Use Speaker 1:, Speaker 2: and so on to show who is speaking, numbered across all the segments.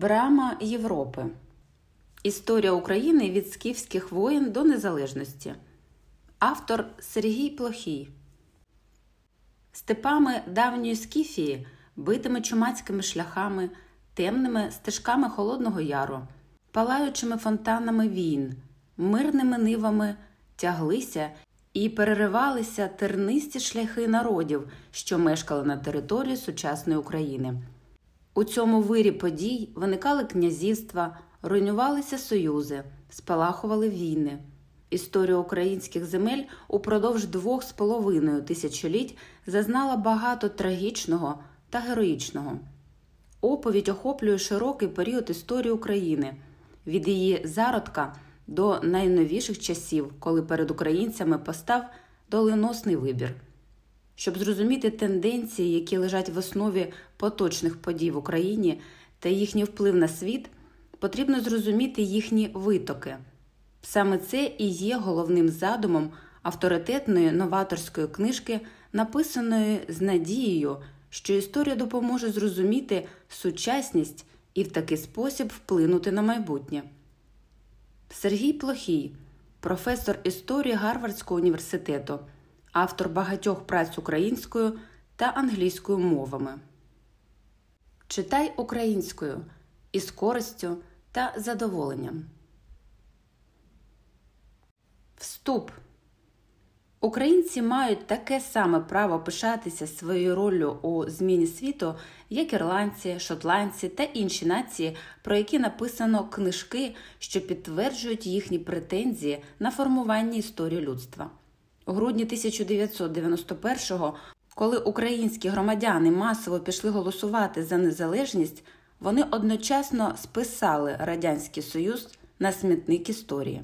Speaker 1: Брама Європи. Історія України від скіфських воєн до незалежності. Автор Сергій Плохій. Степами давньої Скіфії, битими чумацькими шляхами, темними стежками Холодного Яру, палаючими фонтанами війн, мирними нивами тяглися і переривалися тернисті шляхи народів, що мешкали на території сучасної України. У цьому вирі подій виникали князівства, руйнувалися союзи, спалахували війни. Історія українських земель упродовж двох з половиною тисячоліть зазнала багато трагічного та героїчного. Оповідь охоплює широкий період історії України від її зародка до найновіших часів, коли перед українцями постав доленосний вибір. Щоб зрозуміти тенденції, які лежать в основі поточних подій в Україні та їхній вплив на світ, потрібно зрозуміти їхні витоки. Саме це і є головним задумом авторитетної новаторської книжки, написаної з надією, що історія допоможе зрозуміти сучасність і в такий спосіб вплинути на майбутнє. Сергій Плохій, професор історії Гарвардського університету, автор багатьох праць українською та англійською мовами. Читай українською із користю та задоволенням. Вступ Українці мають таке саме право пишатися своєю роллю у зміні світу, як ірландці, шотландці та інші нації, про які написано книжки, що підтверджують їхні претензії на формування історії людства. У грудні 1991-го, коли українські громадяни масово пішли голосувати за незалежність, вони одночасно списали Радянський Союз на смітник історії.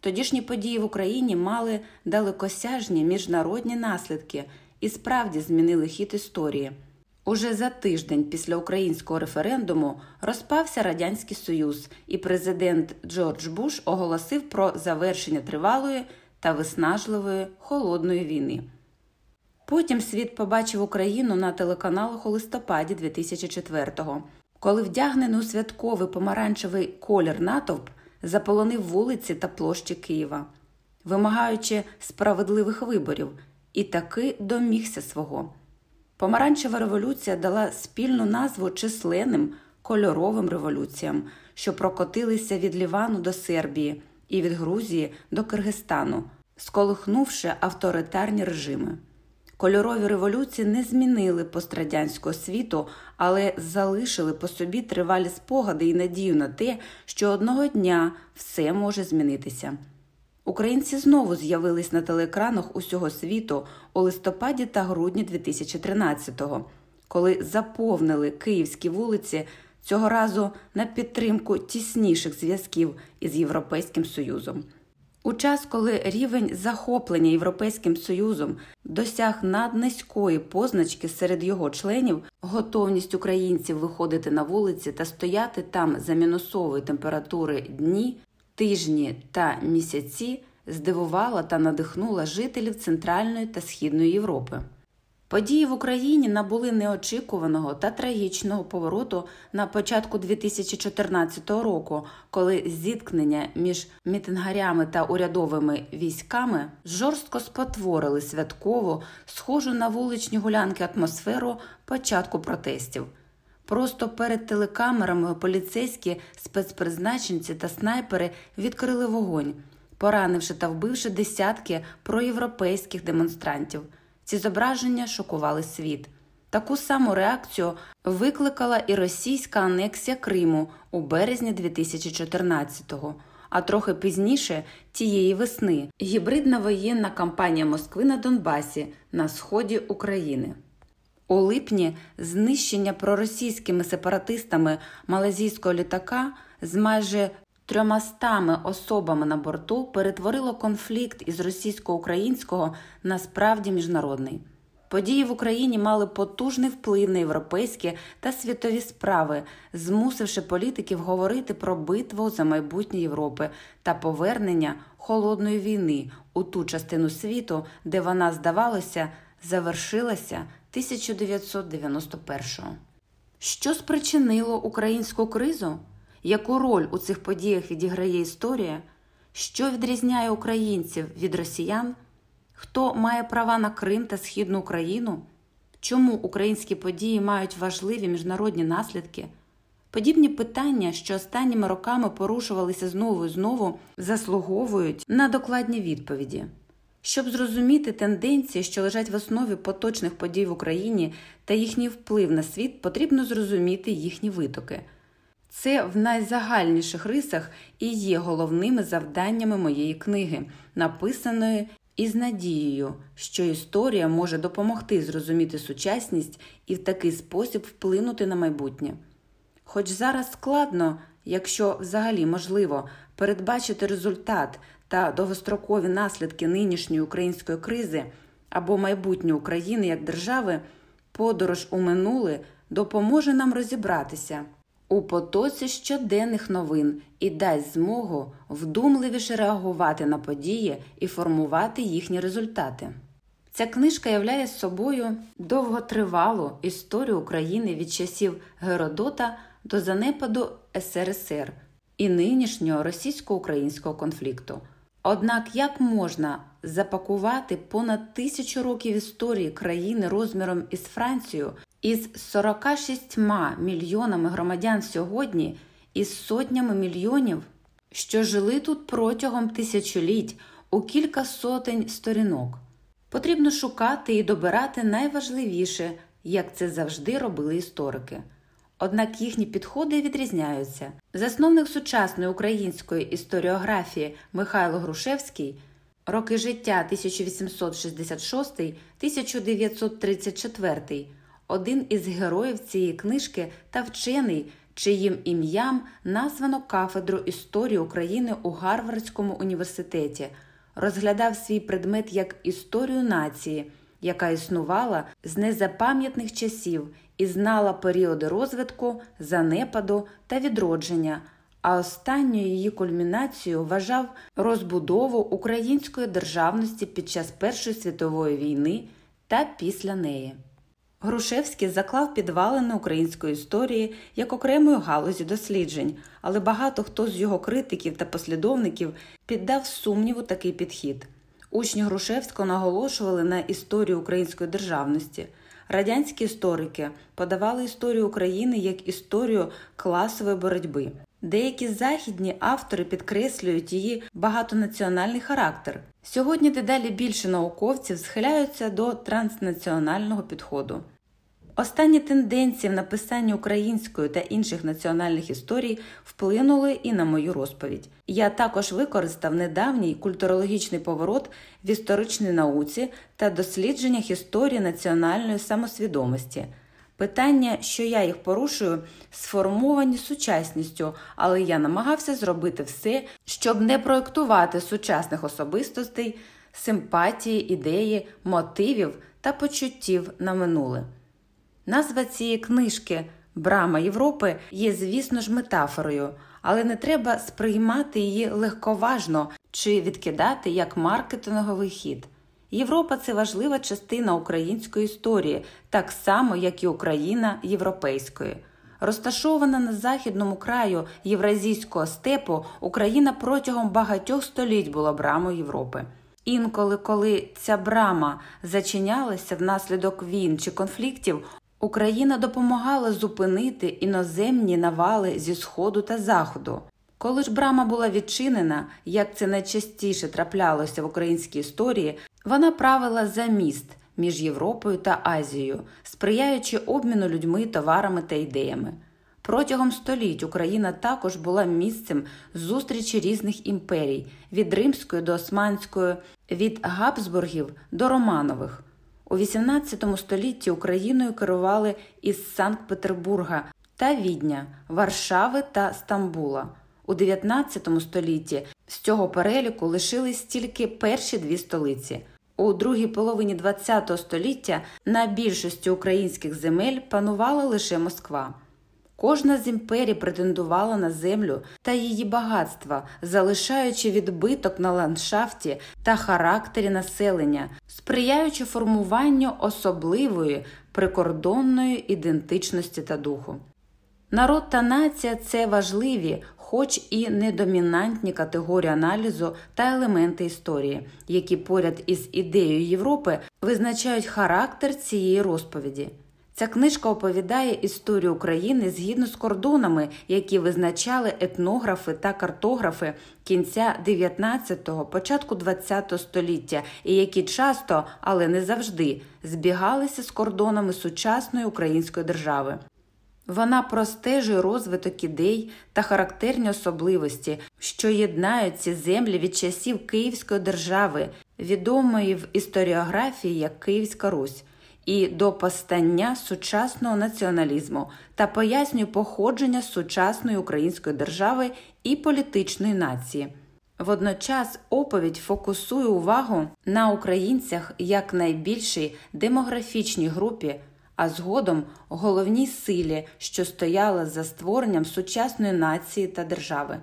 Speaker 1: Тодішні події в Україні мали далекосяжні міжнародні наслідки і справді змінили хід історії. Уже за тиждень після українського референдуму розпався Радянський Союз, і президент Джордж Буш оголосив про завершення тривалої та виснажливої холодної війни. Потім світ побачив Україну на телеканалах у листопаді 2004-го, коли вдягнений у святковий помаранчевий колір натовп заполонив вулиці та площі Києва, вимагаючи справедливих виборів, і таки домігся свого. Помаранчева революція дала спільну назву численним кольоровим революціям, що прокотилися від Лівану до Сербії і від Грузії до Киргизстану, сколихнувши авторитарні режими. Кольорові революції не змінили пострадянського світу, але залишили по собі тривалі спогади і надію на те, що одного дня все може змінитися. Українці знову з'явились на телеекранах усього світу у листопаді та грудні 2013-го, коли заповнили київські вулиці цього разу на підтримку тісніших зв'язків із Європейським Союзом. У час, коли рівень захоплення Європейським Союзом досяг наднизької позначки серед його членів, готовність українців виходити на вулиці та стояти там за мінусової температури дні, тижні та місяці здивувала та надихнула жителів Центральної та Східної Європи. Події в Україні набули неочікуваного та трагічного повороту на початку 2014 року, коли зіткнення між мітингарями та урядовими військами жорстко спотворили святкову, схожу на вуличні гулянки атмосферу початку протестів. Просто перед телекамерами поліцейські спецпризначенці та снайпери відкрили вогонь, поранивши та вбивши десятки проєвропейських демонстрантів. Ці зображення шокували світ. Таку саму реакцію викликала і російська анексія Криму у березні 2014-го, а трохи пізніше тієї весни гібридна воєнна кампанія Москви на Донбасі на сході України. У липні знищення проросійськими сепаратистами малазійського літака з майже трьомастами особами на борту перетворило конфлікт із російсько-українського на справді міжнародний. Події в Україні мали потужний вплив на європейські та світові справи, змусивши політиків говорити про битву за майбутнє Європи та повернення холодної війни у ту частину світу, де вона, здавалося, завершилася 1991-го. Що спричинило українську кризу? Яку роль у цих подіях відіграє історія? Що відрізняє українців від росіян? Хто має права на Крим та Східну Україну? Чому українські події мають важливі міжнародні наслідки? Подібні питання, що останніми роками порушувалися знову і знову, заслуговують на докладні відповіді. Щоб зрозуміти тенденції, що лежать в основі поточних подій в Україні та їхній вплив на світ, потрібно зрозуміти їхні витоки. Це в найзагальніших рисах і є головними завданнями моєї книги, написаної із надією, що історія може допомогти зрозуміти сучасність і в такий спосіб вплинути на майбутнє. Хоч зараз складно, якщо взагалі можливо, передбачити результат та довгострокові наслідки нинішньої української кризи або майбутнє України як держави, подорож у минуле допоможе нам розібратися у потоці щоденних новин і дасть змогу вдумливіше реагувати на події і формувати їхні результати. Ця книжка являє собою довготривалу історію України від часів Геродота до занепаду СРСР і нинішнього російсько-українського конфлікту. Однак як можна запакувати понад тисячу років історії країни розміром із Францією із 46 мільйонами громадян сьогодні із сотнями мільйонів, що жили тут протягом тисячоліть у кілька сотень сторінок? Потрібно шукати і добирати найважливіше, як це завжди робили історики. Однак їхні підходи відрізняються. Засновник сучасної української історіографії Михайло Грушевський, роки життя 1866-1934, один із героїв цієї книжки та вчений, чиїм ім'ям названо кафедру історії України у Гарвардському університеті, розглядав свій предмет як історію нації, яка існувала з незапам'ятних часів і знала періоди розвитку, занепаду та відродження, а останньою її кульмінацією вважав розбудову української державності під час Першої світової війни та після неї. Грушевський заклав підвалини української історії як окремої галузі досліджень, але багато хто з його критиків та послідовників піддав сумніву такий підхід. Учні Грушевського наголошували на історію української державності. Радянські історики подавали історію України як історію класової боротьби. Деякі західні автори підкреслюють її багатонаціональний характер. Сьогодні дедалі більше науковців схиляються до транснаціонального підходу. Останні тенденції в написанні української та інших національних історій вплинули і на мою розповідь. Я також використав недавній культурологічний поворот в історичній науці та дослідженнях історії національної самосвідомості. Питання, що я їх порушую, сформовані сучасністю, але я намагався зробити все, щоб не проєктувати сучасних особистостей, симпатії, ідеї, мотивів та почуттів на минуле. Назва цієї книжки Брама Європи є, звісно ж, метафорою, але не треба сприймати її легковажно чи відкидати як маркетинговий хід. Європа це важлива частина української історії, так само, як і Україна європейської. Розташована на західному краю Євразійського степу, Україна протягом багатьох століть була брамою Європи. Інколи, коли ця брама зачинялася внаслідок війн чи конфліктів, Україна допомагала зупинити іноземні навали зі сходу та заходу. Коли ж брама була відчинена, як це найчастіше траплялося в українській історії, вона правила за міст між Європою та Азією, сприяючи обміну людьми, товарами та ідеями. Протягом століть Україна також була місцем зустрічі різних імперій від Римської до Османської, від Габсбургів до Романових. У XVIII столітті Україною керували із Санкт-Петербурга та Відня, Варшави та Стамбула. У 19 столітті з цього переліку лишились тільки перші дві столиці. У другій половині ХХ століття на більшості українських земель панувала лише Москва. Кожна з імперій претендувала на землю та її багатства, залишаючи відбиток на ландшафті та характері населення, сприяючи формуванню особливої прикордонної ідентичності та духу. Народ та нація це важливі, хоч і недомінантні категорії аналізу та елементи історії, які поряд із ідеєю Європи визначають характер цієї розповіді. Ця книжка оповідає історію України згідно з кордонами, які визначали етнографи та картографи кінця 19-го, початку 20-го століття, і які часто, але не завжди, збігалися з кордонами сучасної української держави. Вона простежує розвиток ідей та характерні особливості, що єднають ці землі від часів Київської держави, відомої в історіографії як Київська Русь і до постання сучасного націоналізму та пояснює походження сучасної української держави і політичної нації. Водночас оповідь фокусує увагу на українцях як найбільшій демографічній групі, а згодом головній силі, що стояла за створенням сучасної нації та держави.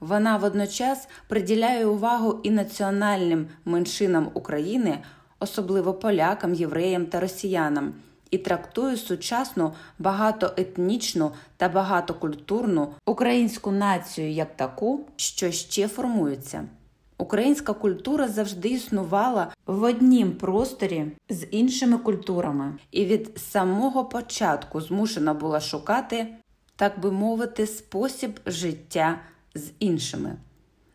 Speaker 1: Вона водночас приділяє увагу і національним меншинам України особливо полякам, євреям та росіянам, і трактує сучасну багатоетнічну та багатокультурну українську націю як таку, що ще формується. Українська культура завжди існувала в однім просторі з іншими культурами, і від самого початку змушена була шукати, так би мовити, спосіб життя з іншими.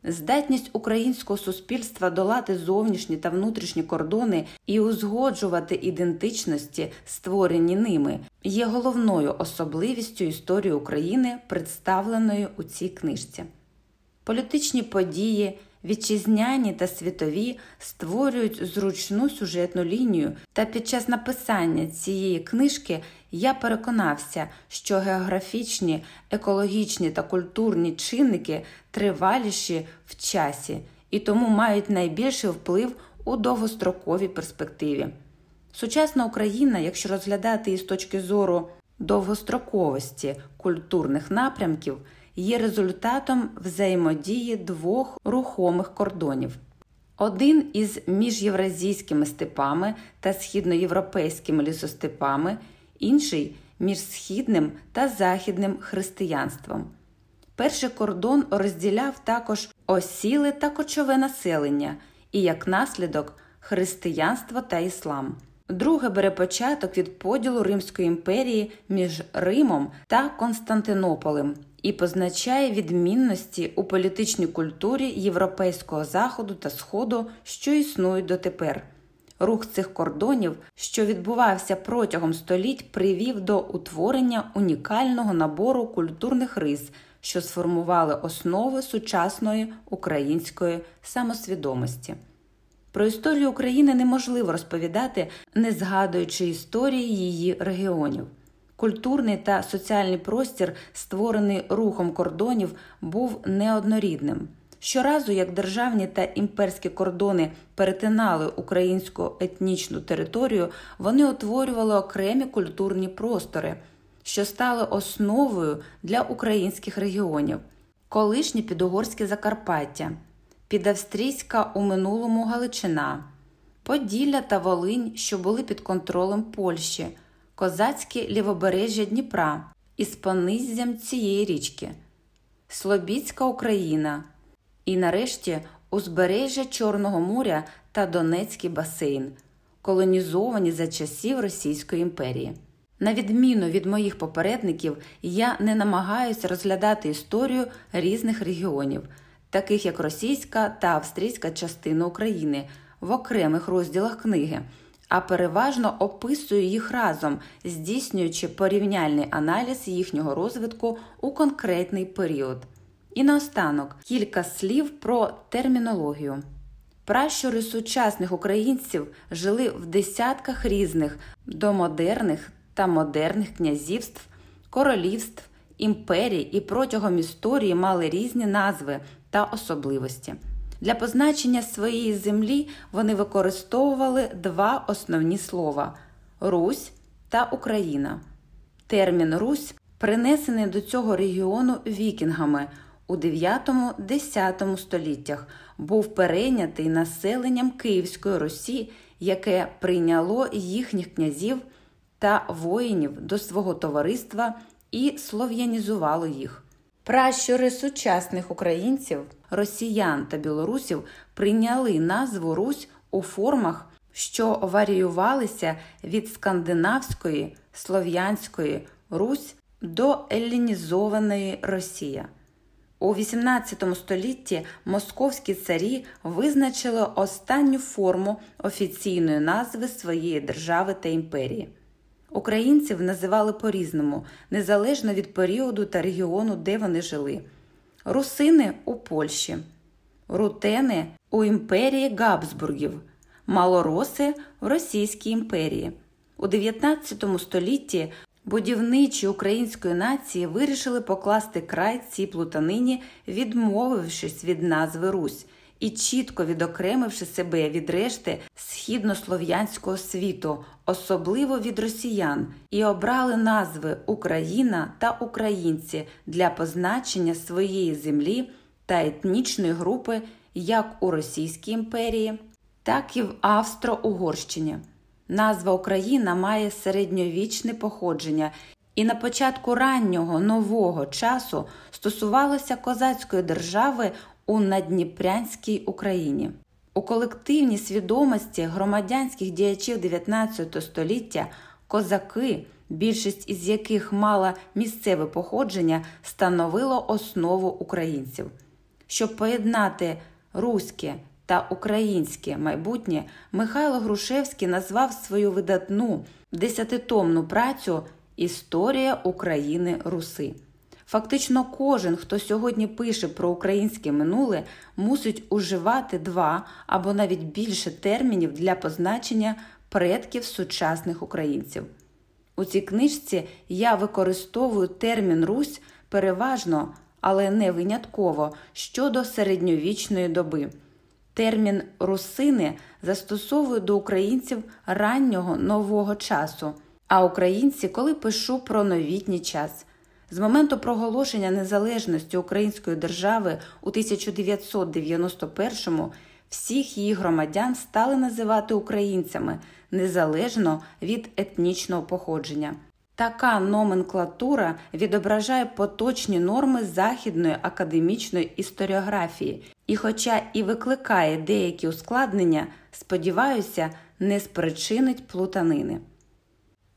Speaker 1: Здатність українського суспільства долати зовнішні та внутрішні кордони і узгоджувати ідентичності, створені ними, є головною особливістю історії України, представленої у цій книжці. Політичні події, вітчизняні та світові створюють зручну сюжетну лінію, та під час написання цієї книжки я переконався, що географічні, екологічні та культурні чинники триваліші в часі і тому мають найбільший вплив у довгостроковій перспективі. Сучасна Україна, якщо розглядати її з точки зору довгостроковості культурних напрямків, є результатом взаємодії двох рухомих кордонів. Один із міжєвразійськими степами та східноєвропейськими лісостепами інший між східним та західним християнством. Перший кордон розділяв також осіле та кочове населення і, як наслідок, християнство та іслам. Друге бере початок від поділу Римської імперії між Римом та Константинополем і позначає відмінності у політичній культурі європейського заходу та сходу, що існують дотепер. Рух цих кордонів, що відбувався протягом століть, привів до утворення унікального набору культурних рис, що сформували основи сучасної української самосвідомості. Про історію України неможливо розповідати, не згадуючи історії її регіонів. Культурний та соціальний простір, створений рухом кордонів, був неоднорідним. Щоразу, як державні та імперські кордони перетинали українську етнічну територію, вони утворювали окремі культурні простори, що стали основою для українських регіонів, колишнє підугорське Закарпаття, підавстрійська у минулому Галичина, Поділля та Волинь, що були під контролем Польщі, козацьке лівобережжя Дніпра із пониззям цієї річки, Слобідська Україна і, нарешті, узбережжя Чорного моря та Донецький басейн, колонізовані за часів Російської імперії. На відміну від моїх попередників, я не намагаюся розглядати історію різних регіонів, таких як російська та австрійська частина України в окремих розділах книги, а переважно описую їх разом, здійснюючи порівняльний аналіз їхнього розвитку у конкретний період. І наостанок кілька слів про термінологію. Пращури сучасних українців жили в десятках різних домодерних та модерних князівств, королівств, імперій і протягом історії мали різні назви та особливості. Для позначення своєї землі вони використовували два основні слова Русь та Україна. Термін Русь принесений до цього регіону вікінгами у 9-10 століттях, був перейнятий населенням Київської Русі, яке прийняло їхніх князів та воїнів до свого товариства і слов'янізувало їх. Пращури сучасних українців, росіян та білорусів прийняли назву Русь у формах, що варіювалися від скандинавської, слов'янської Русь до елінізованої Росія. У XVIII столітті московські царі визначили останню форму офіційної назви своєї держави та імперії. Українців називали по-різному, незалежно від періоду та регіону, де вони жили. Русини у Польщі, рутени у імперії Габсбургів, малороси в Російській імперії. У 19 столітті будівничі української нації вирішили покласти край цій плутанині, відмовившись від назви Русь і чітко відокремивши себе від решти східнослов'янського світу, особливо від росіян, і обрали назви Україна та Українці для позначення своєї землі та етнічної групи як у Російській імперії, так і в Австро-Угорщині. Назва Україна має середньовічне походження і на початку раннього нового часу стосувалося козацької держави у Надніпрянській Україні. У колективній свідомості громадянських діячів 19 століття козаки, більшість із яких мала місцеве походження, становило основу українців. Щоб поєднати руське та українське майбутнє, Михайло Грушевський назвав свою видатну десятитомну працю Історія України Руси. Фактично, кожен, хто сьогодні пише про українське минуле, мусить уживати два або навіть більше термінів для позначення предків сучасних українців. У цій книжці я використовую термін Русь переважно, але не винятково щодо середньовічної доби. Термін русини застосовую до українців раннього нового часу, а українці, коли пишу про новітній час. З моменту проголошення незалежності Української держави у 1991-му всіх її громадян стали називати українцями незалежно від етнічного походження. Така номенклатура відображає поточні норми західної академічної історіографії, і, хоча і викликає деякі ускладнення, сподіваюся, не спричинить плутанини.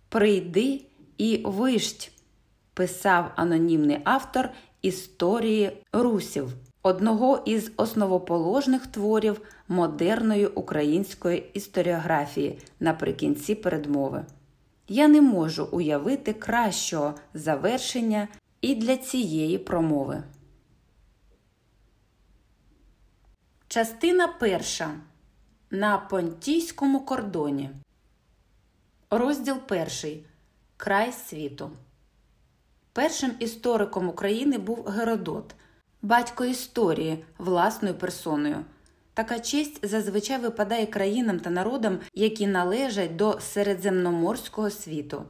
Speaker 1: Прийди і вишть писав анонімний автор історії русів, одного із основоположних творів модерної української історіографії наприкінці передмови. Я не можу уявити кращого завершення і для цієї промови. Частина перша на Понтійському кордоні. Розділ перший Край світу. Першим істориком України був Геродот, батько історії власною персоною. Така честь зазвичай випадає країнам та народам, які належать до середземноморського світу.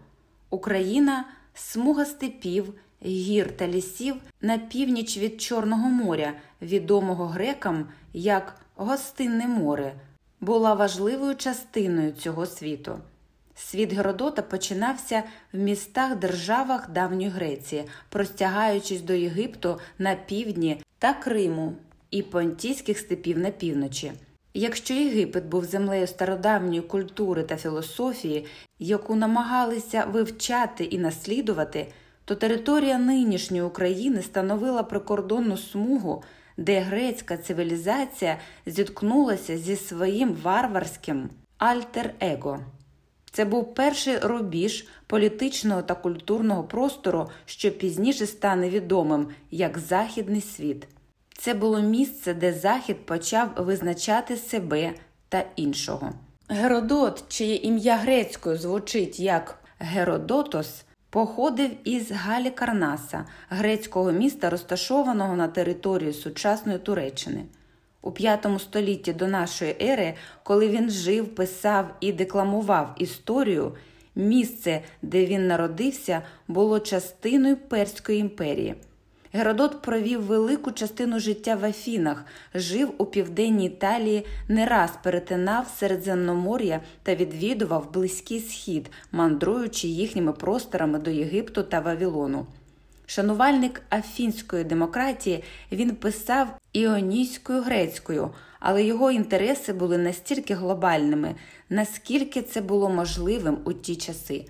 Speaker 1: Україна смуга степів, гір та лісів на північ від Чорного моря, відомого грекам як Гостинне море, була важливою частиною цього світу. Світ Геродота починався в містах державах давньої Греції, простягаючись до Єгипту на півдні та Криму і понтійських степів на півночі. Якщо Єгипет був землею стародавньої культури та філософії, яку намагалися вивчати і наслідувати, то територія нинішньої України становила прикордонну смугу, де грецька цивілізація зіткнулася зі своїм варварським альтер-его. Це був перший рубіж політичного та культурного простору, що пізніше стане відомим як Західний світ. Це було місце, де Захід почав визначати себе та іншого. Геродот, чиє ім'я грецькою звучить як Геродотос, походив із Галікарнаса, грецького міста, розташованого на території сучасної Туреччини. У V столітті до нашої ери, коли він жив, писав і декламував історію, місце, де він народився, було частиною Перської імперії. Геродот провів велику частину життя в Афінах, жив у південній Італії, не раз перетинав Середземномор'я та відвідував Близький Схід, мандруючи їхніми просторами до Єгипту та Вавилону. Шанувальник афінської демократії, він писав іонійською грецькою, але його інтереси були настільки глобальними, наскільки це було можливим у ті часи.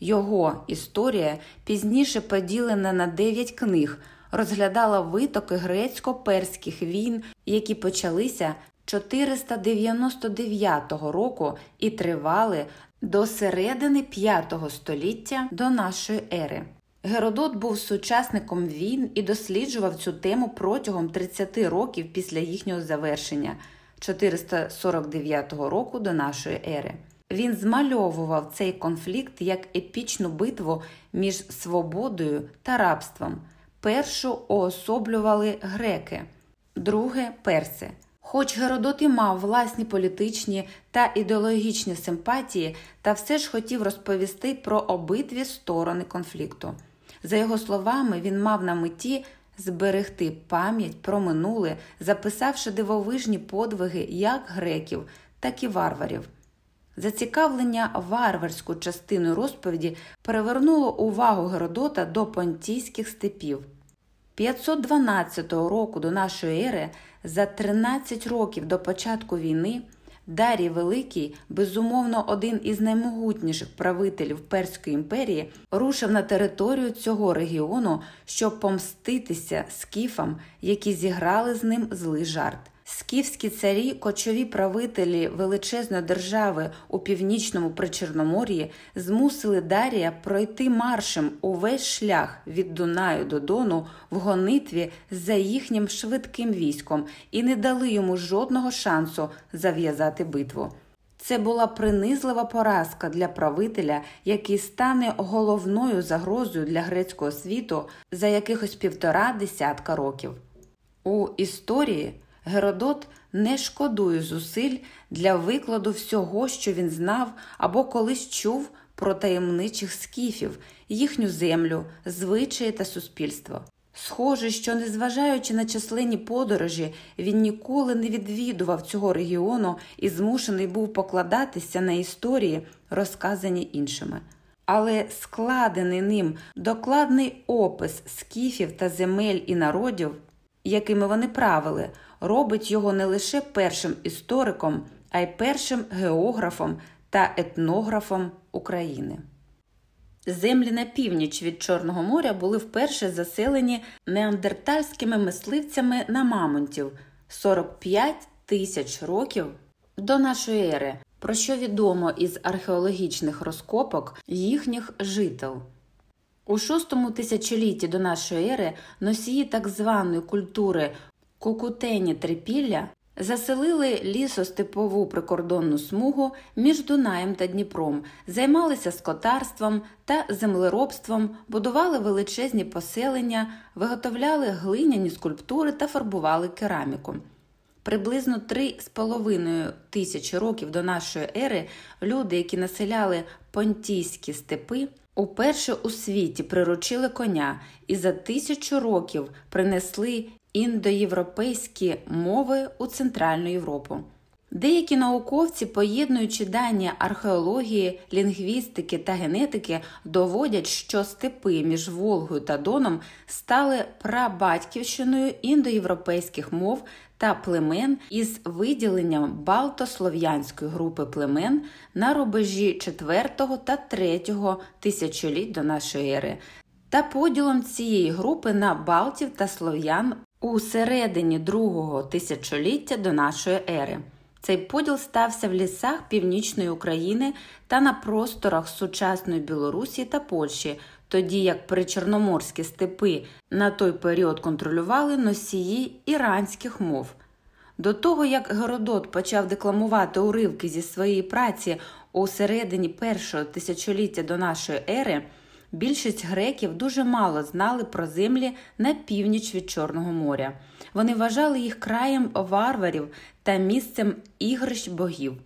Speaker 1: Його історія пізніше поділена на дев'ять книг, розглядала витоки грецько-перських війн, які почалися 499 року і тривали до середини 5 століття до нашої ери. Геродот був сучасником війн і досліджував цю тему протягом 30 років після їхнього завершення 449 року до нашої ери. Він змальовував цей конфлікт як епічну битву між свободою та рабством. Першу уособлювали греки, друге перси. Хоч Геродот і мав власні політичні та ідеологічні симпатії, та все ж хотів розповісти про обидві сторони конфлікту. За його словами, він мав на меті зберегти пам'ять про минуле, записавши дивовижні подвиги як греків, так і варварів. Зацікавлення варварську частину розповіді перевернуло увагу Геродота до понтійських степів. 512 року до нашої ери, за 13 років до початку війни, Дарій Великий, безумовно, один із наймогутніших правителів Перської імперії, рушив на територію цього регіону, щоб помститися скіфам, які зіграли з ним злий жарт. Скіфські царі, кочові правителі величезної держави у північному причорномор'ї, змусили Дарія пройти маршем увесь шлях від Дунаю до Дону в гонитві за їхнім швидким військом і не дали йому жодного шансу зав'язати битву. Це була принизлива поразка для правителя, який стане головною загрозою для грецького світу за якихось півтора десятка років. У історії Геродот не шкодує зусиль для викладу всього, що він знав або колись чув про таємничих скіфів, їхню землю, звичаї та суспільство. Схоже, що, незважаючи на численні подорожі, він ніколи не відвідував цього регіону і змушений був покладатися на історії, розказані іншими. Але складений ним докладний опис скіфів та земель і народів, якими вони правили, робить його не лише першим істориком, а й першим географом та етнографом України. Землі на північ від Чорного моря були вперше заселені неандертальськими мисливцями на Мамонтів 45 тисяч років до нашої ери, про що відомо із археологічних розкопок їхніх жител. У шостому тисячолітті до нашої ери носії так званої культури кукутені трипілля заселили лісостепову прикордонну смугу між Дунаєм та Дніпром, займалися скотарством та землеробством, будували величезні поселення, виготовляли глиняні скульптури та фарбували кераміку. Приблизно 3,5 тисячі років до нашої ери люди, які населяли понтійські степи, уперше у світі приручили коня і за тисячу років принесли індоєвропейські мови у Центральну Європу. Деякі науковці, поєднуючи дані археології, лінгвістики та генетики, доводять, що степи між Волгою та Доном стали прабатьківщиною індоєвропейських мов та племен із виділенням балтослов'янської групи племен на рубежі 4 та 3 тисячоліть до нашої ери, та поділом цієї групи на балтів та слов'ян у середині другого тисячоліття до нашої ери. Цей поділ стався в лісах північної України та на просторах сучасної Білорусі та Польщі, тоді як причорноморські степи на той період контролювали носії іранських мов. До того як Геродот почав декламувати уривки зі своєї праці у середині першого тисячоліття до нашої ери. Більшість греків дуже мало знали про землі на північ від Чорного моря. Вони вважали їх краєм варварів та місцем ігрищ богів.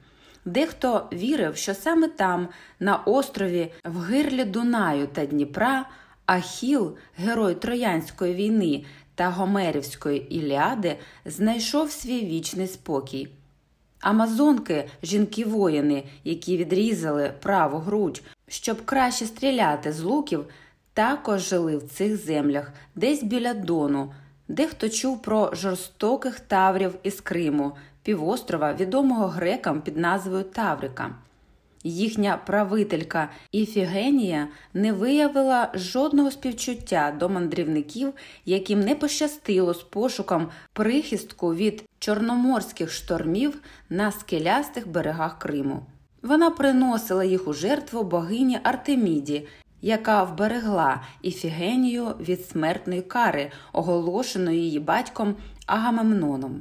Speaker 1: Дехто вірив, що саме там, на острові, в гирлі Дунаю та Дніпра, Ахіл, герой Троянської війни та Гомерівської Іліади, знайшов свій вічний спокій. Амазонки, жінки-воїни, які відрізали праву грудь, щоб краще стріляти з луків, також жили в цих землях, десь біля Дону. Дехто чув про жорстоких таврів із Криму, півострова, відомого грекам під назвою Таврика. Їхня правителька Іфігенія не виявила жодного співчуття до мандрівників, яким не пощастило з пошуком прихистку від чорноморських штормів на скелястих берегах Криму. Вона приносила їх у жертву богині Артеміді, яка вберегла Іфігенію від смертної кари, оголошеної її батьком Агамемноном.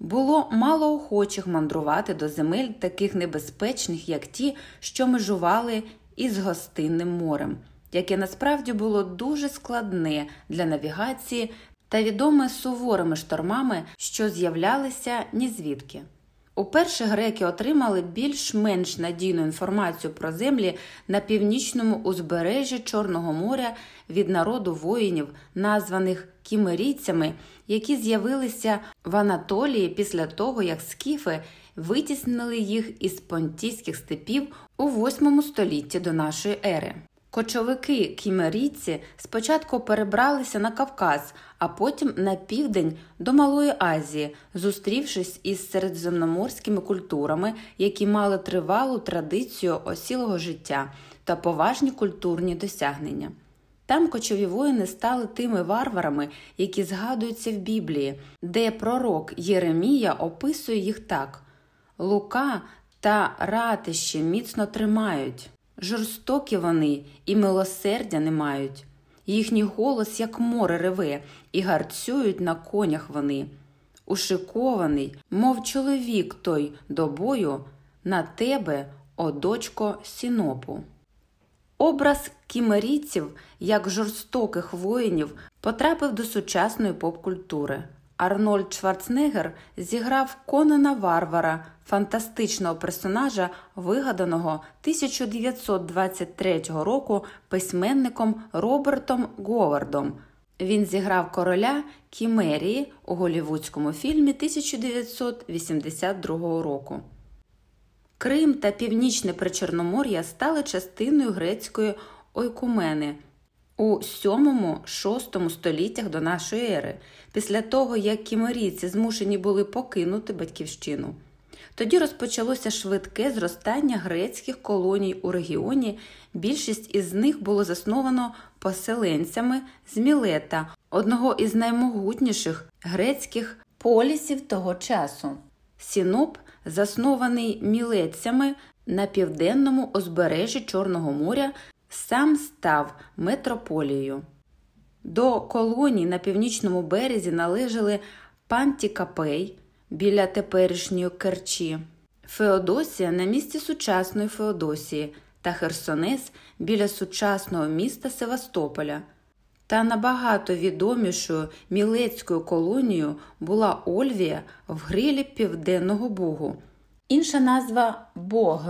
Speaker 1: Було мало охочих мандрувати до земель таких небезпечних, як ті, що межували із гостинним морем, яке насправді було дуже складне для навігації та відоме суворими штормами, що з'являлися нізвідки. Уперше греки отримали більш-менш надійну інформацію про землі на північному узбережжі Чорного моря від народу воїнів, названих кімерійцями, які з'явилися в Анатолії після того, як скіфи витіснили їх із понтійських степів у 8 столітті до нашої ери. Кочовики кімерійці спочатку перебралися на Кавказ, а потім на південь до Малої Азії, зустрівшись із середземноморськими культурами, які мали тривалу традицію осілого життя та поважні культурні досягнення. Там кочові воїни стали тими варварами, які згадуються в Біблії, де пророк Єремія описує їх так: Лука та ратище міцно тримають. Жорстокі вони і милосердя не мають. Їхній голос, як море реве, і гарцюють на конях вони. Ушикований, мов чоловік той до бою, на тебе, о дочко, сінопу. Образ кімерійців, як жорстоких воїнів, потрапив до сучасної поп-культури. Арнольд Шварценеггер зіграв Конана Варвара, фантастичного персонажа, вигаданого 1923 року письменником Робертом Говардом. Він зіграв короля Кімерії у голівудському фільмі 1982 року. Крим та Північне Причорномор'я стали частиною грецької ойкумени у 7-6 століттях до нашої ери, після того як кімерійці змушені були покинути батьківщину. Тоді розпочалося швидке зростання грецьких колоній у регіоні. Більшість із них було засновано поселенцями з Мілета, одного із наймогутніших грецьких полісів того часу. Сіноп, заснований мілецями на південному узбережжі Чорного моря, сам став метрополією. До колоній на північному березі належали Пантікапей біля теперішньої Керчі, Феодосія на місці сучасної Феодосії та Херсонес біля сучасного міста Севастополя. Та набагато відомішою мілецькою колонією була Ольвія в грилі Південного Бугу. Інша назва Бог,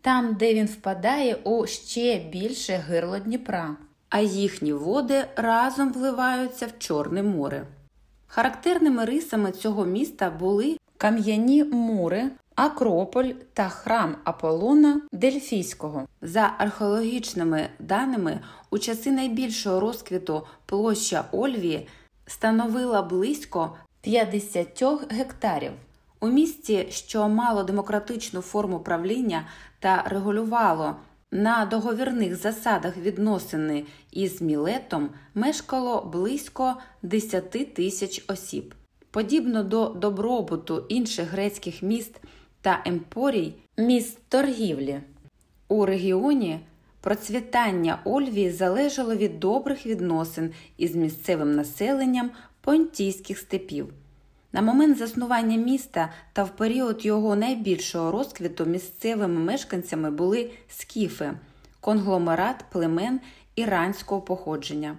Speaker 1: там, де він впадає у ще більше гирло Дніпра, а їхні води разом вливаються в Чорне море. Характерними рисами цього міста були кам'яні мури, Акрополь та храм Аполлона Дельфійського. За археологічними даними, у часи найбільшого розквіту площа Ольвії становила близько 50 гектарів. У місті, що мало демократичну форму правління та регулювало на договірних засадах відносини із Мілетом, мешкало близько 10 тисяч осіб. Подібно до добробуту інших грецьких міст та емпорій, міст торгівлі. У регіоні процвітання Ольвії залежало від добрих відносин із місцевим населенням понтійських степів. На момент заснування міста та в період його найбільшого розквіту місцевими мешканцями були скіфи, конгломерат племен іранського походження.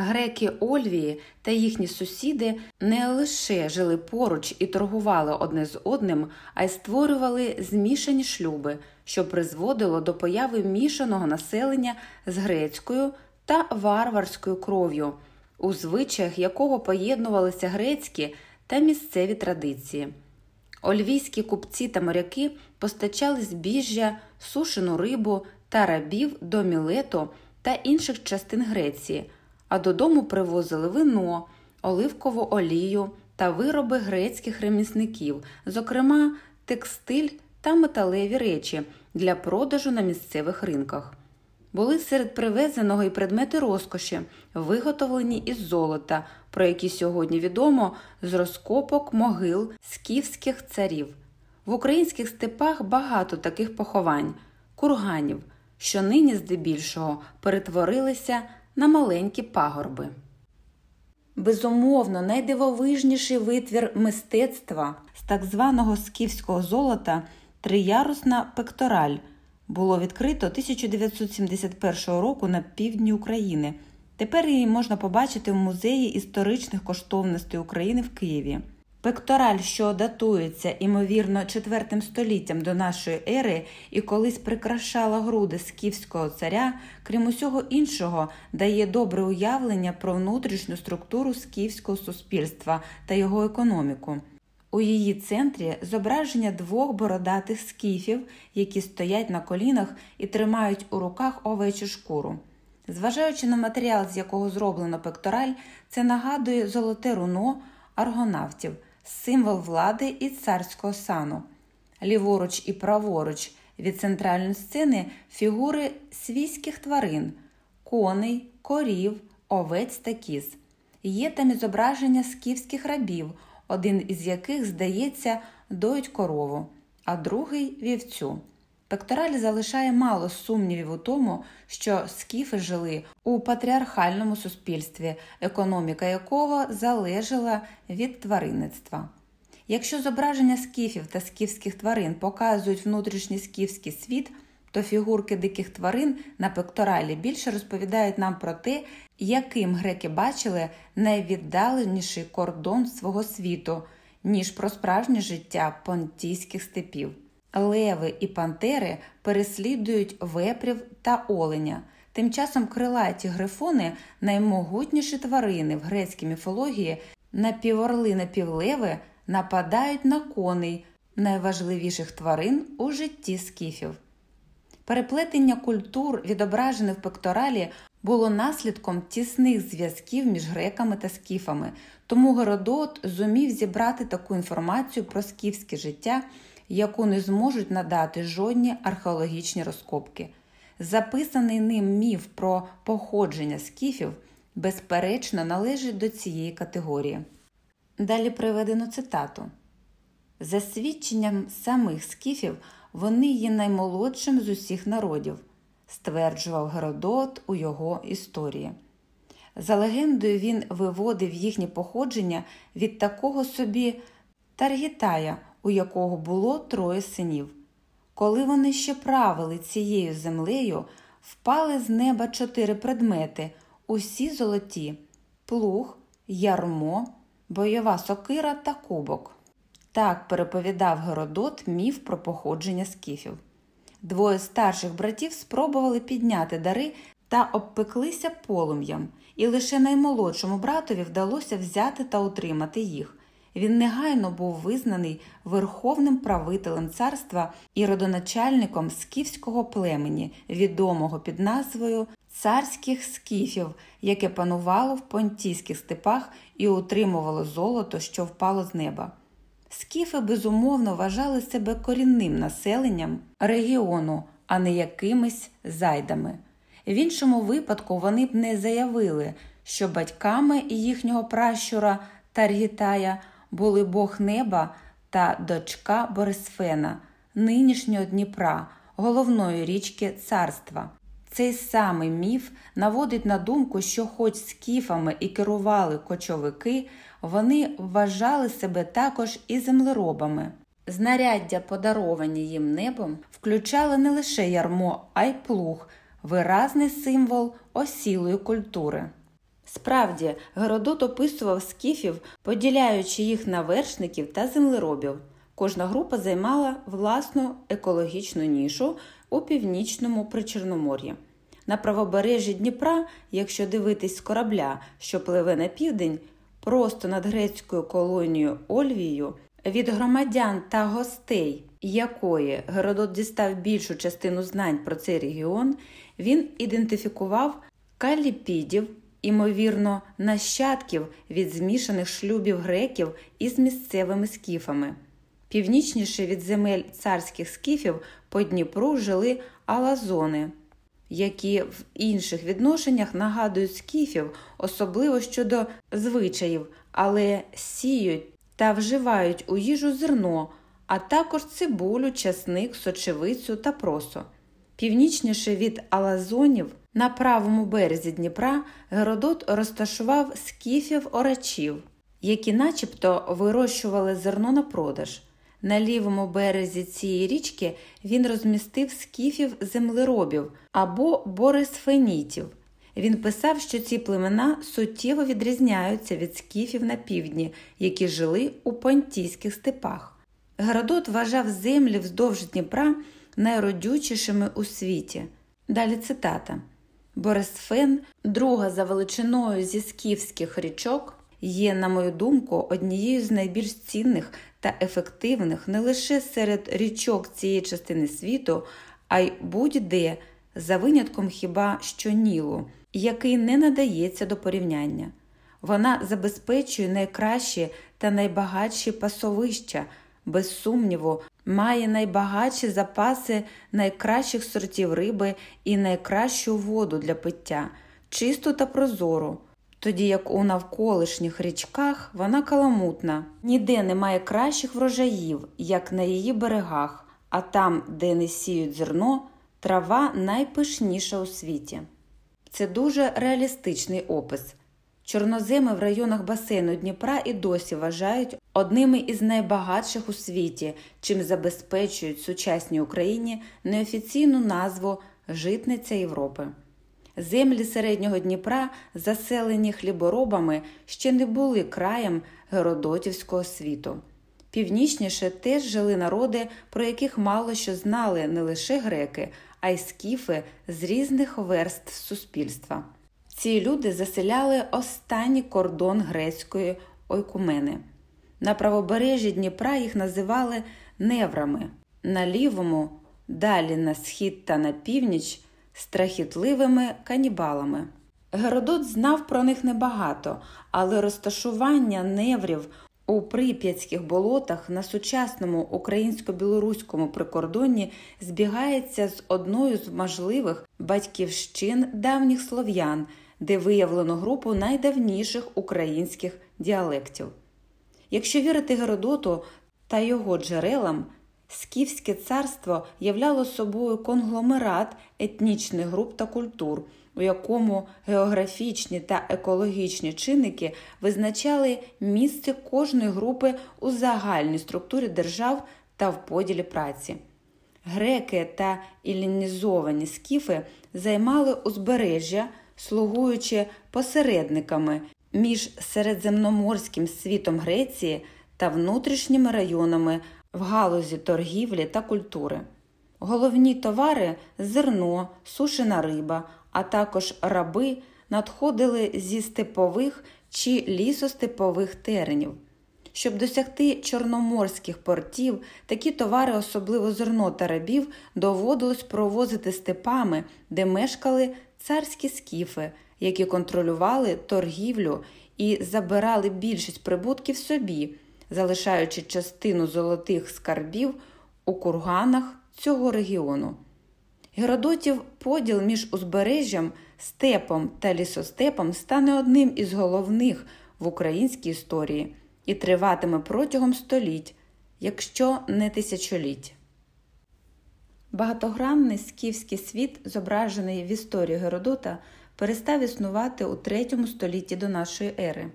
Speaker 1: Греки Ольвії та їхні сусіди не лише жили поруч і торгували одне з одним, а й створювали змішані шлюби, що призводило до появи мішаного населення з грецькою та варварською кров'ю, у звичаях якого поєднувалися грецькі та місцеві традиції. Ольвійські купці та моряки постачали збіжжя, сушену рибу та рабів до Мілету та інших частин Греції, а додому привозили вино, оливкову олію та вироби грецьких ремісників, зокрема текстиль та металеві речі для продажу на місцевих ринках. Були серед привезеного і предмети розкоші, виготовлені із золота, про які сьогодні відомо з розкопок могил скіфських царів. В українських степах багато таких поховань, курганів, що нині здебільшого перетворилися на маленькі пагорби. Безумовно, найдивовижніший витвір мистецтва з так званого скіфського золота триярусна пектораль було відкрито 1971 року на півдні України. Тепер її можна побачити в музеї історичних коштовностей України в Києві. Пектораль, що датується, імовірно, IV століттям до нашої ери і колись прикрашала груди скіфського царя, крім усього іншого, дає добре уявлення про внутрішню структуру скіфського суспільства та його економіку. У її центрі зображення двох бородатих скіфів, які стоять на колінах і тримають у руках овечу шкуру. Зважаючи на матеріал, з якого зроблено пектораль, це нагадує золоте руно аргонавтів, символ влади і царського сану. Ліворуч і праворуч від центральної сцени фігури свійських тварин, коней, корів, овець та кіз. Є там і зображення скіфських рабів один із яких, здається, доють корову, а другий вівцю. Пектораль залишає мало сумнівів у тому, що скіфи жили у патріархальному суспільстві, економіка якого залежала від тваринництва. Якщо зображення скіфів та скіфських тварин показують внутрішній скіфський світ, то фігурки диких тварин на пекторалі більше розповідають нам про те, яким греки бачили найвіддаленіший кордон свого світу, ніж про справжнє життя понтійських степів. Леви і пантери переслідують вепрів та оленя. Тим часом крилаті грифони наймогутніші тварини в грецькій міфології, напіворли напівлеви нападають на коней, найважливіших тварин у житті скіфів. Переплетення культур, відображене в пекторалі, було наслідком тісних зв'язків між греками та скіфами, тому Геродот зумів зібрати таку інформацію про скіфське життя, яку не зможуть надати жодні археологічні розкопки. Записаний ним міф про походження скіфів, безперечно, належить до цієї категорії. Далі приведено цитату. За свідченням самих скіфів, вони є наймолодшим з усіх народів стверджував Геродот у його історії. За легендою, він виводив їхнє походження від такого собі Таргітая, у якого було троє синів. Коли вони ще правили цією землею, впали з неба чотири предмети, усі золоті плуг, ярмо, бойова сокира та кубок. Так переповідав Геродот міф про походження скіфів. Двоє старших братів спробували підняти дари та обпеклися полум'ям, і лише наймолодшому братові вдалося взяти та утримати їх. Він негайно був визнаний верховним правителем царства і родоначальником скіфського племені, відомого під назвою царських скіфів, яке панувало в понтійських степах і утримувало золото, що впало з неба. Скіфи безумовно вважали себе корінним населенням регіону, а не якимись зайдами. В іншому випадку вони б не заявили, що батьками їхнього пращура Таргітая були Бог неба та дочка Борисфена, нинішнього Дніпра, головної річки царства. Цей самий міф наводить на думку, що, хоч скіфами і керували кочовики, вони вважали себе також і землеробами. Знаряддя, подаровані їм небом, включали не лише ярмо, а й плуг, виразний символ осілої культури. Справді, Геродот описував скіфів, поділяючи їх на вершників та землеробів. Кожна група займала власну екологічну нішу у північному причорномор'ї. На правобережжі Дніпра, якщо дивитись з корабля, що пливе на південь, просто над грецькою колонією Ольвією, від громадян та гостей, якої Геродот дістав більшу частину знань про цей регіон, він ідентифікував каліпідів, імовірно, нащадків від змішаних шлюбів греків із місцевими скіфами. Північніше від земель царських скіфів по Дніпру жили алазони, які в інших відношеннях нагадують скіфів, особливо щодо звичаїв, але сіють та вживають у їжу зерно, а також цибулю, часник, сочевицю та просо. Північніше від Алазонів на правому березі Дніпра Геродот розташував скіфів орачів, які начебто вирощували зерно на продаж. На лівому березі цієї річки він розмістив скіфів землеробів або борисфенітів. Він писав, що ці племена суттєво відрізняються від скіфів на півдні, які жили у понтійських степах. Геродот вважав землі вздовж Дніпра найродючішими у світі. Далі цитата: Борисфен, друга за величиною зі скіфських річок, є, на мою думку, однією з найбільш цінних та ефективних не лише серед річок цієї частини світу, а й будь-де, за винятком хіба що Нілу, який не надається до порівняння. Вона забезпечує найкращі та найбагатші пасовища, без сумніву, має найбагатші запаси найкращих сортів риби і найкращу воду для пиття, чисту та прозору. Тоді як у навколишніх річках вона каламутна, ніде немає кращих врожаїв, як на її берегах, а там, де не сіють зерно, трава найпишніша у світі. Це дуже реалістичний опис. Чорноземи в районах басейну Дніпра і досі вважають одними із найбагатших у світі, чим забезпечують сучасній Україні неофіційну назву Житниця Європи. Землі середнього Дніпра, заселені хліборобами, ще не були краєм Геродотівського світу. Північніше теж жили народи, про яких мало що знали не лише греки, а й скіфи з різних верств суспільства. Ці люди заселяли останній кордон грецької ойкумени. На правобережжі Дніпра їх називали неврами, на лівому, далі на схід та на північ страхітливими канібалами. Геродот знав про них небагато, але розташування неврів у прип'ятських болотах на сучасному українсько-білоруському прикордонні збігається з одною з можливих батьківщин давніх слов'ян, де виявлено групу найдавніших українських діалектів. Якщо вірити Геродоту та його джерелам, Скіфське царство являло собою конгломерат етнічних груп та культур, у якому географічні та екологічні чинники визначали місце кожної групи у загальній структурі держав та в поділі праці. Греки та ілінізовані скіфи займали узбережжя, слугуючи посередниками між середземноморським світом Греції та внутрішніми районами в галузі торгівлі та культури. Головні товари зерно, сушена риба, а також раби надходили зі степових чи лісостепових теренів. Щоб досягти чорноморських портів, такі товари, особливо зерно та рабів, доводилось провозити степами, де мешкали царські скіфи, які контролювали торгівлю і забирали більшість прибутків собі залишаючи частину золотих скарбів у курганах цього регіону. Геродотів поділ між узбережжям, степом та лісостепом стане одним із головних в українській історії і триватиме протягом століть, якщо не тисячоліть. Багатогранний скіфський світ, зображений в історії Геродота, перестав існувати у третьому столітті до нашої ери.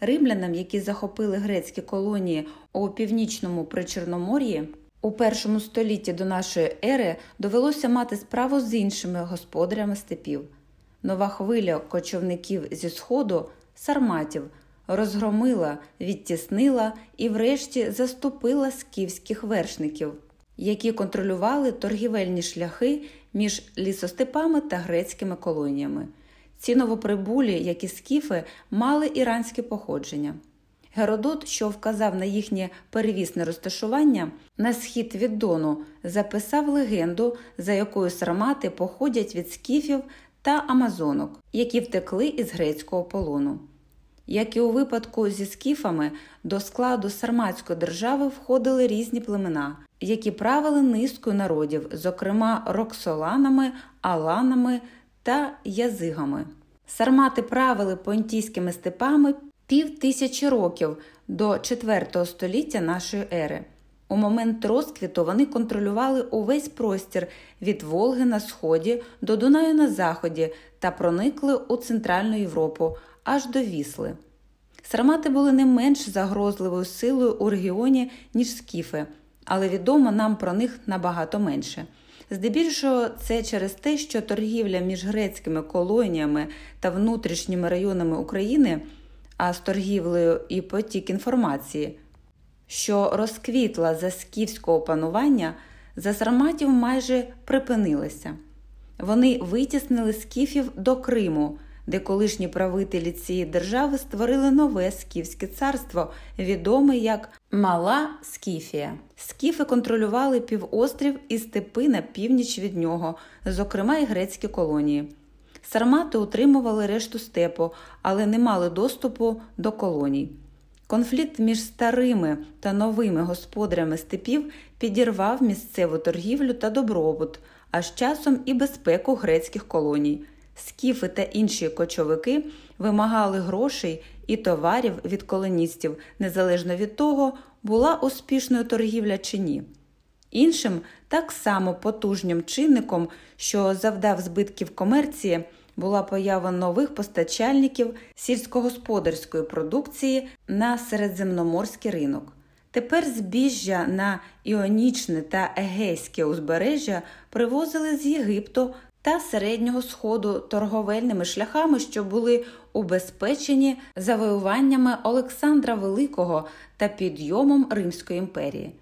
Speaker 1: Римлянам, які захопили грецькі колонії у північному Причорномор'ї, у першому столітті до нашої ери довелося мати справу з іншими господарями степів. Нова хвиля кочовників зі сходу сарматів розгромила, відтіснила і, врешті, заступила скіфських вершників, які контролювали торгівельні шляхи між лісостепами та грецькими колоніями. Ці новоприбулі, як і скіфи, мали іранське походження. Геродот, що вказав на їхнє перевісне розташування на схід від Дону, записав легенду, за якою сармати походять від скіфів та амазонок, які втекли із грецького полону. Як і у випадку зі скіфами, до складу сарматської держави входили різні племена, які правили низкою народів, зокрема роксоланами, аланами та язигами. Сармати правили понтійськими степами пів тисячі років до IV століття нашої ери. У момент розквіту вони контролювали увесь простір від Волги на сході до Дунаю на заході та проникли у Центральну Європу аж до Вісли. Сармати були не менш загрозливою силою у регіоні, ніж скіфи, але відомо нам про них набагато менше. Здебільшого це через те, що торгівля між грецькими колоніями та внутрішніми районами України, а з торгівлею і потік інформації, що розквітла за скіфського панування, за сарматів майже припинилася. Вони витіснили скіфів до Криму де колишні правителі цієї держави створили нове скіфське царство, відоме як Мала Скіфія. Скіфи контролювали півострів і степи на північ від нього, зокрема й грецькі колонії. Сармати утримували решту степу, але не мали доступу до колоній. Конфлікт між старими та новими господарями степів підірвав місцеву торгівлю та добробут, а з часом і безпеку грецьких колоній скіфи та інші кочовики вимагали грошей і товарів від колоністів незалежно від того, була успішною торгівля чи ні. Іншим так само потужним чинником, що завдав збитків комерції, була поява нових постачальників сільськогосподарської продукції на середземноморський ринок. Тепер збіжжя на іонічне та егейське узбережжя привозили з Єгипту та середнього сходу торговельними шляхами, що були убезпечені завоюваннями Олександра Великого та підйомом Римської імперії.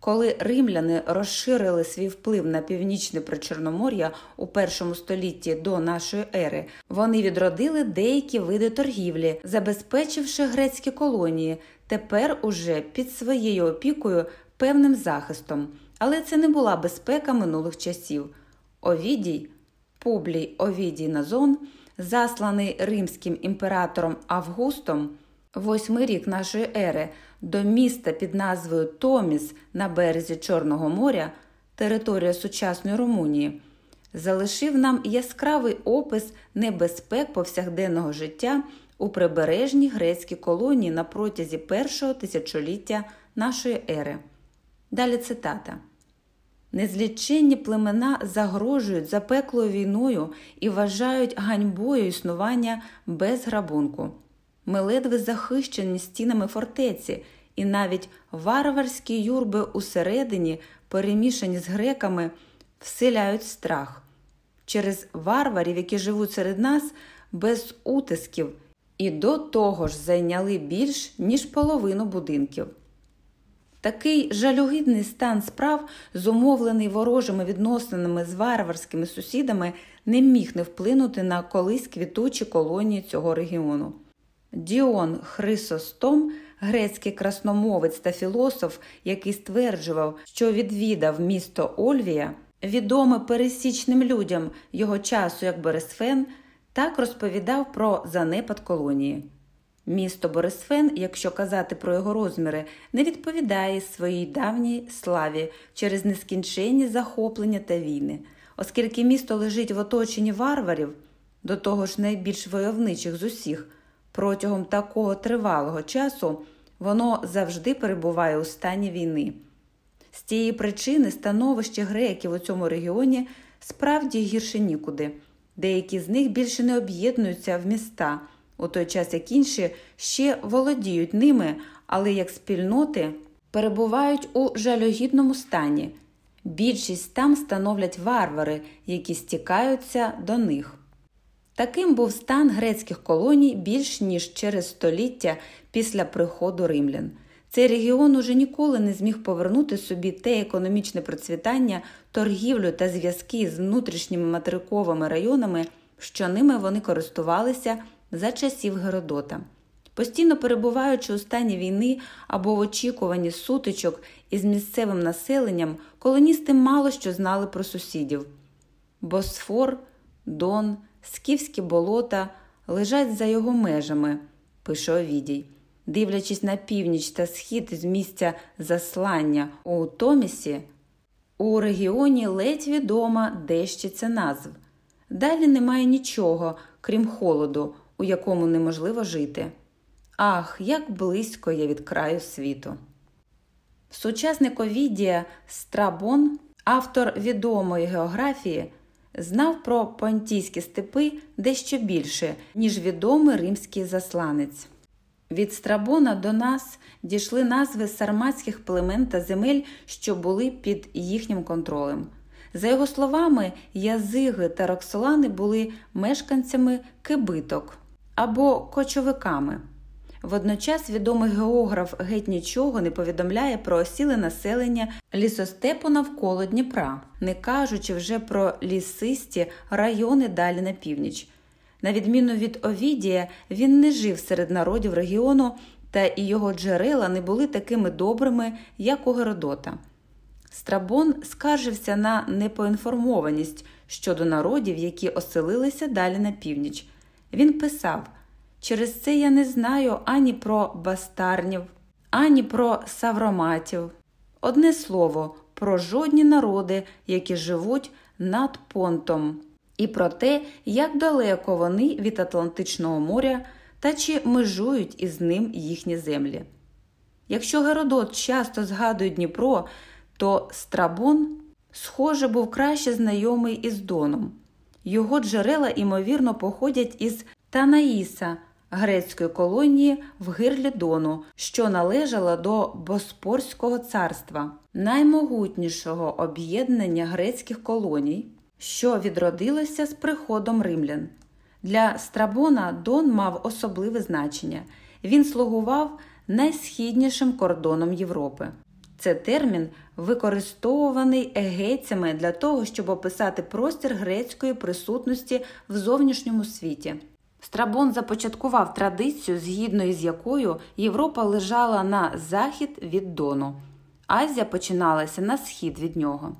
Speaker 1: Коли римляни розширили свій вплив на північне Причорномор'я у першому столітті до нашої ери, вони відродили деякі види торгівлі, забезпечивши грецькі колонії, тепер уже під своєю опікою певним захистом. Але це не була безпека минулих часів. Овідій Публій Овідій Назон, засланий римським імператором Августом, восьмий рік нашої ери, до міста під назвою Томіс на березі Чорного моря, територія сучасної Румунії, залишив нам яскравий опис небезпек повсякденного життя у прибережній грецькій колонії на протязі першого тисячоліття нашої ери. Далі цитата. Незліченні племена загрожують запеклою війною і вважають ганьбою існування без грабунку. Ми ледве захищені стінами фортеці, і навіть варварські юрби усередині, перемішані з греками, вселяють страх через варварів, які живуть серед нас без утисків, і до того ж зайняли більш ніж половину будинків. Такий жалюгідний стан справ, зумовлений ворожими відносинами з варварськими сусідами, не міг не вплинути на колись квітучі колонії цього регіону. Діон Хрисостом, грецький красномовець та філософ, який стверджував, що відвідав місто Ольвія, відоме пересічним людям його часу як Бересфен, так розповідав про занепад колонії. Місто Борисфен, якщо казати про його розміри, не відповідає своїй давній славі через нескінченні захоплення та війни, оскільки місто лежить в оточенні варварів, до того ж найбільш войовничих з усіх, протягом такого тривалого часу воно завжди перебуває у стані війни. З цієї причини становище греків у цьому регіоні справді гірше нікуди, деякі з них більше не об'єднуються в міста у той час як інші ще володіють ними, але як спільноти перебувають у жалюгідному стані. Більшість там становлять варвари, які стікаються до них. Таким був стан грецьких колоній більш ніж через століття після приходу римлян. цей регіон уже ніколи не зміг повернути собі те економічне процвітання, торгівлю та зв'язки з внутрішніми материковими районами, що ними вони користувалися за часів Геродота. Постійно перебуваючи у стані війни або в очікуванні сутичок із місцевим населенням, колоністи мало що знали про сусідів. Босфор, Дон, Скіфські болота лежать за його межами, пише Овідій. Дивлячись на північ та схід з місця заслання у Томісі, у регіоні ледь відома дещиця назв. Далі немає нічого, крім холоду, у якому неможливо жити. Ах, як близько я від краю світу. Сучасник Овідія Страбон, автор відомої географії, знав про понтійські степи дещо більше, ніж відомий римський засланець. Від Страбона до нас дійшли назви сарматських племен та земель, що були під їхнім контролем. За його словами, язиги та роксолани були мешканцями кибиток або кочовиками. Водночас відомий географ геть нічого не повідомляє про осіле населення лісостепу навколо Дніпра, не кажучи вже про лісисті райони далі на північ. На відміну від Овідія, він не жив серед народів регіону, та і його джерела не були такими добрими, як у Геродота. Страбон скаржився на непоінформованість щодо народів, які оселилися далі на північ. Він писав через це я не знаю ані про бастарнів, ані про савроматів. Одне слово, про жодні народи, які живуть над понтом, і про те, як далеко вони від Атлантичного моря та чи межують із ним їхні землі. Якщо Геродот часто згадує Дніпро, то Страбон, схоже, був краще знайомий із Доном. Його джерела, ймовірно, походять із Танаїса, грецької колонії в гирлі Дону, що належала до Боспорського царства, наймогутнішого об'єднання грецьких колоній, що відродилося з приходом римлян. Для Страбона Дон мав особливе значення. Він слугував найсхіднішим кордоном Європи. Це термін використовуваний егейцями для того, щоб описати простір грецької присутності в зовнішньому світі. Страбон започаткував традицію, згідно із якою Європа лежала на захід від Дону, Азія починалася на схід від нього.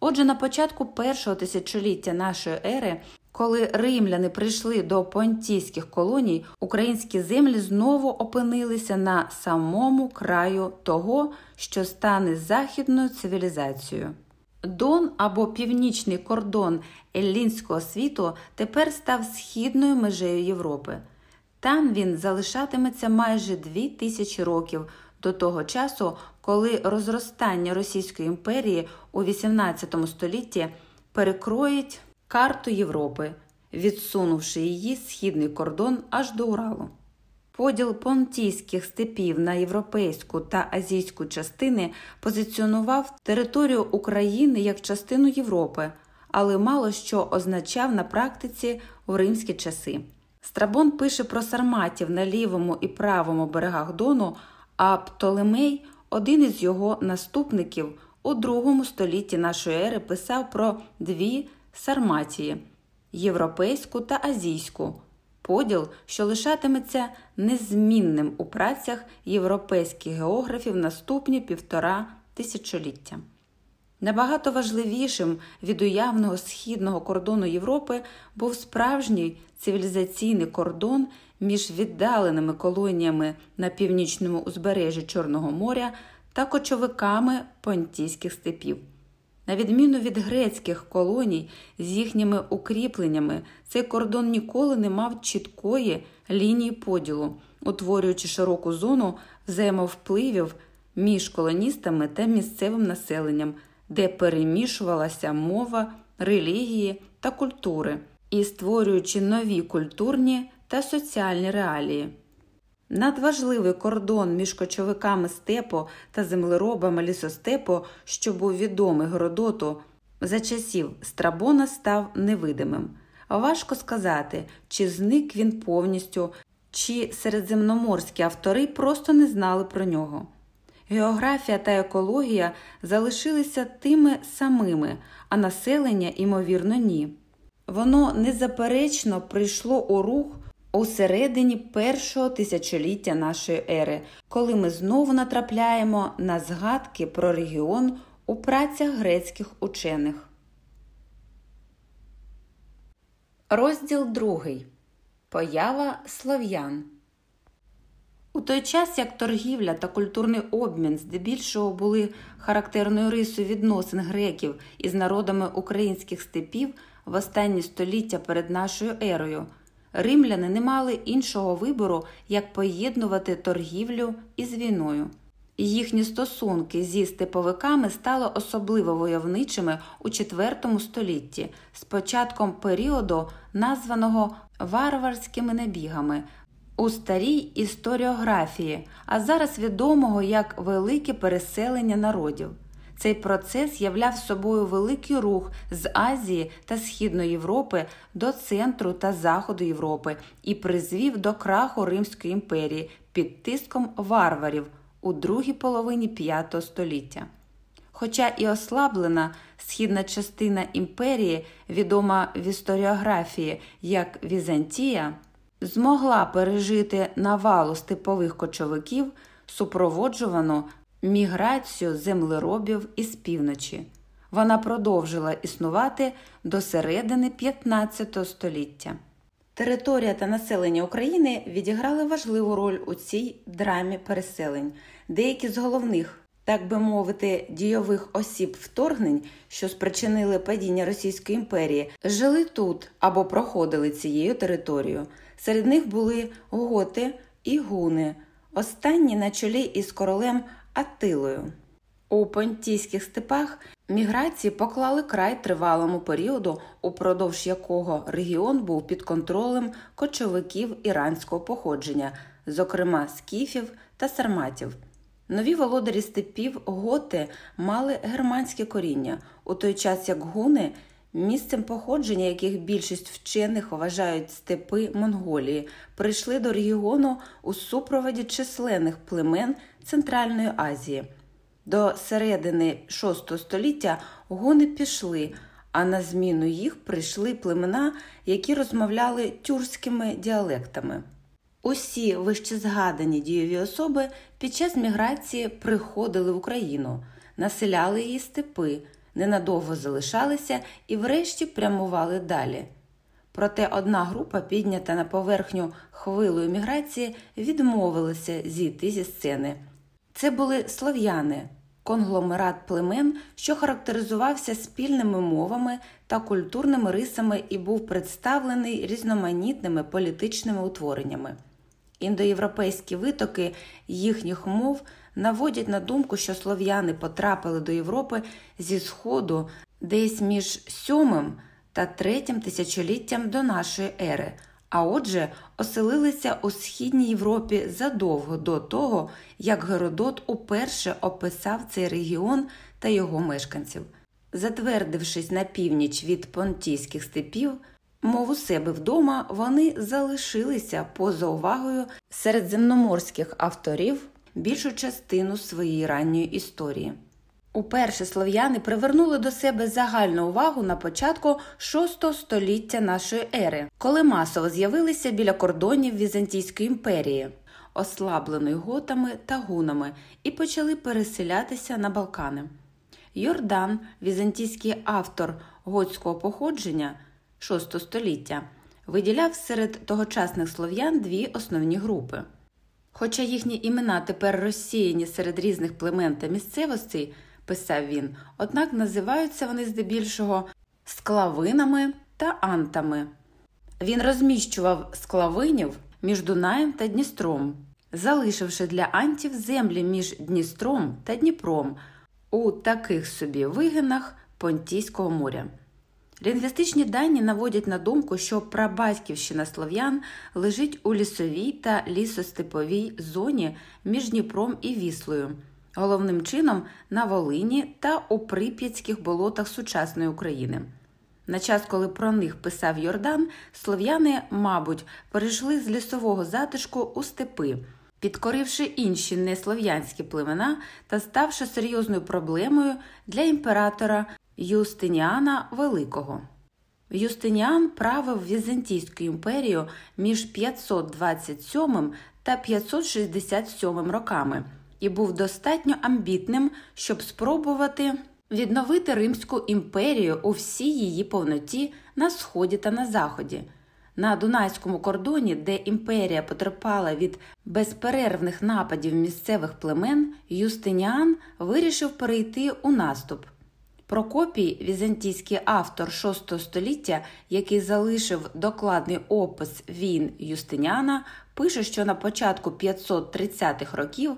Speaker 1: Отже, на початку першого тисячоліття нашої ери, коли римляни прийшли до понтійських колоній, українські землі знову опинилися на самому краю того, що стане західною цивілізацією. Дон або північний кордон еллінського світу тепер став східною межею Європи. Там він залишатиметься майже дві тисячі років до того часу, коли розростання Російської імперії у XVIII столітті перекроїть карту Європи, відсунувши її східний кордон аж до Уралу. Поділ понтійських степів на європейську та азійську частини позиціонував територію України як частину Європи, але мало що означав на практиці у римські часи. Страбон пише про сарматів на лівому і правому берегах Дону, а Птолемей, один із його наступників, у другому столітті нашої ери писав про дві сарматії європейську та азійську поділ, що лишатиметься незмінним у працях європейських географів наступні півтора тисячоліття. Набагато важливішим від уявного східного кордону Європи був справжній цивілізаційний кордон між віддаленими колоніями на північному узбережжі Чорного моря та кочовиками понтійських степів. На відміну від грецьких колоній з їхніми укріпленнями, цей кордон ніколи не мав чіткої лінії поділу, утворюючи широку зону взаємовпливів між колоністами та місцевим населенням, де перемішувалася мова, релігії та культури, і створюючи нові культурні та соціальні реалії. Надважливий кордон між кочовиками степу та землеробами лісостепу, що був відомий Геродоту, за часів Страбона став невидимим. Важко сказати, чи зник він повністю, чи середземноморські автори просто не знали про нього. Географія та екологія залишилися тими самими, а населення, ймовірно, ні. Воно незаперечно прийшло у рух у середині першого тисячоліття нашої ери, коли ми знову натрапляємо на згадки про регіон у працях грецьких учених. Розділ другий. Поява слов'ян. У той час як торгівля та культурний обмін здебільшого були характерною рисою відносин греків із народами українських степів в останні століття перед нашою ерою, римляни не мали іншого вибору, як поєднувати торгівлю із війною. Їхні стосунки зі степовиками стали особливо войовничими у IV столітті з початком періоду, названого варварськими набігами у старій історіографії, а зараз відомого як велике переселення народів. Цей процес являв собою великий рух з Азії та Східної Європи до центру та заходу Європи і призвів до краху Римської імперії під тиском варварів у другій половині V століття. Хоча і ослаблена східна частина імперії, відома в історіографії як Візантія, змогла пережити навалу степових кочовиків, супроводжувану міграцію землеробів із півночі. Вона продовжила існувати до середини 15 століття. Територія та населення України відіграли важливу роль у цій драмі переселень. Деякі з головних, так би мовити, дійових осіб вторгнень, що спричинили падіння Російської імперії, жили тут або проходили цією територією. Серед них були готи і гуни, останні на чолі із королем Атилою. У понтійських степах міграції поклали край тривалому періоду, упродовж якого регіон був під контролем кочовиків іранського походження, зокрема скіфів та сарматів. Нові володарі степів готи мали германське коріння, у той час як гуни, місцем походження яких більшість вчених вважають степи Монголії, прийшли до регіону у супроводі численних племен Центральної Азії. До середини VI століття гуни пішли, а на зміну їх прийшли племена, які розмовляли тюркськими діалектами. Усі вищезгадані дієві особи під час міграції приходили в Україну, населяли її степи, ненадовго залишалися і врешті прямували далі. Проте одна група, піднята на поверхню хвилою міграції, відмовилася зійти зі сцени. Це були слов'яни, конгломерат племен, що характеризувався спільними мовами та культурними рисами і був представлений різноманітними політичними утвореннями. Індоєвропейські витоки їхніх мов наводять на думку, що слов'яни потрапили до Європи зі Сходу десь між сьомим та третім тисячоліттям до нашої ери, а отже, оселилися у Східній Європі задовго до того, як Геродот уперше описав цей регіон та його мешканців. Затвердившись на північ від понтійських степів, мов у себе вдома, вони залишилися поза увагою середземноморських авторів більшу частину своєї ранньої історії. Уперше слов'яни привернули до себе загальну увагу на початку VI століття нашої ери, коли масово з'явилися біля кордонів Візантійської імперії, ослабленої готами та гунами, і почали переселятися на Балкани. Йордан, візантійський автор готського походження VI століття, виділяв серед тогочасних слов'ян дві основні групи. Хоча їхні імена тепер розсіяні серед різних племен та місцевостей, писав він, однак називаються вони здебільшого склавинами та антами. Він розміщував склавинів між Дунаєм та Дністром, залишивши для антів землі між Дністром та Дніпром у таких собі вигинах Понтійського моря. Лінгвістичні дані наводять на думку, що прабатьківщина слов'ян лежить у лісовій та лісостеповій зоні між Дніпром і Віслою, головним чином на Волині та у прип'ятських болотах сучасної України. На час, коли про них писав Йордан, слов'яни, мабуть, перейшли з лісового затишку у степи, підкоривши інші неслов'янські племена та ставши серйозною проблемою для імператора Юстиніана Великого. Юстиніан правив Візантійську імперію між 527 та 567 роками і був достатньо амбітним, щоб спробувати відновити Римську імперію у всій її повноті на сході та на заході. На Дунайському кордоні, де імперія потерпала від безперервних нападів місцевих племен, Юстиніан вирішив перейти у наступ. Прокопій, візантійський автор VI століття, який залишив докладний опис війн Юстиніана, пише, що на початку 530-х років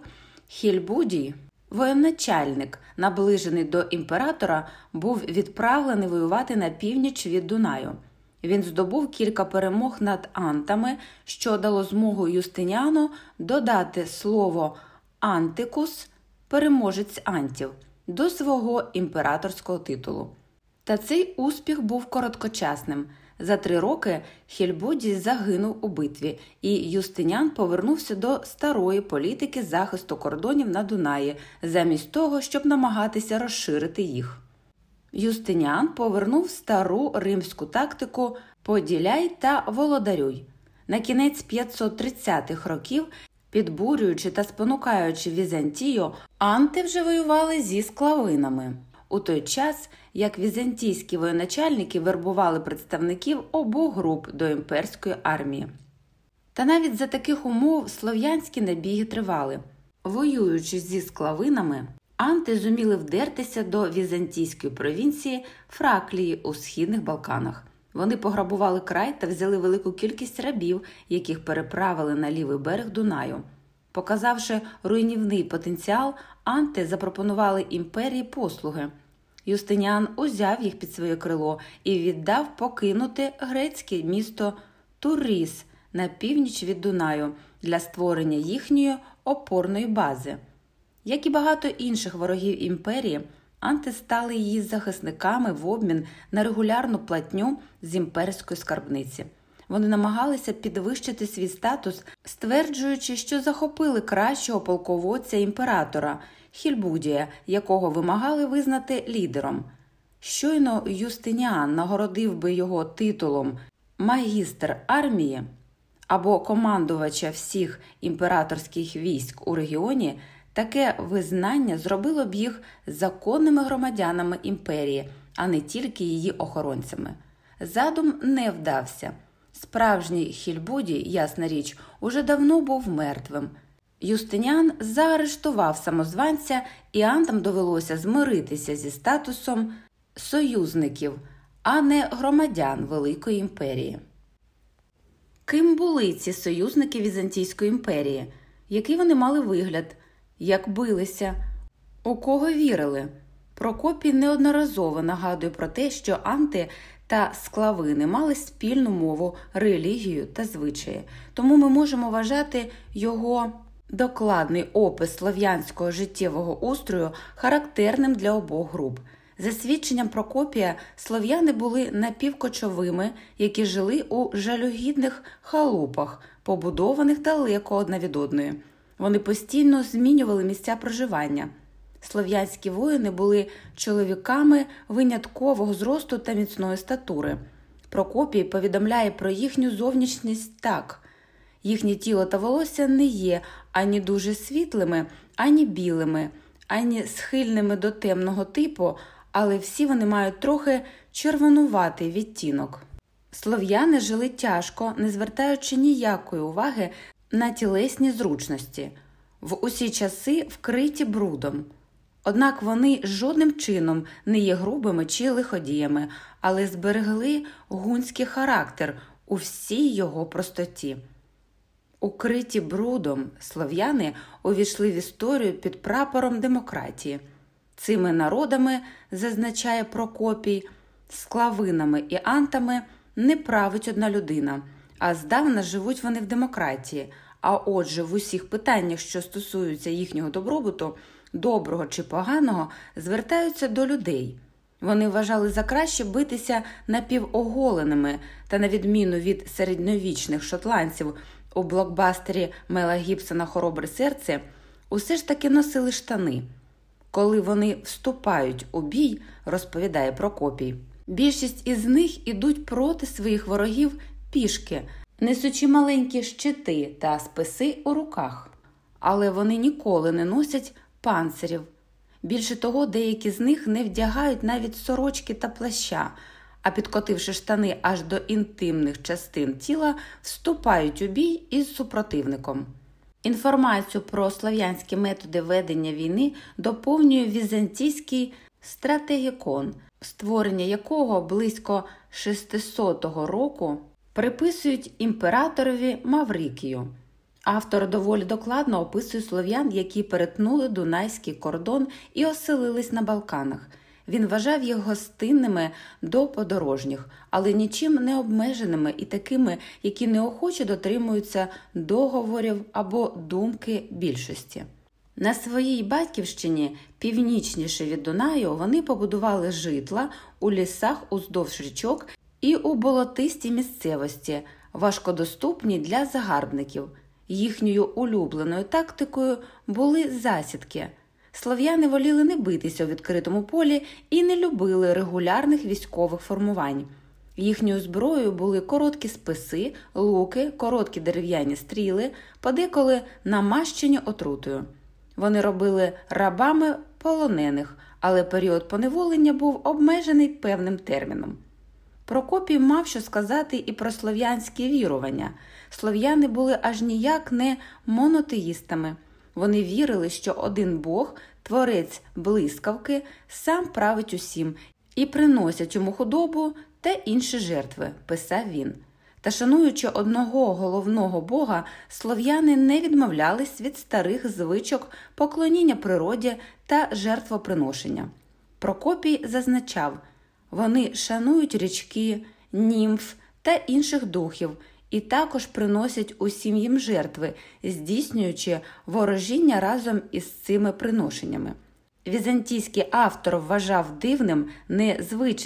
Speaker 1: Хільбудій, воєначальник, наближений до імператора, був відправлений воювати на північ від Дунаю. Він здобув кілька перемог над антами, що дало змогу Юстиніану додати слово антикус, переможець антів, до свого імператорського титулу. Та цей успіх був короткочасним. За три роки Хільбудій загинув у битві, і Юстиніан повернувся до старої політики захисту кордонів на Дунаї, замість того, щоб намагатися розширити їх. Юстиніан повернув стару римську тактику поділяй та володарюй. На кінець 530-х років, підбурюючи та спонукаючи Візантію, анти вже воювали зі склавинами. У той час, як візантійські воєначальники вербували представників обох груп до імперської армії. Та навіть за таких умов слов'янські набіги тривали. Воюючи зі склавинами, анти зуміли вдертися до візантійської провінції Фраклії у східних Балканах. Вони пограбували край та взяли велику кількість рабів, яких переправили на лівий берег Дунаю. Показавши руйнівний потенціал, анти запропонували імперії послуги. Юстиніан узяв їх під своє крило і віддав покинути грецьке місто Турріс на північ від Дунаю для створення їхньої опорної бази. Як і багато інших ворогів імперії, анти стали її захисниками в обмін на регулярну платню з імперської скарбниці. Вони намагалися підвищити свій статус, стверджуючи, що захопили кращого полководця імператора Хільбудія, якого вимагали визнати лідером. Щойно Юстиніан нагородив би його титулом магістр армії або командувача всіх імператорських військ у регіоні. Таке визнання зробило б їх законними громадянами імперії, а не тільки її охоронцями. Задум не вдався. Справжній Хільбудій, ясна річ, уже давно був мертвим. Юстиніан заарештував самозванця, і антам довелося змиритися зі статусом союзників, а не громадян Великої імперії. Ким були ці союзники Візантійської імперії? Який вони мали вигляд? Як билися? У кого вірили? Прокопій неодноразово нагадує про те, що анти та склавини мали спільну мову, релігію та звичаї, тому ми можемо вважати його докладний опис слов'янського життєвого устрою характерним для обох груп. За свідченням Прокопія, слов'яни були напівкочовими, які жили у жалюгідних халупах, побудованих далеко одна від одної. Вони постійно змінювали місця проживання. Слов'янські воїни були чоловіками виняткового зросту та міцної статури. Прокопій повідомляє про їхню зовнішність так їхнє тіло та волосся не є ані дуже світлими, ані білими, ані схильними до темного типу, але всі вони мають трохи червонуватий відтінок. Слов'яни жили тяжко, не звертаючи ніякої уваги на тілесні зручності, в усі часи вкриті брудом. Однак вони жодним чином не є грубими чи лиходіями, але зберегли гунський характер у всій його простоті. Укриті брудом слов'яни увійшли в історію під прапором демократії. Цими народами, зазначає Прокопій, склавинами і антами не править одна людина, а здавна живуть вони в демократії. А отже, в усіх питаннях, що стосуються їхнього добробуту, доброго чи поганого, звертаються до людей. Вони вважали за краще битися напівоголеними та, на відміну від середньовічних шотландців, у блокбастері Мела Гібсона Хоробре серце усе ж таки носили штани. Коли вони вступають у бій, розповідає Прокопій. Більшість із них ідуть проти своїх ворогів пішки, несучи маленькі щити та списи у руках, але вони ніколи не носять панцирів. Більше того, деякі з них не вдягають навіть сорочки та плаща, а підкотивши штани аж до інтимних частин тіла, вступають у бій із супротивником. Інформацію про слав'янські методи ведення війни доповнює візантійський стратегікон, створення якого близько 600 року приписують імператорові Маврикію. Автор доволі докладно описує слов'ян, які перетнули Дунайський кордон і оселились на Балканах. Він вважав їх гостинними до подорожніх, але нічим не обмеженими і такими, які неохоче дотримуються договорів або думки більшості. На своїй батьківщині, північніше від Дунаю, вони побудували житла у лісах уздовж річок і у болотистій місцевості, важкодоступні для загарбників. Їхньою улюбленою тактикою були засідки. Слов'яни воліли не битися у відкритому полі і не любили регулярних військових формувань. Їхньою зброєю були короткі списи, луки, короткі дерев'яні стріли, подеколи намащені отрутою. Вони робили рабами полонених, але період поневолення був обмежений певним терміном. Прокопій мав що сказати і про слов'янські вірування. Слов'яни були аж ніяк не монотеїстами. Вони вірили, що один Бог, творець блискавки, сам править усім і приносять йому худобу та інші жертви, писав він. Та, шануючи одного головного бога, слов'яни не відмовлялись від старих звичок поклоніння природі та жертвоприношення. Прокопій зазначав, вони шанують річки, німф та інших духів і також приносять усім їм жертви, здійснюючи ворожіння разом із цими приношеннями. Візантійський автор вважав дивним не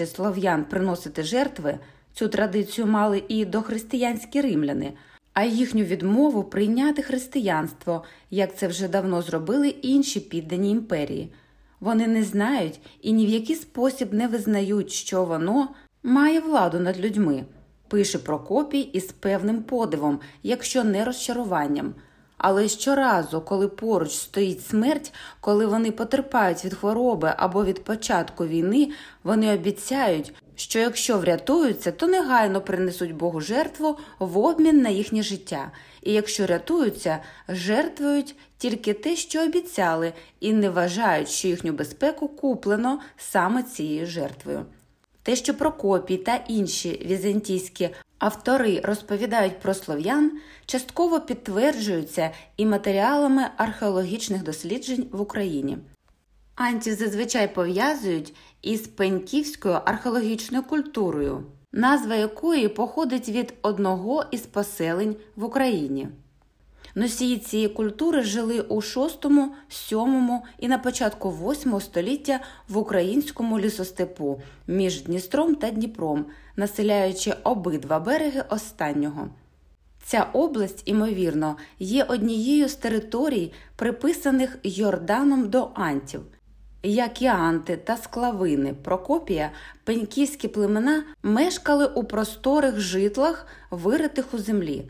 Speaker 1: слов'ян приносити жертви. Цю традицію мали і дохристиянські римляни, а їхню відмову прийняти християнство, як це вже давно зробили інші піддані імперії. Вони не знають і ні в який спосіб не визнають, що воно має владу над людьми, пише Прокопій із певним подивом, якщо не розчаруванням. Але щоразу, коли поруч стоїть смерть, коли вони потерпають від хвороби або від початку війни, вони обіцяють, що якщо врятуються, то негайно принесуть Богу жертву в обмін на їхнє життя, і якщо рятуються, жертвують тільки те, що обіцяли, і не вважають, що їхню безпеку куплено саме цією жертвою. Те, що Прокопій та інші візантійські автори розповідають про слов'ян, частково підтверджуються і матеріалами археологічних досліджень в Україні. Антів зазвичай пов'язують із пеньківською археологічною культурою, назва якої походить від одного із поселень в Україні. Носії цієї культури жили у VI, VII і на початку VIII століття в українському лісостепу між Дністром та Дніпром, населяючи обидва береги останнього. Ця область, імовірно, є однією з територій, приписаних Йорданом до Антів. Як і Анти та склавини Прокопія, пеньківські племена мешкали у просторих житлах, виритих у землі.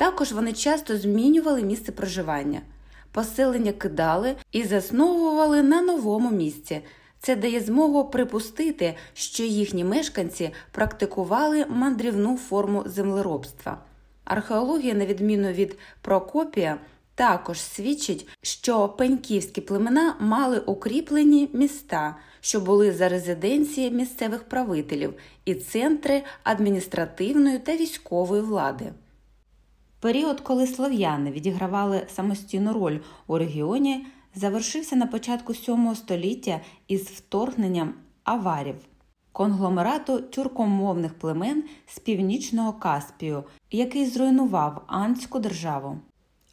Speaker 1: Також вони часто змінювали місце проживання, поселення кидали і засновували на новому місці. Це дає змогу припустити, що їхні мешканці практикували мандрівну форму землеробства. Археологія, на відміну від Прокопія, також свідчить, що пеньківські племена мали укріплені міста, що були за резиденції місцевих правителів і центри адміністративної та військової влади. Період, коли слов'яни відігравали самостійну роль у регіоні, завершився на початку VII століття із вторгненням аварів, конгломерату тюркомовних племен з північного Каспію, який зруйнував Анську державу.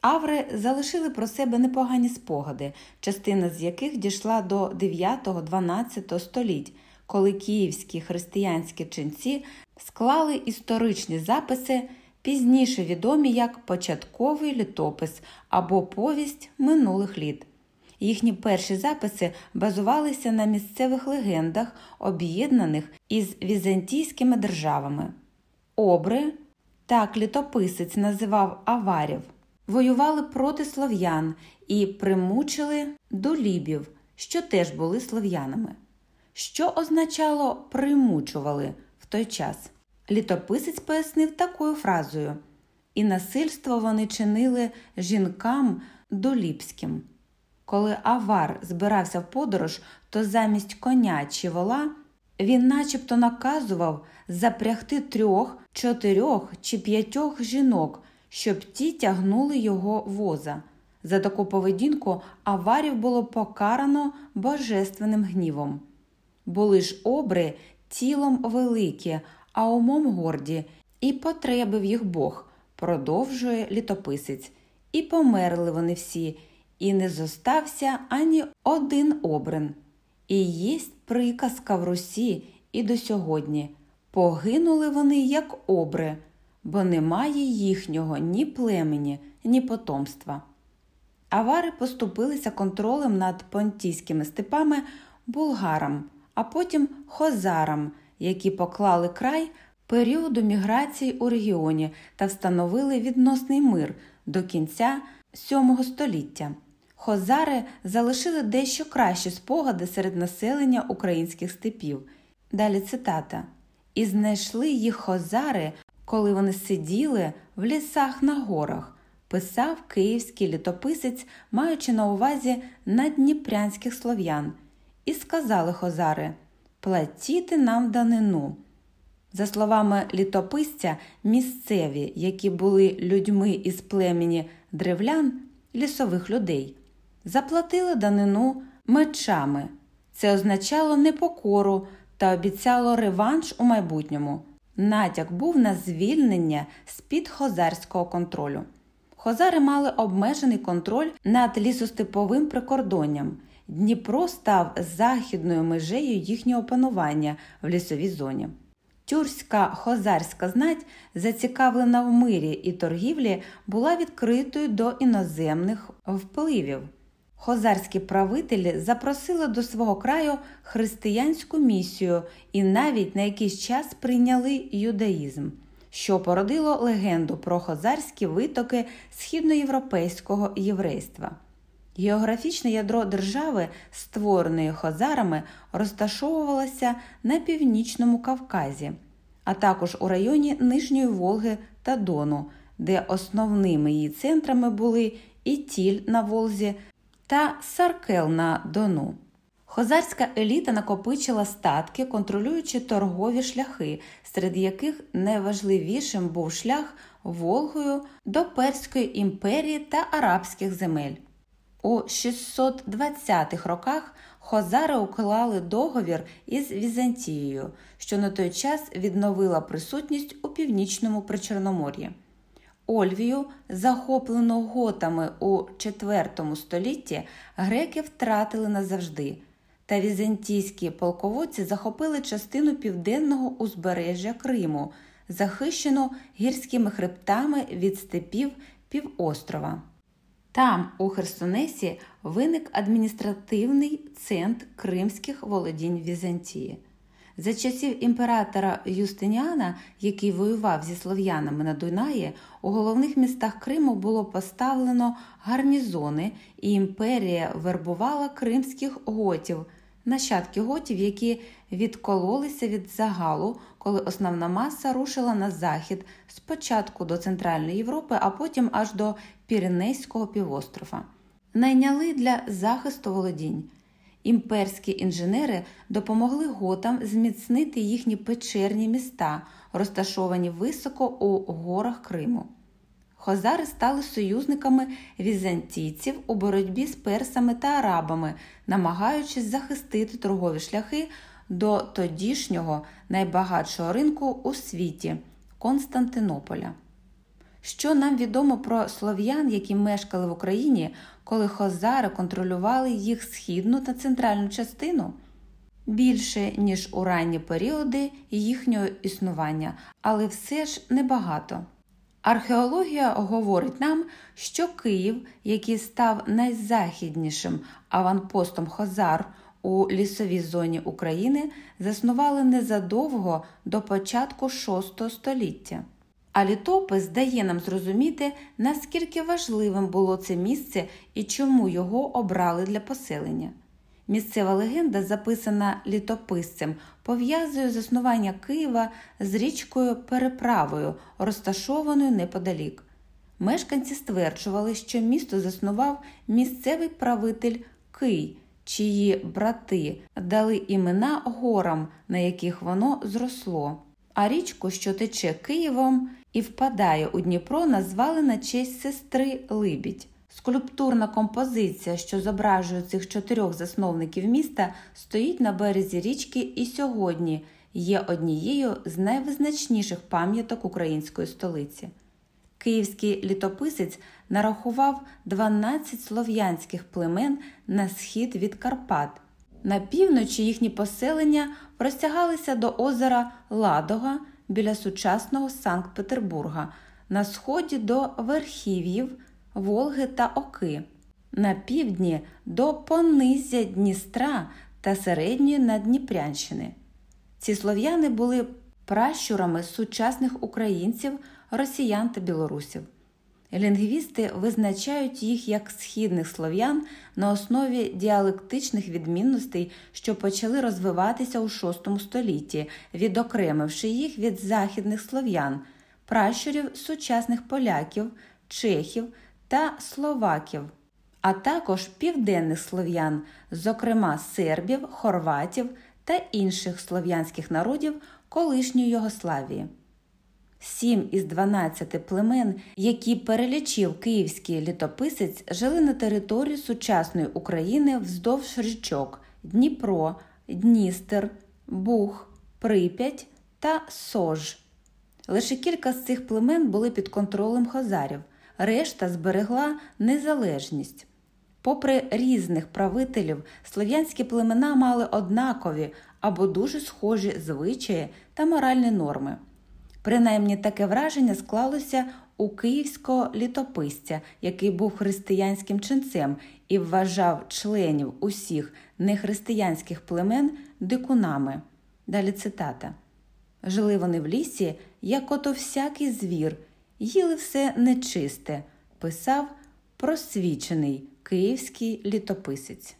Speaker 1: Аври залишили про себе непогані спогади, частина з яких дійшла до 9-12 століть, коли київські християнські ченці склали історичні записи пізніше відомі як початковий літопис або повість минулих літ. Їхні перші записи базувалися на місцевих легендах, об'єднаних із візантійськими державами. Обри, так літописець називав аварів, воювали проти слов'ян і примучили долібів, що теж були слов'янами. Що означало примучували в той час? Літописець пояснив такою фразою і насильство вони чинили жінкам доліпським. Коли авар збирався в подорож, то замість коня чи вола він начебто наказував запрягти трьох, чотирьох чи п'ятьох жінок, щоб ті тягнули його воза. За таку поведінку аварів було покарано божественним гнівом. Були ж обри тілом великі, а умом горді, і потребив їх Бог, продовжує літописець. І померли вони всі, і не зостався ані один обрин. І єсть приказка в Русі і до сьогодні. Погинули вони, як обри, бо немає їхнього ні племені, ні потомства. Авари поступилися контролем над понтійськими степами булгарам, а потім хозарам, які поклали край періоду міграції у регіоні та встановили відносний мир до кінця VII століття. Хозари залишили дещо кращі спогади серед населення українських степів. Далі цитата: І знайшли їх хозари, коли вони сиділи в лісах на горах, писав київський літописець, маючи на увазі надніпрянських слов'ян, і сказали хозари платіти нам данину. За словами літописця, місцеві, які були людьми із племені древлян, лісових людей, заплатили данину мечами. Це означало непокору та обіцяло реванш у майбутньому. Натяк був на звільнення з під хозарського контролю. Хозари мали обмежений контроль над лісостеповим прикордонням. Дніпро став західною межею їхнього панування в лісовій зоні. Тюрська хозарська знать, зацікавлена в мирі і торгівлі, була відкритою до іноземних впливів. Хозарські правителі запросили до свого краю християнську місію і навіть на якийсь час прийняли юдаїзм, що породило легенду про хозарські витоки східноєвропейського єврейства. Географічне ядро держави, створеної хозарами, розташовувалося на північному Кавказі, а також у районі Нижньої Волги та Дону, де основними її центрами були Ітіль на Волзі та Саркел на Дону. Хозарська еліта накопичила статки, контролюючи торгові шляхи, серед яких найважливішим був шлях Волгою до Перської імперії та арабських земель. У 620-х роках Хозари уклали договір із Візантією, що на той час відновила присутність у північному Причорномор'ї. Ольвію, захоплену готами у IV столітті, греки втратили назавжди, та візантійські полководці захопили частину південного узбережжя Криму, захищену гірськими хребтами від степів півострова. Там, у Херсонесі, виник адміністративний центр кримських володінь Візантії. За часів імператора Юстиніана, який воював зі слов'янами на Дунаї, у головних містах Криму було поставлено гарнізони, і імперія вербувала кримських готів, нащадки готів, які відкололися від загалу, коли основна маса рушила на захід спочатку до Центральної Європи, а потім аж до Піренейського півострова. Найняли для захисту володінь. Імперські інженери допомогли готам зміцнити їхні печерні міста, розташовані високо у горах Криму. Хозари стали союзниками візантійців у боротьбі з персами та арабами, намагаючись захистити торгові шляхи до тодішнього найбагатшого ринку у світі Константинополя. Що нам відомо про слов'ян, які мешкали в Україні, коли хозари контролювали їх східну та центральну частину? Більше, ніж у ранні періоди їхнього існування, але все ж небагато. Археологія говорить нам, що Київ, який став найзахіднішим аванпостом Хозар у лісовій зоні України, заснували незадовго до початку VI століття. А літопис дає нам зрозуміти, наскільки важливим було це місце і чому його обрали для поселення. Місцева легенда, записана літописцем, пов'язує заснування Києва з річкою Переправою, розташованою неподалік. Мешканці стверджували, що місто заснував місцевий правитель Кий, чиї брати дали імена горам, на яких воно зросло. А річку, що тече Києвом і впадає у Дніпро, назвали на честь сестри Либідь. Скульптурна композиція, що зображує цих чотирьох засновників міста, стоїть на березі річки і сьогодні є однією з найвизначніших пам'яток української столиці. Київський літописець нарахував 12 слов'янських племен на схід від Карпат. На півночі їхні поселення простягалися до озера Ладога біля сучасного Санкт Петербурга, на сході до Верхів'їв. Волги та Оки, на півдні до понизя Дністра та середньої Надніпрянщини. Ці слов'яни були пращурами сучасних українців, росіян та білорусів. Лінгвісти визначають їх як східних слов'ян на основі діалектичних відмінностей, що почали розвиватися у VI столітті, відокремивши їх від західних слов'ян, пращурів сучасних поляків, чехів та словаків, а також південних слов'ян, зокрема сербів, хорватів та інших слов'янських народів колишньої Йогославії. Сім із 12 племен, які перелічив київський літописець, жили на території сучасної України вздовж річок Дніпро, Дністер, Бух, Прип'ять та Сож. Лише кілька з цих племен були під контролем хозарів решта зберегла незалежність. Попри різних правителів, слов'янські племена мали однакові або дуже схожі звичаї та моральні норми. Принаймні таке враження склалося у київського літописця, який був християнським ченцем і вважав членів усіх нехристиянських племен дикунами. Далі цитата. Жили вони в лісі, як ото всякий звір, їли все нечисте, писав просвічений київський літописець.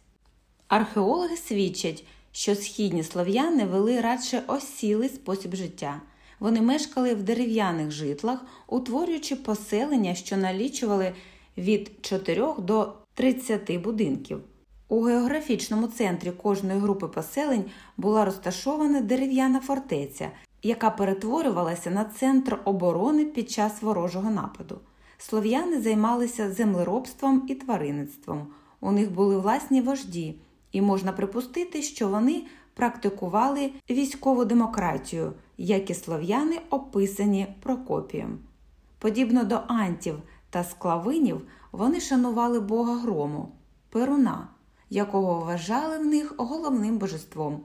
Speaker 1: Археологи свідчать, що східні слов'яни вели радше осілий спосіб життя. Вони мешкали в дерев'яних житлах, утворюючи поселення, що налічували від 4 до 30 будинків. У географічному центрі кожної групи поселень була розташована дерев'яна фортеця, яка перетворювалася на центр оборони під час ворожого нападу. Слов'яни займалися землеробством і тваринництвом. У них були власні вожді, і можна припустити, що вони практикували військову демократію, як і слов'яни описані Прокопієм. Подібно до антів та склавинів, вони шанували бога грому, перуна, якого вважали в них головним божеством.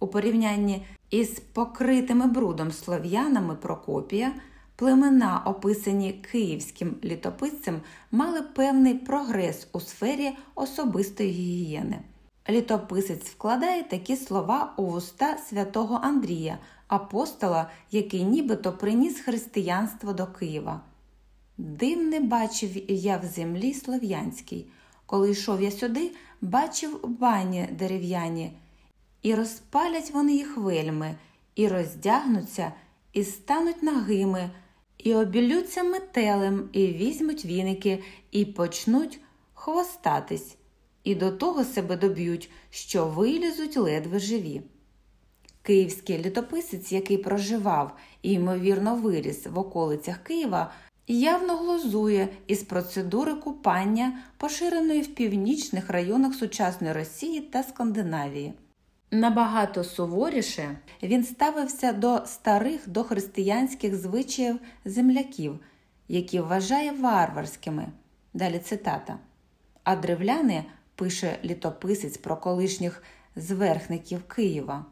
Speaker 1: У порівнянні із покритими брудом слов'янами Прокопія племена, описані київським літописцем, мали певний прогрес у сфері особистої гігієни. Літописець вкладає такі слова у вуста святого Андрія, апостола, який нібито приніс християнство до Києва. Дим не бачив я в землі слов'янській. Коли йшов я сюди, бачив бані дерев'яні. І розпалять вони їх вельми, і роздягнуться, і стануть нагими, і обілються метелем, і візьмуть віники, і почнуть хвостатись, і до того себе доб'ють, що вилізуть ледве живі. Київський літописець, який проживав і, ймовірно, виріс в околицях Києва, явно глузує із процедури купання, поширеної в північних районах сучасної Росії та Скандинавії. Набагато суворіше він ставився до старих дохристиянських звичаїв земляків, які вважає варварськими. Далі цитата. А древляни, пише літописець про колишніх зверхників Києва,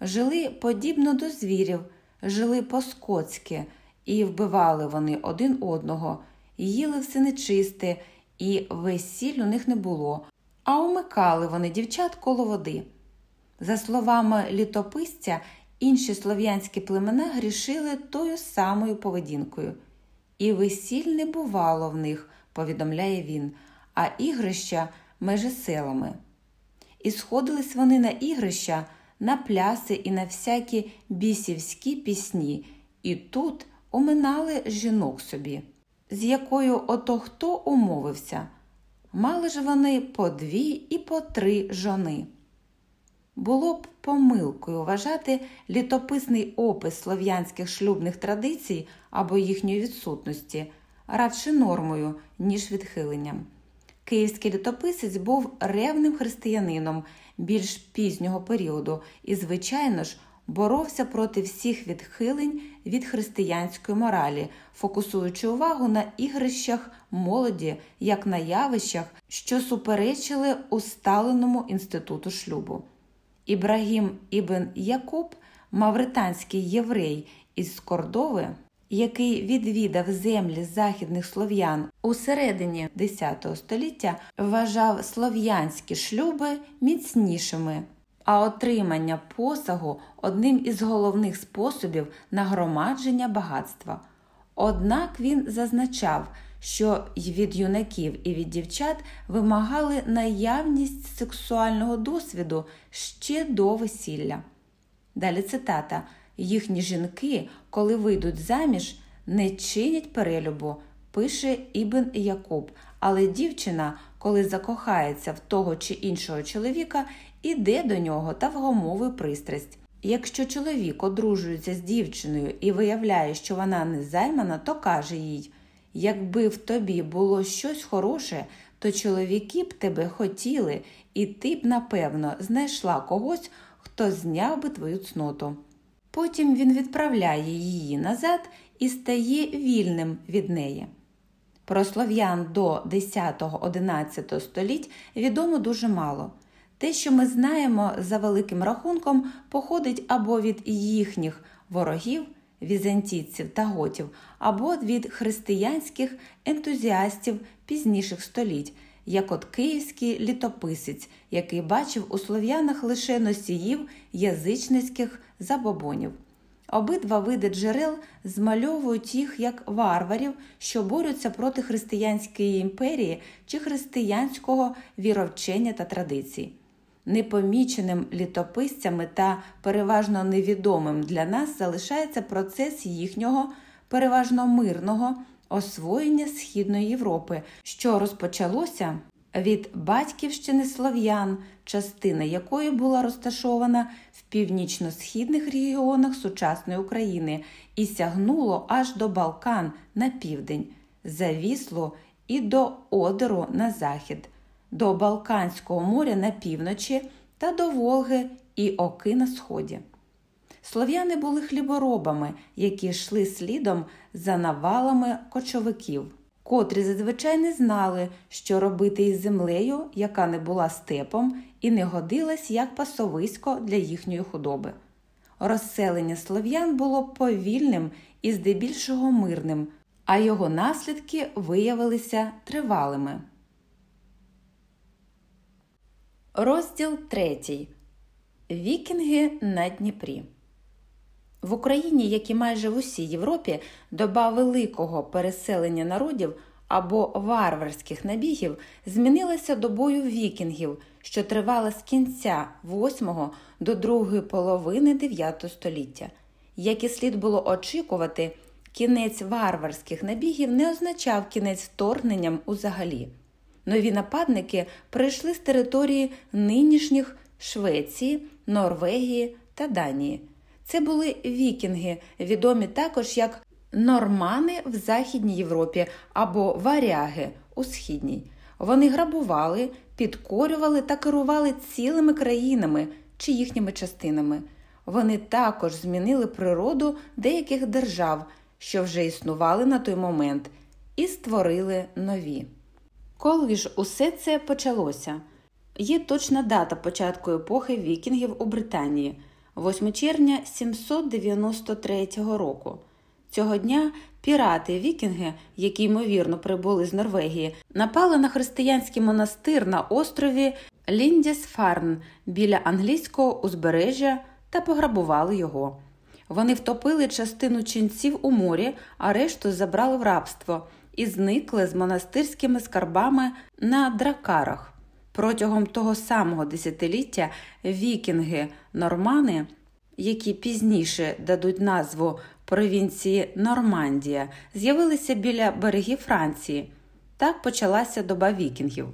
Speaker 1: жили подібно до звірів, жили по-скотськи і вбивали вони один одного, їли все нечисте, і весіль у них не було, а умикали вони дівчат коло води. За словами літописця, інші слов'янські племена грішили тою самою поведінкою. І весіль не бувало в них, повідомляє він, а ігрища межі селами. І сходились вони на ігрища, на пляси і на всякі бісівські пісні, і тут оминали жінок собі, з якою ото хто умовився. Мали ж вони по дві і по три жони. Було б помилкою вважати літописний опис слов'янських шлюбних традицій або їхньої відсутності радше нормою, ніж відхиленням. Київський літописець був ревним християнином більш пізнього періоду і, звичайно ж, боровся проти всіх відхилень від християнської моралі, фокусуючи увагу на ігрищах молоді як на явищах, що суперечили усталеному інституту шлюбу. Ібрагім Ібн Якуб, мавританський єврей із Кордови, який відвідав землі західних слов'ян у середині X століття, вважав слов'янські шлюби міцнішими, а отримання посагу одним із головних способів нагромадження багатства. Однак він зазначав, що від юнаків і від дівчат вимагали наявність сексуального досвіду ще до весілля. Далі цитата їхні жінки, коли вийдуть заміж, не чинять перелюбу, пише Ібн Якуб, але дівчина, коли закохається в того чи іншого чоловіка, іде до нього та вгомовує пристрасть. Якщо чоловік одружується з дівчиною і виявляє, що вона не займана, то каже їй якби в тобі було щось хороше, то чоловіки б тебе хотіли, і ти б, напевно, знайшла когось, хто зняв би твою цноту. Потім він відправляє її назад і стає вільним від неї. Про слов'ян до 10-11 століть відомо дуже мало. Те, що ми знаємо за великим рахунком, походить або від їхніх ворогів, візантійців та готів, або від християнських ентузіастів пізніших століть, як от київський літописець, який бачив у слов'янах лише носіїв язичницьких забобонів. Обидва види джерел змальовують їх як варварів, що борються проти християнської імперії чи християнського віровчення та традицій. Непоміченим літописцями та переважно невідомим для нас залишається процес їхнього переважно мирного освоєння Східної Європи, що розпочалося від батьківщини слов'ян, частина якої була розташована в північно-східних регіонах сучасної України і сягнуло аж до Балкан на південь, завісло і до Одеру на захід, до Балканського моря на півночі та до Волги і Оки на сході. Слов'яни були хліборобами, які йшли слідом за навалами кочовиків, котрі зазвичай не знали, що робити із землею, яка не була степом і не годилась як пасовисько для їхньої худоби. Розселення слов'ян було повільним і здебільшого мирним, а його наслідки виявилися тривалими. Розділ 3. Вікінги на Дніпрі. В Україні, як і майже в усій Європі, доба великого переселення народів або варварських набігів змінилася добою вікінгів, що тривала з кінця 8 до другої половини 9 століття. Як і слід було очікувати, кінець варварських набігів не означав кінець вторгненням узагалі. Нові нападники прийшли з території нинішніх Швеції, Норвегії та Данії. Це були вікінги, відомі також як нормани в Західній Європі або варяги у східній. Вони грабували, підкорювали та керували цілими країнами чи їхніми частинами. Вони також змінили природу деяких держав, що вже існували на той момент, і створили нові. Коли ж усе це почалося? Є точна дата початку епохи вікінгів у Британії. 8 червня 793 року. Цього дня пірати вікінги, які ймовірно прибули з Норвегії, напали на християнський монастир на острові Ліндісфарн біля англійського узбережжя та пограбували його. Вони втопили частину ченців у морі, а решту забрали в рабство і зникли з монастирськими скарбами на дракарах. Протягом того самого десятиліття вікінги нормани, які пізніше дадуть назву провінції Нормандія, з'явилися біля берегів Франції. Так почалася доба вікінгів.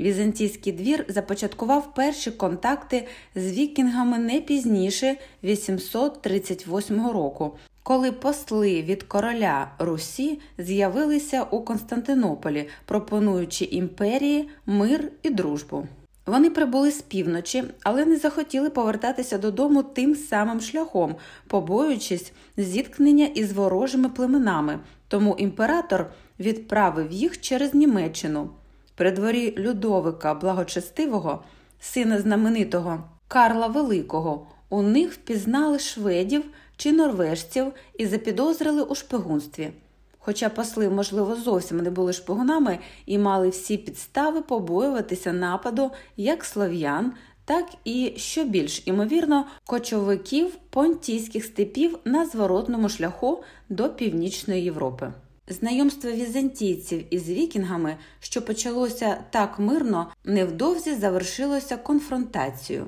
Speaker 1: Візантійський двір започаткував перші контакти з вікінгами не пізніше 838 року, коли посли від короля Русі з'явилися у Константинополі, пропонуючи імперії мир і дружбу. Вони прибули з півночі, але не захотіли повертатися додому тим самим шляхом, побоюючись зіткнення із ворожими племенами, тому імператор відправив їх через Німеччину. При дворі Людовика Благочестивого, сина знаменитого Карла Великого, у них впізнали шведів чи норвежців і запідозрили у шпигунстві. Хоча посли, можливо, зовсім не були шпигунами і мали всі підстави побоюватися нападу як слов'ян, так і, що більш імовірно, кочовиків понтійських степів на зворотному шляху до Північної Європи. Знайомство візантійців із вікінгами, що почалося так мирно, невдовзі завершилося конфронтацією.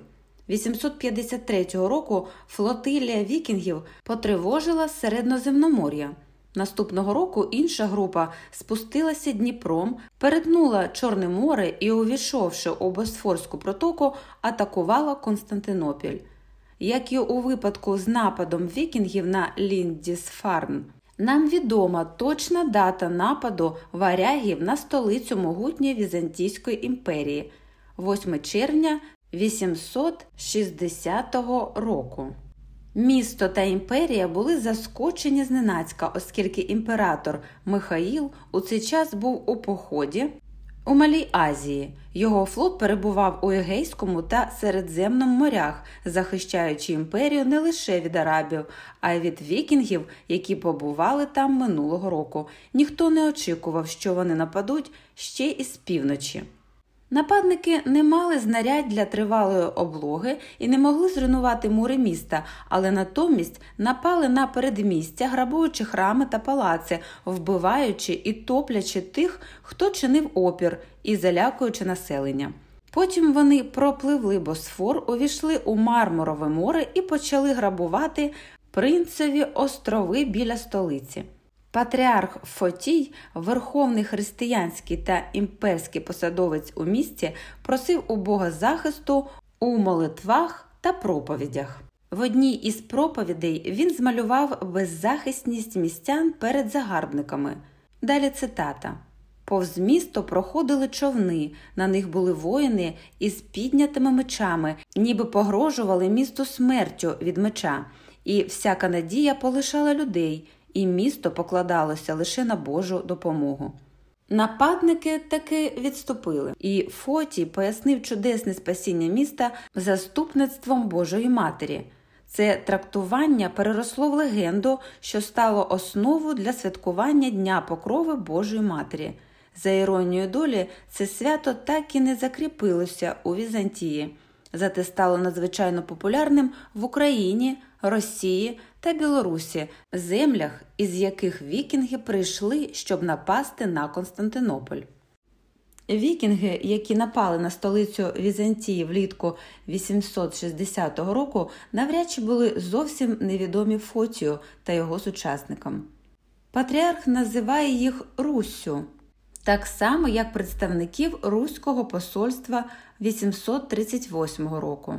Speaker 1: 853 року флотилія вікінгів потривожила Середноземномор'я. Наступного року інша група спустилася Дніпром, перетнула Чорне море і, увійшовши у Босфорську протоку, атакувала Константинопіль. Як і у випадку з нападом вікінгів на Ліндісфарн, нам відома точна дата нападу варягів на столицю могутньої Візантійської імперії 8 червня 860 року. Місто та імперія були заскочені зненацька, оскільки імператор Михаїл у цей час був у поході у Малій Азії. Його флот перебував у Егейському та Середземному морях, захищаючи імперію не лише від арабів, а й від вікінгів, які побували там минулого року. Ніхто не очікував, що вони нападуть ще із півночі. Нападники не мали знарядь для тривалої облоги і не могли зруйнувати мури міста, але натомість напали на передмістя, грабуючи храми та палаци, вбиваючи і топлячи тих, хто чинив опір, і залякуючи населення. Потім вони пропливли Босфор, увійшли у Мармурове море і почали грабувати принцеві острови біля столиці. Патріарх Фотій, верховний християнський та імперський посадовець у місті, просив у Бога захисту у молитвах та проповідях. В одній із проповідей він змалював беззахисність містян перед загарбниками. Далі цитата. Повз місто проходили човни, на них були воїни із піднятими мечами, ніби погрожували місту смертю від меча, і всяка надія полишала людей і місто покладалося лише на Божу допомогу. Нападники таки відступили, і Фотій пояснив чудесне спасіння міста заступництвом Божої Матері. Це трактування переросло в легенду, що стало основою для святкування Дня Покрови Божої Матері. За іронією долі, це свято так і не закріпилося у Візантії, зате стало надзвичайно популярним в Україні, Росії та Білорусі, землях, із яких вікінги прийшли, щоб напасти на Константинополь. Вікінги, які напали на столицю Візантії влітку 860 року, навряд чи були зовсім невідомі Фотію та його сучасникам. Патріарх називає їх Руссю, так само як представників Руського посольства 838 року.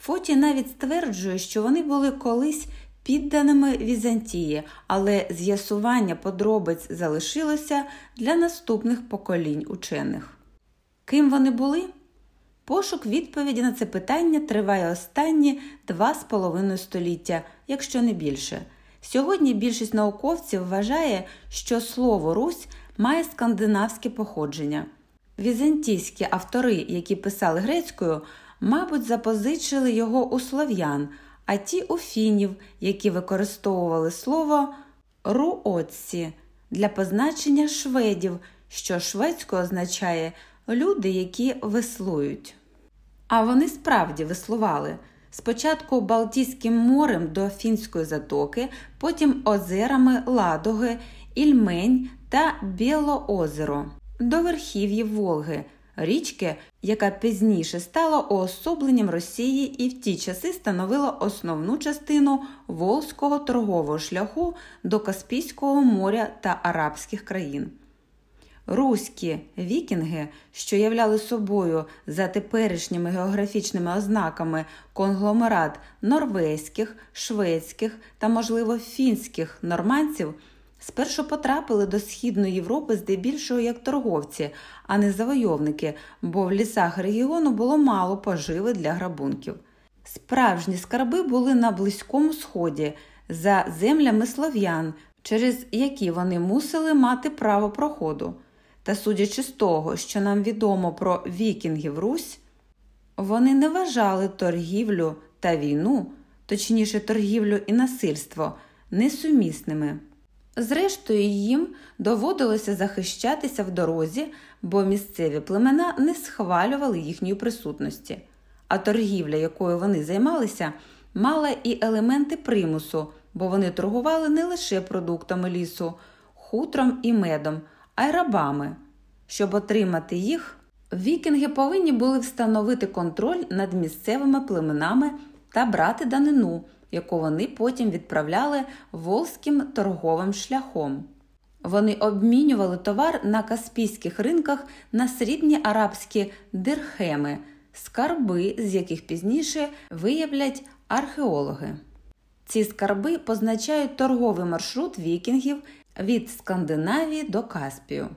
Speaker 1: Фотій навіть стверджує, що вони були колись підданими Візантії, але з'ясування подробиць залишилося для наступних поколінь учених. Ким вони були? Пошук відповіді на це питання триває останні два з половиною століття, якщо не більше. Сьогодні більшість науковців вважає, що слово Русь має скандинавське походження. Візантійські автори, які писали грецькою, мабуть, запозичили його у слов'ян, а ті у фінів, які використовували слово руоцці для позначення шведів, що шведською означає люди, які веслують. А вони справді веслували. Спочатку Балтійським морем до Фінської затоки, потім озерами Ладоги, Ільмень та Білоозеро до верхів'їв Волги, річки, яка пізніше стала уособленням Росії і в ті часи становила основну частину Волзького торгового шляху до Каспійського моря та арабських країн. Руські вікінги, що являли собою за теперішніми географічними ознаками конгломерат норвезьких, шведських та, можливо, фінських нормандців, спершу потрапили до Східної Європи здебільшого як торговці, а не завойовники, бо в лісах регіону було мало поживи для грабунків. Справжні скарби були на Близькому Сході, за землями слов'ян, через які вони мусили мати право проходу. Та судячи з того, що нам відомо про вікінгів Русь, вони не вважали торгівлю та війну, точніше торгівлю і насильство, несумісними. Зрештою, їм доводилося захищатися в дорозі, бо місцеві племена не схвалювали їхньої присутності, а торгівля, якою вони займалися, мала і елементи примусу, бо вони торгували не лише продуктами лісу, хутром і медом а й рабами. Щоб отримати їх, вікінги повинні були встановити контроль над місцевими племенами та брати данину, яку вони потім відправляли волзьким торговим шляхом. Вони обмінювали товар на каспійських ринках на срібні арабські дирхеми, скарби, з яких пізніше виявлять археологи. Ці скарби позначають торговий маршрут вікінгів від Скандинавії до Каспію.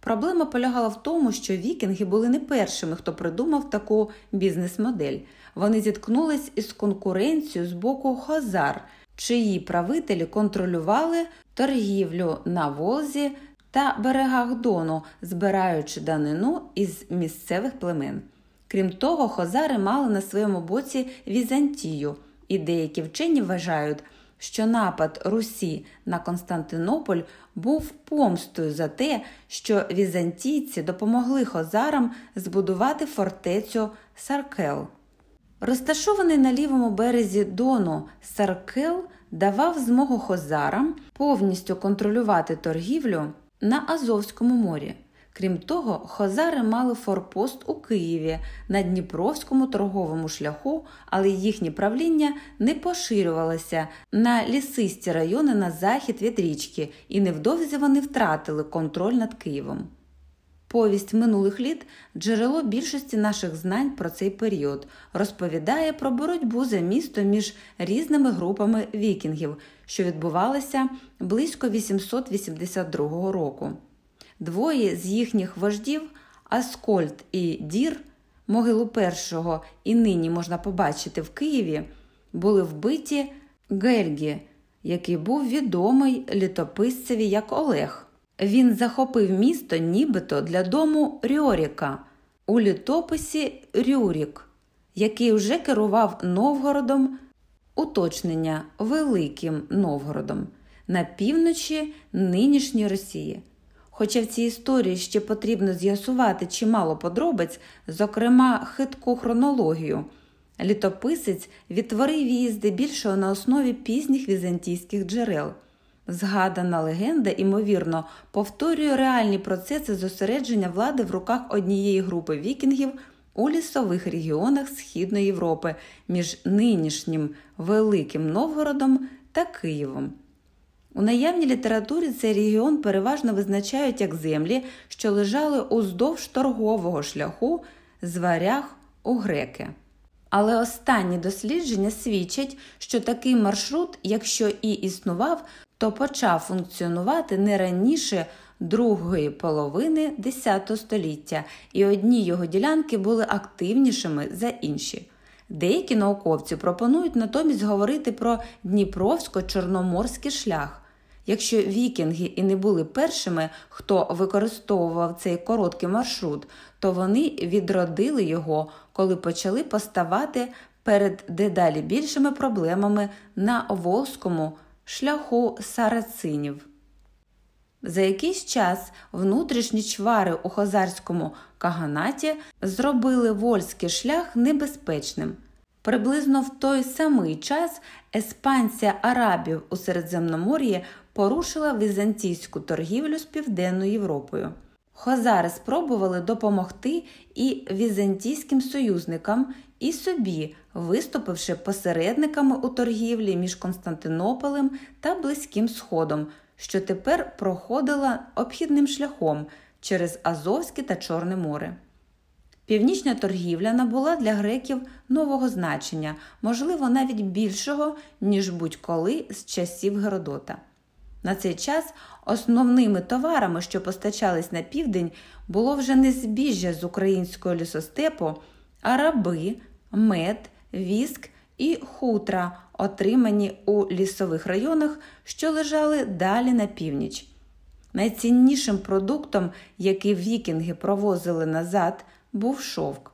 Speaker 1: Проблема полягала в тому, що вікінги були не першими, хто придумав таку бізнес-модель. Вони зіткнулись із конкуренцією з боку Хозар, чиї правителі контролювали торгівлю на Волзі та берегах Дону, збираючи данину із місцевих племен. Крім того, хозари мали на своєму боці Візантію, і деякі вчені вважають що напад Русі на Константинополь був помстою за те, що візантійці допомогли хозарам збудувати фортецю Саркел. Розташований на лівому березі Дону Саркел давав змогу хозарам повністю контролювати торгівлю на Азовському морі. Крім того, хозари мали форпост у Києві на Дніпровському торговому шляху, але їхнє правління не поширювалося на лісисті райони на захід від річки, і невдовзі вони втратили контроль над Києвом. Повість минулих літ джерело більшості наших знань про цей період, розповідає про боротьбу за місто між різними групами вікінгів, що відбувалася близько 882 року. Двоє з їхніх вождів, Аскольд і Дір, могилу першого і нині можна побачити в Києві, були вбиті Гельгі, який був відомий літописцеві як Олег. Він захопив місто нібито для дому Рьоріка у літописі Рюрік, який вже керував Новгородом, уточнення Великим Новгородом на півночі нинішньої Росії. Хоча в цій історії ще потрібно з'ясувати чимало подробиць, зокрема хитку хронологію. Літописець відтворив її здебільшого на основі пізніх візантійських джерел. Згадана легенда, ймовірно, повторює реальні процеси зосередження влади в руках однієї групи вікінгів у лісових регіонах Східної Європи між нинішнім Великим Новгородом та Києвом. У наявній літературі цей регіон переважно визначають як землі, що лежали уздовж торгового шляху з варяг у греки. Але останні дослідження свідчать, що такий маршрут, якщо і існував, то почав функціонувати не раніше другої половини X століття, і одні його ділянки були активнішими за інші. Деякі науковці пропонують натомість говорити про Дніпровсько-Чорноморський шлях. Якщо вікінги і не були першими, хто використовував цей короткий маршрут, то вони відродили його, коли почали поставати перед дедалі більшими проблемами на Волзькому шляху сарацинів. За якийсь час внутрішні чвари у хозарському каганаті зробили вольський шлях небезпечним. Приблизно в той самий час еспанція арабів у Середземномор'ї порушила візантійську торгівлю з Південною Європою. Хозари спробували допомогти і візантійським союзникам, і собі, виступивши посередниками у торгівлі між Константинополем та Близьким Сходом, що тепер проходила обхідним шляхом через Азовське та Чорне море. Північна торгівля набула для греків нового значення, можливо, навіть більшого, ніж будь-коли з часів Геродота. На цей час основними товарами, що постачались на південь, було вже не збіжжя з українського лісостепу, а раби, мед, віск і хутра, отримані у лісових районах, що лежали далі на північ. Найціннішим продуктом, який вікінги провозили назад, був шовк.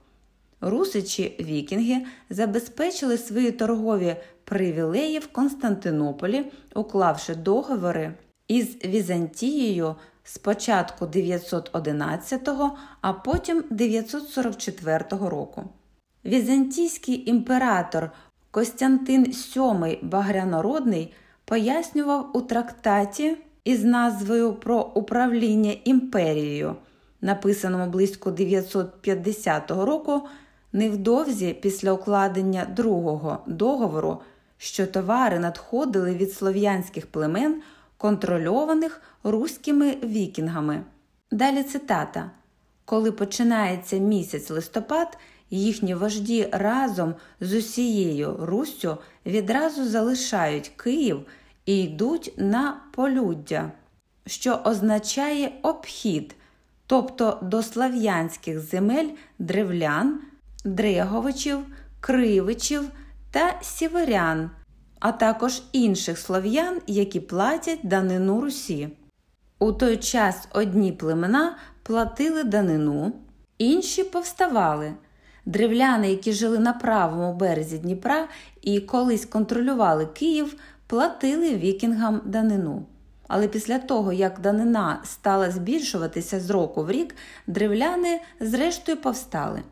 Speaker 1: Русичі вікінги забезпечили свої торгові привілеї в Константинополі, уклавши договори із Візантією спочатку 911, а потім 944 року. Візантійський імператор Костянтин VII Багрянородний пояснював у трактаті із назвою про управління імперією, написаному близько 950 року, невдовзі після укладення другого договору, що товари надходили від слов'янських племен, контрольованих руськими вікінгами. Далі цитата: Коли починається місяць листопад, їхні вожді разом з усією Руссю відразу залишають Київ і йдуть на полюддя, що означає обхід, тобто до слав'янських земель древлян, дреговичів, кривичів та сіверян, а також інших слов'ян, які платять данину Русі. У той час одні племена платили данину, інші повставали. Древляни, які жили на правому березі Дніпра і колись контролювали Київ, платили вікінгам данину. Але після того, як данина стала збільшуватися з року в рік, древляни зрештою повстали.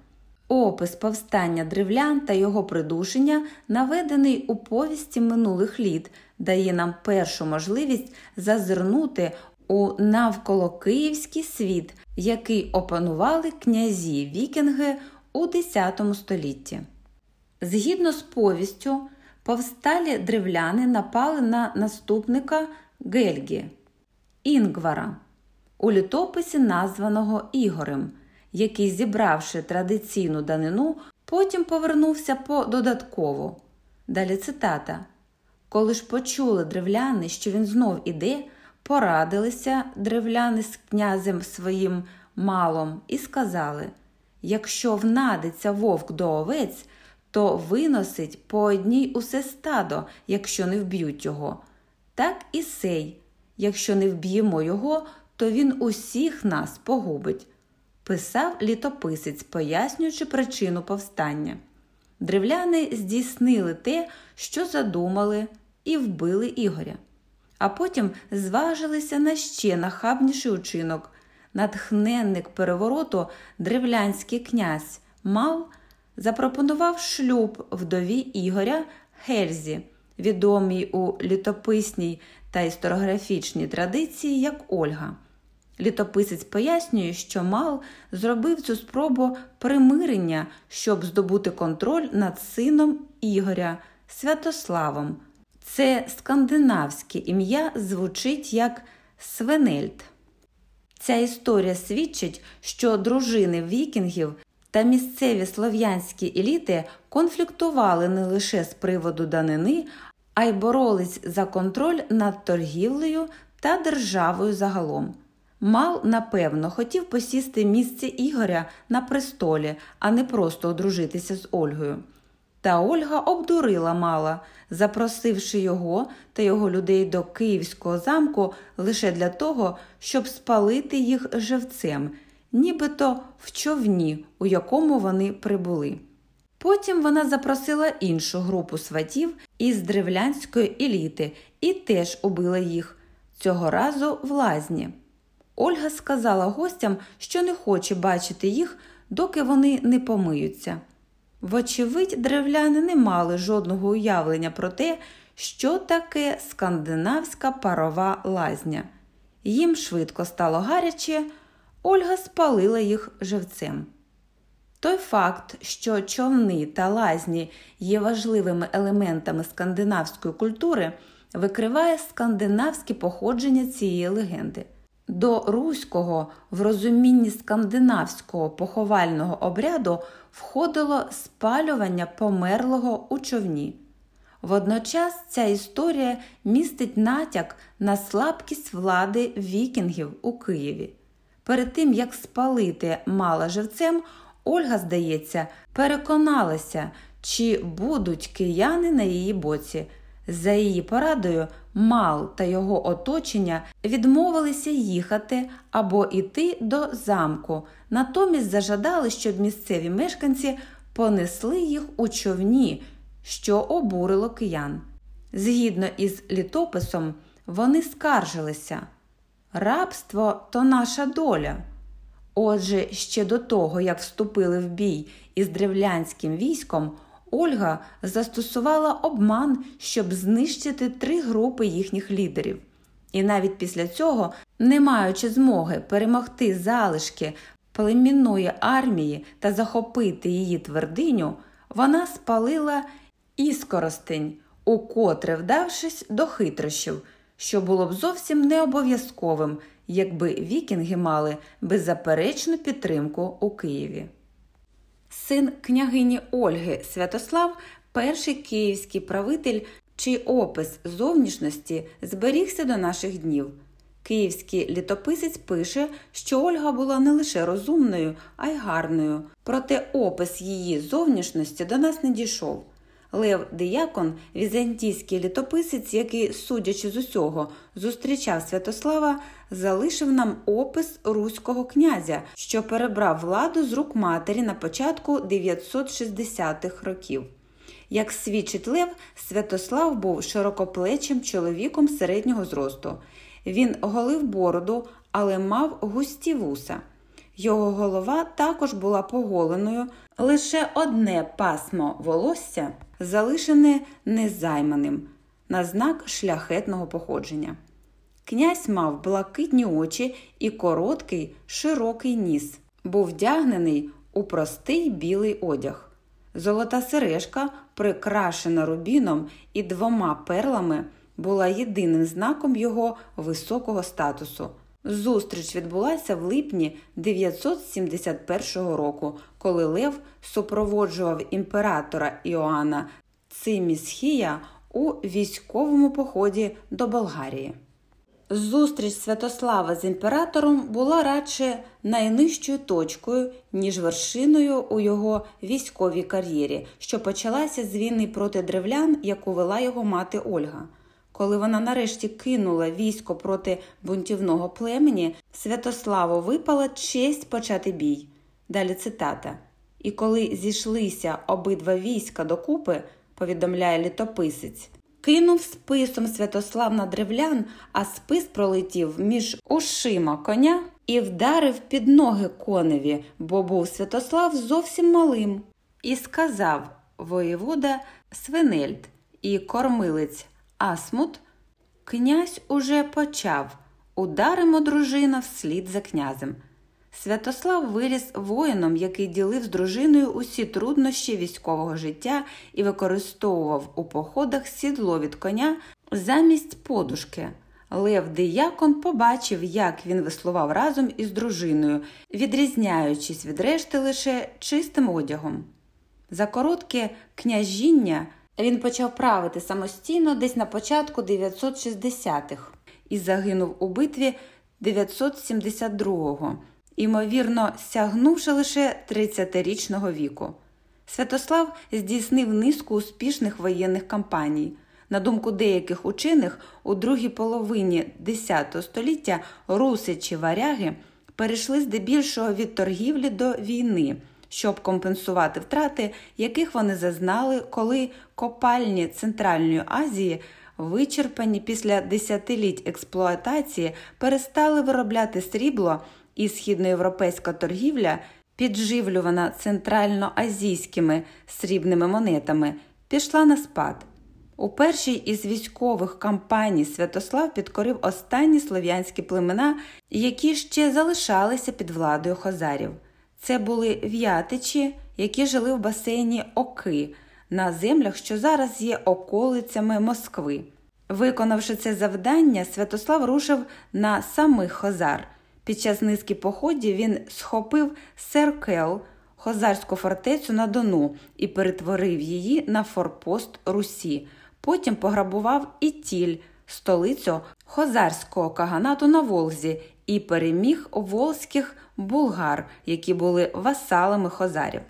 Speaker 1: Опис повстання древлян та його придушення, наведений у повісті минулих літ, дає нам першу можливість зазирнути у навколо київський світ, який опанували князі вікінги у X столітті. Згідно з повістю, повсталі древляни напали на наступника Гельгі Інгвара у літописі, названого Ігорем, який, зібравши традиційну данину, потім повернувся по додаткову. Далі цитата. Коли ж почули древляни, що він знов іде, порадилися древляни з князем своїм малом і сказали якщо внадиться вовк до овець, то виносить по одній усе стадо, якщо не вб'ють його. Так і сей, якщо не вб'ємо його, то він усіх нас погубить, писав літописець, пояснюючи причину повстання. Древляни здійснили те, що задумали, і вбили Ігоря, а потім зважилися на ще нахабніший учинок. Натхненник перевороту древлянський князь Мал запропонував шлюб вдові Ігоря Гельзі, відомій у літописній та історіографічній традиції як Ольга. Літописець пояснює, що Мал зробив цю спробу примирення, щоб здобути контроль над сином Ігоря Святославом. Це скандинавське ім'я звучить як Свенельд. Ця історія свідчить, що дружини вікінгів та місцеві слов'янські еліти конфліктували не лише з приводу данини, а й боролись за контроль над торгівлею та державою загалом. Мал, напевно, хотів посісти місце Ігоря на престолі, а не просто одружитися з Ольгою. Та Ольга обдурила мала, запросивши його та його людей до Київського замку лише для того, щоб спалити їх живцем, нібито в човні, у якому вони прибули. Потім вона запросила іншу групу сватів із древлянської еліти і теж убила їх, цього разу в лазні. Ольга сказала гостям, що не хоче бачити їх, доки вони не помиються. Вочевидь, древляни не мали жодного уявлення про те, що таке скандинавська парова лазня. Їм швидко стало гаряче, Ольга спалила їх живцем. Той факт, що човни та лазні є важливими елементами скандинавської культури, викриває скандинавське походження цієї легенди. До руського в розумінні скандинавського поховального обряду входило спалювання померлого у човні. Водночас ця історія містить натяк на слабкість влади вікінгів у Києві. Перед тим як спалити мала живцем, Ольга, здається, переконалася, чи будуть кияни на її боці. За її порадою, Мал та його оточення відмовилися їхати або йти до замку, натомість зажадали, щоб місцеві мешканці понесли їх у човні, що обурило киян. Згідно із літописом, вони скаржилися рабство то наша доля. Отже, ще до того, як вступили в бій із древлянським військом, Ольга застосувала обман, щоб знищити три групи їхніх лідерів. І навіть після цього, не маючи змоги перемогти залишки племінної армії та захопити її твердиню, вона спалила іскоростень, укотре вдавшись до хитрощів, що було б зовсім не обов'язковим, якби вікінги мали беззаперечну підтримку у Києві. Син княгині Ольги Святослав, перший київський правитель, чий опис зовнішності зберігся до наших днів. Київський літописець пише, що Ольга була не лише розумною, а й гарною, проте опис її зовнішності до нас не дійшов. Лев Диякон, візантійський літописець, який, судячи з усього, зустрічав Святослава, залишив нам опис руського князя, що перебрав владу з рук матері на початку 960-х років. Як свідчить Лев, Святослав був широкоплечим чоловіком середнього зросту. Він голив бороду, але мав густі вуса. Його голова також була поголеною, лише одне пасмо волосся залишене незайманим на знак шляхетного походження. Князь мав блакитні очі і короткий, широкий ніс, був вдягнений у простий білий одяг. Золота сережка, прикрашена рубіном і двома перлами, була єдиним знаком його високого статусу. Зустріч відбулася в липні 971 року, коли Лев супроводжував імператора Іоанна Цимісхія у військовому поході до Болгарії. Зустріч Святослава з імператором була радше найнижчою точкою, ніж вершиною у його військовій кар'єрі, що почалася з війни проти древлян, яку вела його мати Ольга. Коли вона нарешті кинула військо проти бунтівного племені, Святославу випала честь почати бій. Далі цитата. І коли зійшлися обидва війська докупи, повідомляє літописець, кинув списом Святослав на древлян, а спис пролетів між ушима коня і вдарив під ноги коневі, бо був Святослав зовсім малим. І сказав воєвода Свинельд і кормилець Асмут, князь уже почав ударимо дружина вслід за князем. Святослав виріс воїном, який ділив з дружиною усі труднощі військового життя і використовував у походах сідло від коня замість подушки. Лев Диякон побачив, як він веслував разом із дружиною, відрізняючись від решти лише чистим одягом. За коротке княжіння він почав правити самостійно десь на початку 960-х і загинув у битві 972-го, ймовірно, сягнувши лише 30-річного віку. Святослав здійснив низку успішних воєнних кампаній. На думку деяких учених, у другій половині X століття руси чи варяги перейшли здебільшого від торгівлі до війни, щоб компенсувати втрати, яких вони зазнали, коли копальні Центральної Азії, вичерпані після десятиліть експлуатації, перестали виробляти срібло і східноєвропейська торгівля, підживлювана центральноазійськими срібними монетами, пішла на спад. У першій із військових кампаній Святослав підкорив останні слов'янські племена, які ще залишалися під владою хозарів. Це були в'ятичі, які жили в басейні Оки на землях, що зараз є околицями Москви. Виконавши це завдання, Святослав рушив на самих хозар. Під час низки походів він схопив Серкел, хозарську фортецю на Дону і перетворив її на форпост Русі. Потім пограбував і тіль, столицю хозарського каганату на Волзі, і переміг волзьких булгар, які були васалами хозарів.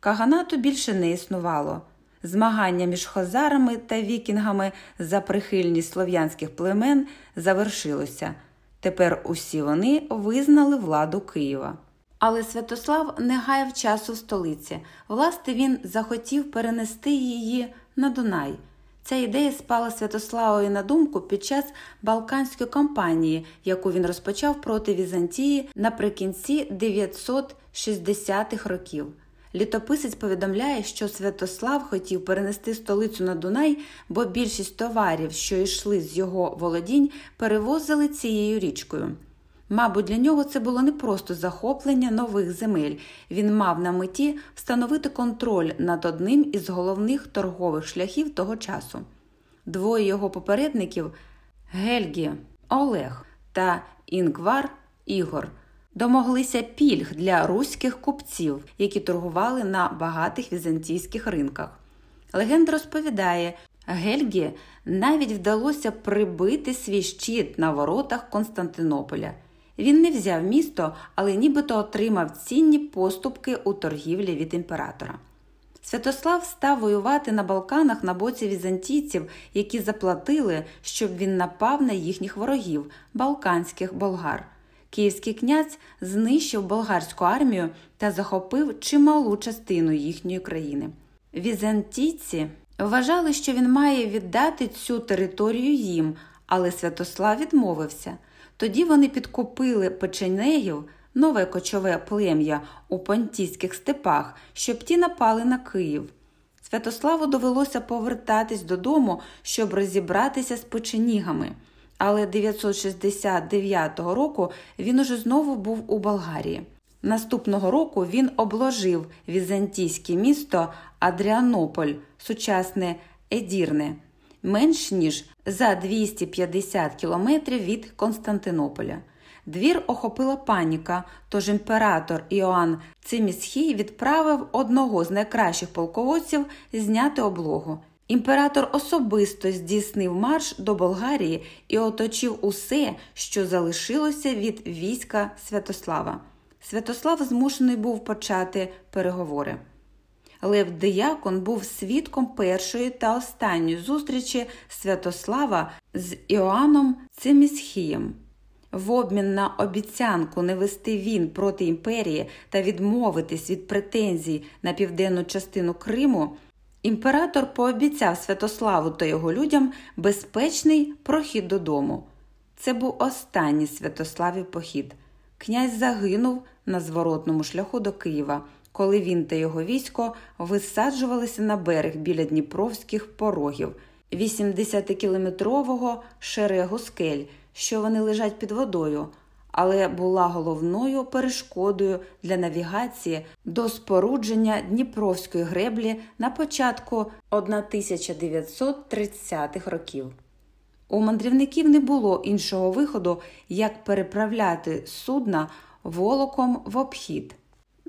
Speaker 1: Каганату більше не існувало. Змагання між хозарами та вікінгами за прихильність слов'янських племен завершилося. Тепер усі вони визнали владу Києва. Але Святослав не гаяв часу в столиці. Власне, він захотів перенести її на Дунай. Ця ідея спала Святославові на думку під час Балканської кампанії, яку він розпочав проти Візантії наприкінці 960-х років. Літописець повідомляє, що Святослав хотів перенести столицю на Дунай, бо більшість товарів, що йшли з його володінь, перевозили цією річкою. Мабуть, для нього це було не просто захоплення нових земель. Він мав на меті встановити контроль над одним із головних торгових шляхів того часу. Двоє його попередників Гельгі Олег та Інгвар Ігор домоглися пільг для руських купців, які торгували на багатих візантійських ринках. Легенда розповідає, Гельгі навіть вдалося прибити свій щит на воротах Константинополя. Він не взяв місто, але нібито отримав цінні поступки у торгівлі від імператора. Святослав став воювати на Балканах на боці візантійців, які заплатили, щоб він напав на їхніх ворогів балканських болгар. Київський князь знищив болгарську армію та захопив чималу частину їхньої країни. Візантійці вважали, що він має віддати цю територію їм, але Святослав відмовився. Тоді вони підкупили печенегів, нове кочове плем'я у понтійських степах, щоб ті напали на Київ. Святославу довелося повертатись додому, щоб розібратися з печенігами. Але 969 року він уже знову був у Болгарії. Наступного року він обложив візантійське місто Адріанополь, сучасне Едірне менш ніж за 250 кілометрів від Константинополя. Двір охопила паніка, тож імператор Іоанн Цимісхій відправив одного з найкращих полководців зняти облогу. Імператор особисто здійснив марш до Болгарії і оточив усе, що залишилося від війська Святослава. Святослав змушений був почати переговори. Лев Диякон був свідком першої та останньої зустрічі Святослава з Іоанном Цимісхієм. В обмін на обіцянку не вести він проти імперії та відмовитись від претензій на південну частину Криму, імператор пообіцяв Святославу та його людям безпечний прохід додому. Це був останній Святославів похід. Князь загинув на зворотному шляху до Києва коли він та його військо висаджувалися на берег біля дніпровських порогів 80-кілометрового шерегу скель, що вони лежать під водою, але була головною перешкодою для навігації до спорудження Дніпровської греблі на початку 1930-х років. У мандрівників не було іншого виходу, як переправляти судна волоком в обхід.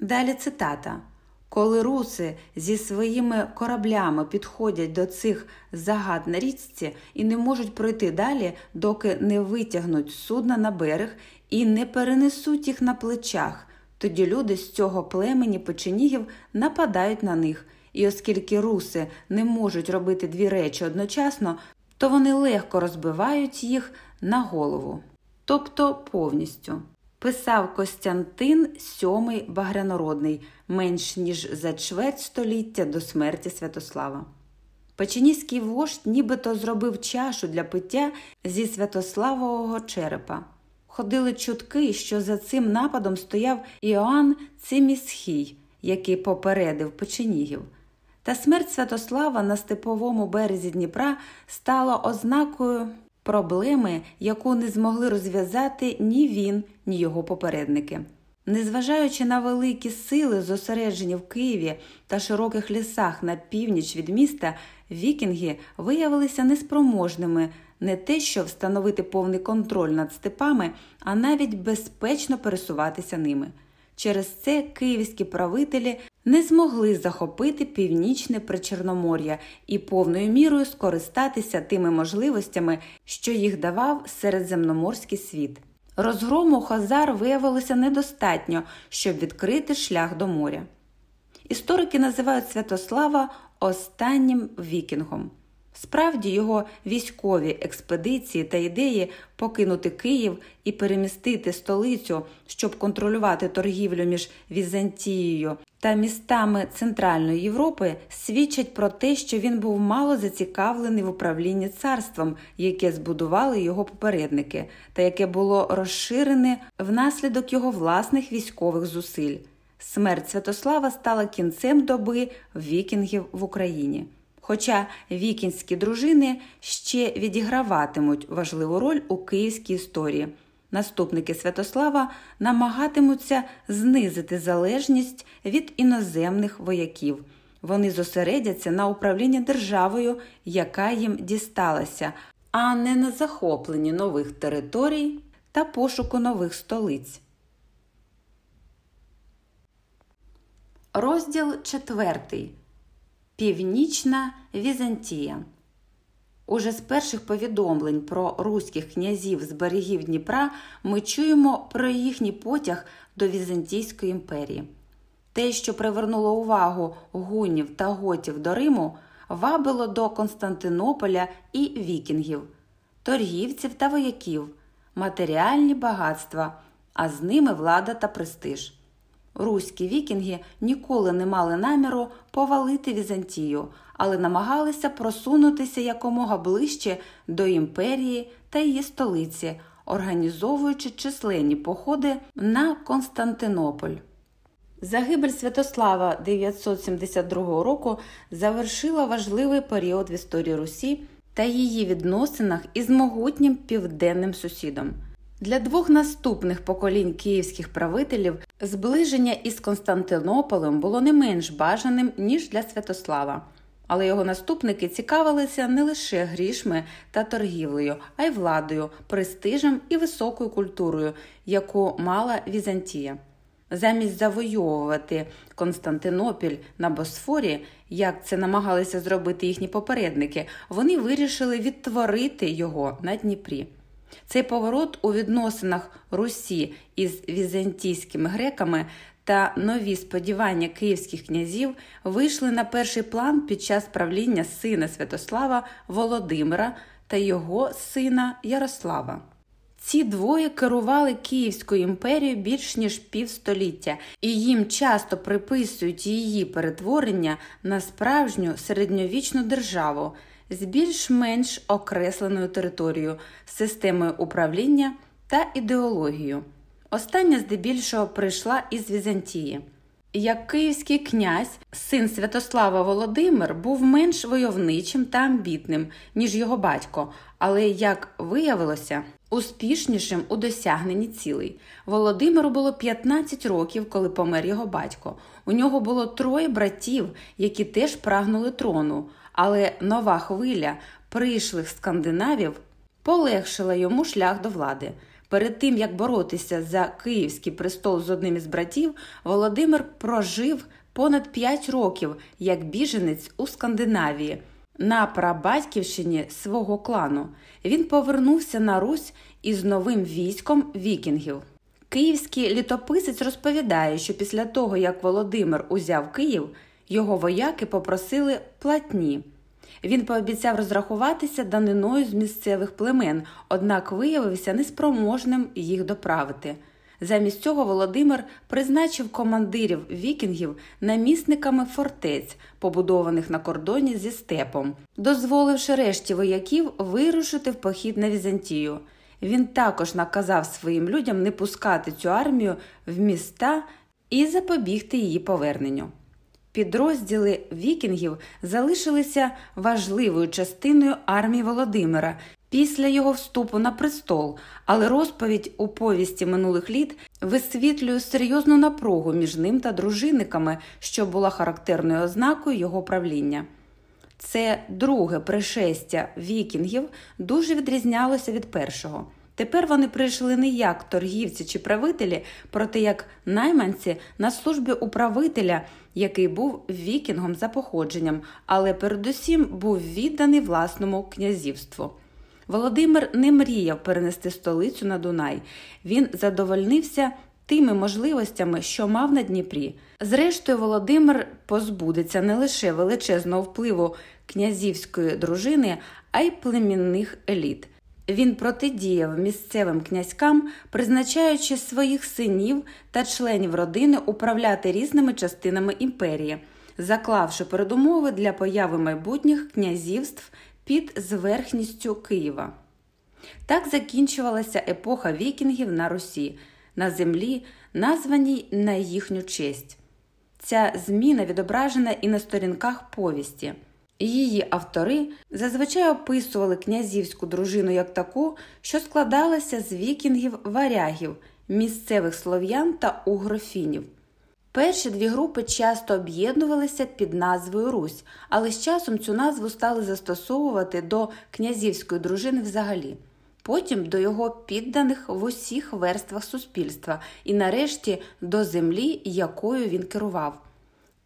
Speaker 1: Далі цитата. Коли руси зі своїми кораблями підходять до цих загад на річці і не можуть пройти далі, доки не витягнуть судна на берег і не перенесуть їх на плечах, тоді люди з цього племені печенігів нападають на них, і оскільки руси не можуть робити дві речі одночасно, то вони легко розбивають їх на голову, тобто повністю. Писав Костянтин VII Багрянородний менш ніж за чверть століття до смерті Святослава. Печеніський вождь нібито зробив чашу для пиття зі Святославового черепа. Ходили чутки, що за цим нападом стояв Іоанн Цимісхій, який попередив печенігів. Та смерть Святослава на степовому березі Дніпра стала ознакою проблеми, яку не змогли розв'язати ні він, ні його попередники. Незважаючи на великі сили, зосереджені в Києві та широких лісах на північ від міста, вікінги виявилися неспроможними не те, що встановити повний контроль над степами, а навіть безпечно пересуватися ними. Через це київські правителі не змогли захопити північне причорномор'я і повною мірою скористатися тими можливостями, що їх давав середземноморський світ. Розгрому Хазар виявилося недостатньо, щоб відкрити шлях до моря. Історики називають Святослава останнім вікінгом. Справді, його військові експедиції та ідеї покинути Київ і перемістити столицю, щоб контролювати торгівлю між Візантією та містами Центральної Європи, свідчать про те, що він був мало зацікавлений в управлінні царством, яке збудували його попередники, та яке було розширене внаслідок його власних військових зусиль. Смерть Святослава стала кінцем доби вікінгів в Україні. Хоча вікінські дружини ще відіграватимуть важливу роль у київській історії. Наступники Святослава намагатимуться знизити залежність від іноземних вояків. Вони зосередяться на управлінні державою, яка їм дісталася, а не на захопленні нових територій та пошуку нових столиць. Розділ четвертий. Північна Візантія. Уже з перших повідомлень про руських князів з берегів Дніпра ми чуємо про їхній потяг до Візантійської імперії. Те, що привернуло увагу гунів та готів до Риму, вабило до Константинополя і вікінгів, торгівців та вояків, матеріальні багатства, а з ними влада та престиж. Руські вікінги ніколи не мали наміру повалити Візантію, але намагалися просунутися якомога ближче до імперії та її столиці, організовуючи численні походи на Константинополь. Загибель Святослава 972 року завершила важливий період в історії Русі та її відносинах із могутнім південним сусідом. Для двох наступних поколінь київських правителів зближення із Константинополем було не менш бажаним, ніж для Святослава. Але його наступники цікавилися не лише грішми та торгівлею, а й владою, престижем і високою культурою, яку мала Візантія. Замість завойовувати Константинопіль на Босфорі, як це намагалися зробити їхні попередники, вони вирішили відтворити його на Дніпрі. Цей поворот у відносинах Русі із візантійськими греками та нові сподівання київських князів вийшли на перший план під час правління сина Святослава Володимира та його сина Ярослава. Ці двоє керували Київською імперією більш ніж півстоліття, і їм часто приписують її перетворення на справжню середньовічну державу з більш-менш окресленою територією, системою управління та ідеологією. Остання здебільшого прийшла із Візантії. Як київський князь, син Святослава Володимир був менш войовничим та амбітним, ніж його батько, але, як виявилося, успішнішим у досягненні цілей. Володимиру було 15 років, коли помер його батько. У нього було троє братів, які теж прагнули трону, але нова хвиля прийшлих скандинавів полегшила йому шлях до влади. Перед тим як боротися за київський престол з одним із братів, Володимир прожив понад 5 років як біженець у Скандинавії на прабатьківщині свого клану. Він повернувся на Русь із новим військом вікінгів. Київський літописець розповідає, що після того, як Володимир узяв Київ, його вояки попросили платні. Він пообіцяв розрахуватися даниною з місцевих племен, однак виявився неспроможним їх доправити. Замість цього Володимир призначив командирів вікінгів намісниками фортець, побудованих на кордоні зі степом, дозволивши решті вояків вирушити в похід на Візантію. Він також наказав своїм людям не пускати цю армію в міста і запобігти її поверненню. Підрозділи вікінгів залишилися важливою частиною армії Володимира після його вступу на престол, але розповідь у повісті минулих літ висвітлює серйозну напругу між ним та дружинниками, що була характерною ознакою його правління. Це друге пришестя вікінгів дуже відрізнялося від першого. Тепер вони прийшли не як торгівці чи правителі, проте як найманці на службі управителя, який був вікінгом за походженням, але передусім був відданий власному князівству. Володимир не мріяв перенести столицю на Дунай. Він задовольнився тими можливостями, що мав на Дніпрі. Зрештою, Володимир позбудеться не лише величезного впливу князівської дружини, а й племінних еліт. Він протидіяв місцевим князькам, призначаючи своїх синів та членів родини управляти різними частинами імперії, заклавши передумови для появи майбутніх князівств під зверхністю Києва. Так закінчувалася епоха вікінгів на Русі, на землі, названій на їхню честь. Ця зміна відображена і на сторінках повісті. Її автори зазвичай описували князівську дружину як таку, що складалася з вікінгів варягів, місцевих слов'ян та угрофінів. Перші дві групи часто об'єднувалися під назвою Русь, але з часом цю назву стали застосовувати до князівської дружини взагалі, потім до його підданих в усіх верствах суспільства і, нарешті, до землі, якою він керував.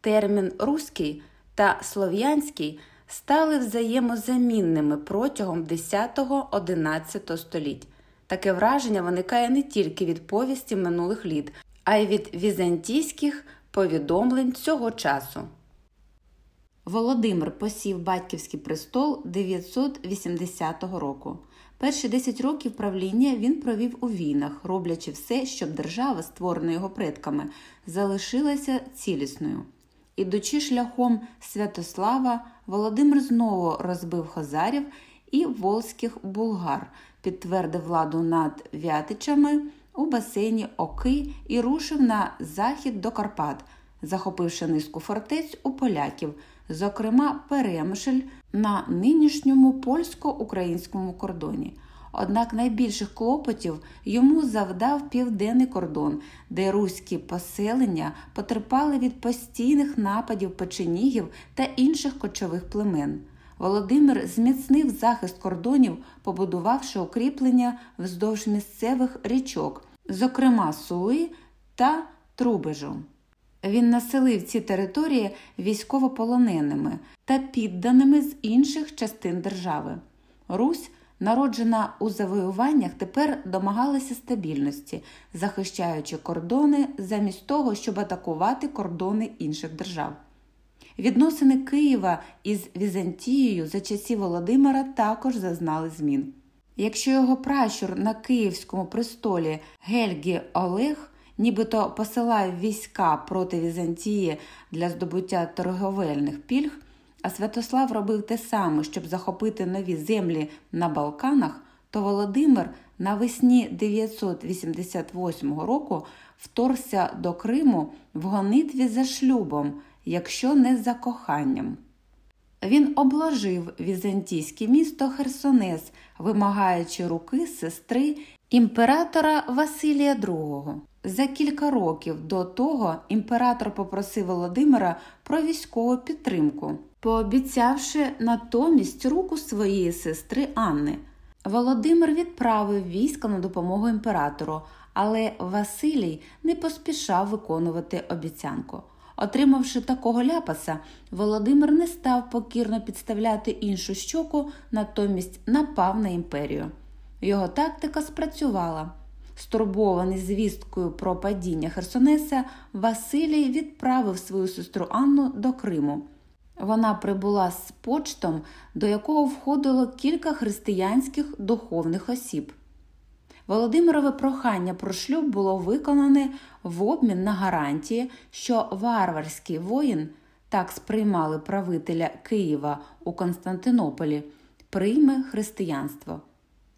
Speaker 1: Термін руський та слов'янський стали взаємозамінними протягом 10-11 століть. Таке враження виникає не тільки від повісті минулих літ, а й від візантійських повідомлень цього часу. Володимир посів батьківський престол 980 року. Перші 10 років правління він провів у війнах, роблячи все, щоб держава, створена його предками, залишилася цілісною. Ідучи шляхом Святослава, Володимир знову розбив хозарів і волзьких булгар, підтвердив владу над Вятичами у басейні Оки і рушив на захід до Карпат, захопивши низку фортець у поляків, зокрема Перемишль на нинішньому польсько-українському кордоні. Однак найбільших клопотів йому завдав південний кордон, де руські поселення потерпали від постійних нападів печенігів та інших кочових племен. Володимир зміцнив захист кордонів, побудувавши укріплення вздовж місцевих річок, зокрема Сули та Трубежу. Він населив ці території військовополоненими та підданими з інших частин держави. Русь народжена у завоюваннях, тепер домагалася стабільності, захищаючи кордони замість того, щоб атакувати кордони інших держав. Відносини Києва із Візантією за часів Володимира також зазнали змін. Якщо його пращур на Київському престолі Гельгі Олег нібито посилає війська проти Візантії для здобуття торговельних пільг, а Святослав робив те саме, щоб захопити нові землі на Балканах, то Володимир навесні 988 року вторгся до Криму в гонитві за шлюбом, якщо не за коханням. Він обложив візантійське місто Херсонес, вимагаючи руки сестри імператора Василія II. За кілька років до того імператор попросив Володимира про військову підтримку пообіцявши натомість руку своєї сестри Анни. Володимир відправив війська на допомогу імператору, але Василій не поспішав виконувати обіцянку. Отримавши такого ляпаса, Володимир не став покірно підставляти іншу щоку, натомість напав на імперію. Його тактика спрацювала. Стурбований звісткою про падіння Херсонеса, Василій відправив свою сестру Анну до Криму. Вона прибула з почтом, до якого входило кілька християнських духовних осіб. Володимирове прохання про шлюб було виконане в обмін на гарантії, що варварський воїн, так сприймали правителя Києва у Константинополі, прийме християнство.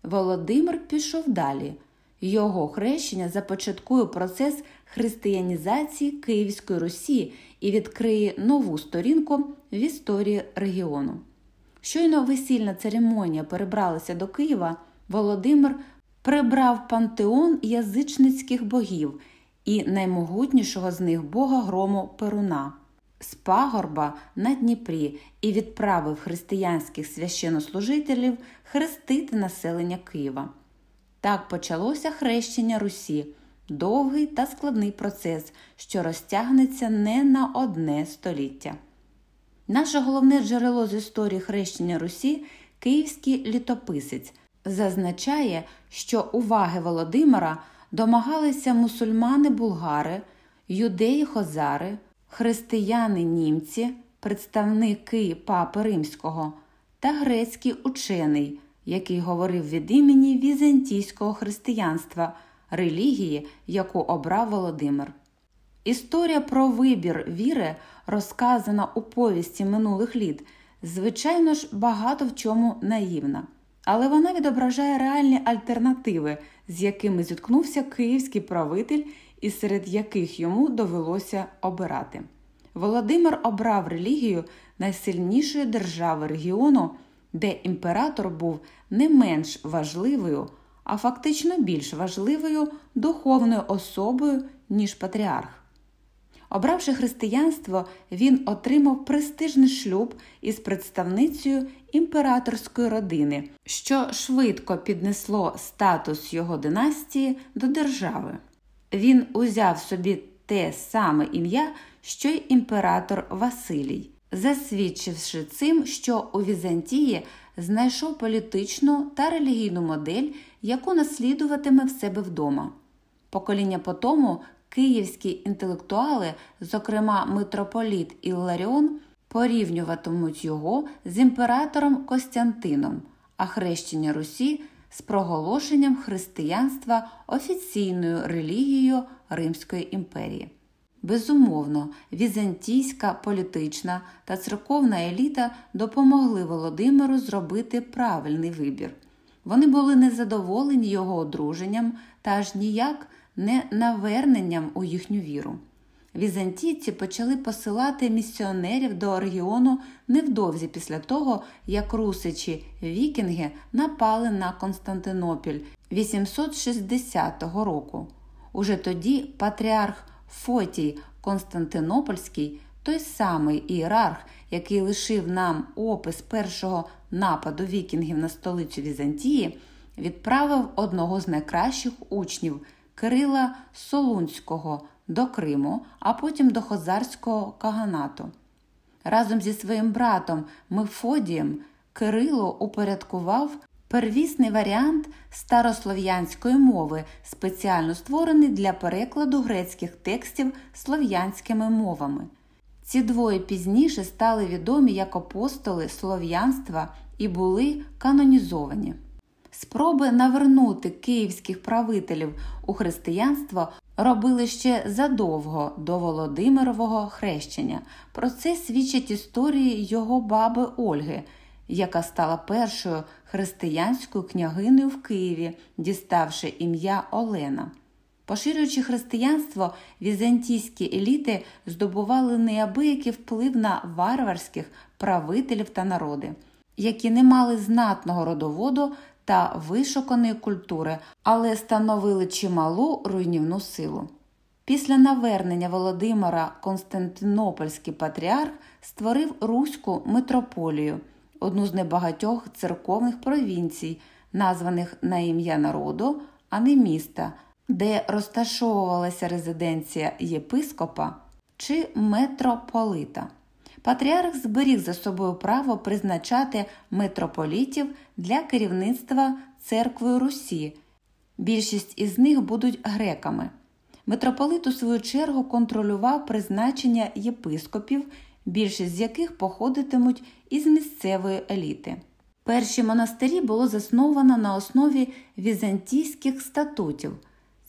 Speaker 1: Володимир пішов далі. Його хрещення започаткує процес християнізації Київської Русі і відкриє нову сторінку в історії регіону. Щойно весільна церемонія перебралася до Києва, Володимир прибрав пантеон язичницьких богів і наймогутнішого з них бога грому Перуна з пагорба на Дніпрі і відправив християнських священнослужителів хрестити населення Києва. Так почалося хрещення Русі, довгий та складний процес, що розтягнеться не на одне століття. Наше головне джерело з історії хрещення Русі київський літописець, зазначає, що уваги Володимира домагалися мусульмани-булгари, юдеї-хозари, християни-німці, представники папи римського та грецький учений, який говорив від імені візантійського християнства, релігії, яку обрав Володимир. Історія про вибір віри, розказана у повісті минулих літ, звичайно ж, багато в чому наївна, але вона відображає реальні альтернативи, з якими зіткнувся київський правитель і серед яких йому довелося обирати. Володимир обрав релігію найсильнішої держави регіону, де імператор був не менш важливою, а фактично більш важливою духовною особою, ніж патріарх. Обравши християнство, він отримав престижний шлюб із представницею імператорської родини, що швидко піднесло статус його династії до держави. Він узяв собі те саме ім'я, що й імператор Василій, засвідчивши цим, що у Візантії знайшов політичну та релігійну модель, яку наслідуватиме в себе вдома. Покоління по тому київські інтелектуали, зокрема митрополіт Ілларіон, порівнюватимуть його з імператором Костянтином, а хрещення Русі з проголошенням християнства офіційною релігією Римської імперії. Безумовно, візантійська політична та церковна еліта допомогли Володимиру зробити правильний вибір. Вони були незадоволені його одруженням та аж ніяк не наверненням у їхню віру. Візантійці почали посилати місіонерів до регіону невдовзі після того, як русичі вікінги напали на Константинопіль 860 року. Уже тоді патріарх Фотій Константинопольський, той самий ієрарх, який лишив нам опис першого нападу вікінгів на столицю Візантії, відправив одного з найкращих учнів Кирила Солунського до Криму, а потім до Хозарського каганату. Разом зі своїм братом Мефодієм Кирило упорядкував первісний варіант старослов'янської мови, спеціально створений для перекладу грецьких текстів слов'янськими мовами. Ці двоє пізніше стали відомі як апостоли слов'янства і були канонізовані. Спроби навернути київських правителів у християнство робили ще задовго до Володимирового хрещення. Про це свідчать історії його баби Ольги, яка стала першою християнською княгиною в Києві, діставши ім'я Олена. Поширюючи християнство, візантійські еліти здобували неабиякий вплив на варварських правителів та народи, які не мали знатного родоводу та вишуканої культури, але становили чималу руйнівну силу. Після навернення Володимира Константинопольський патріарх створив Руську митрополію, одну з небагатьох церковних провінцій, названих на ім'я народу, а не міста, де розташовувалася резиденція єпископа чи метрополита. Патріарх зберіг за собою право призначати митрополітів для керівництва церквою Русі. Більшість із них будуть греками. Митрополит, у свою чергу, контролював призначення єпископів, більшість з яких походитимуть із місцевої еліти. Перші монастирі було засновано на основі візантійських статутів.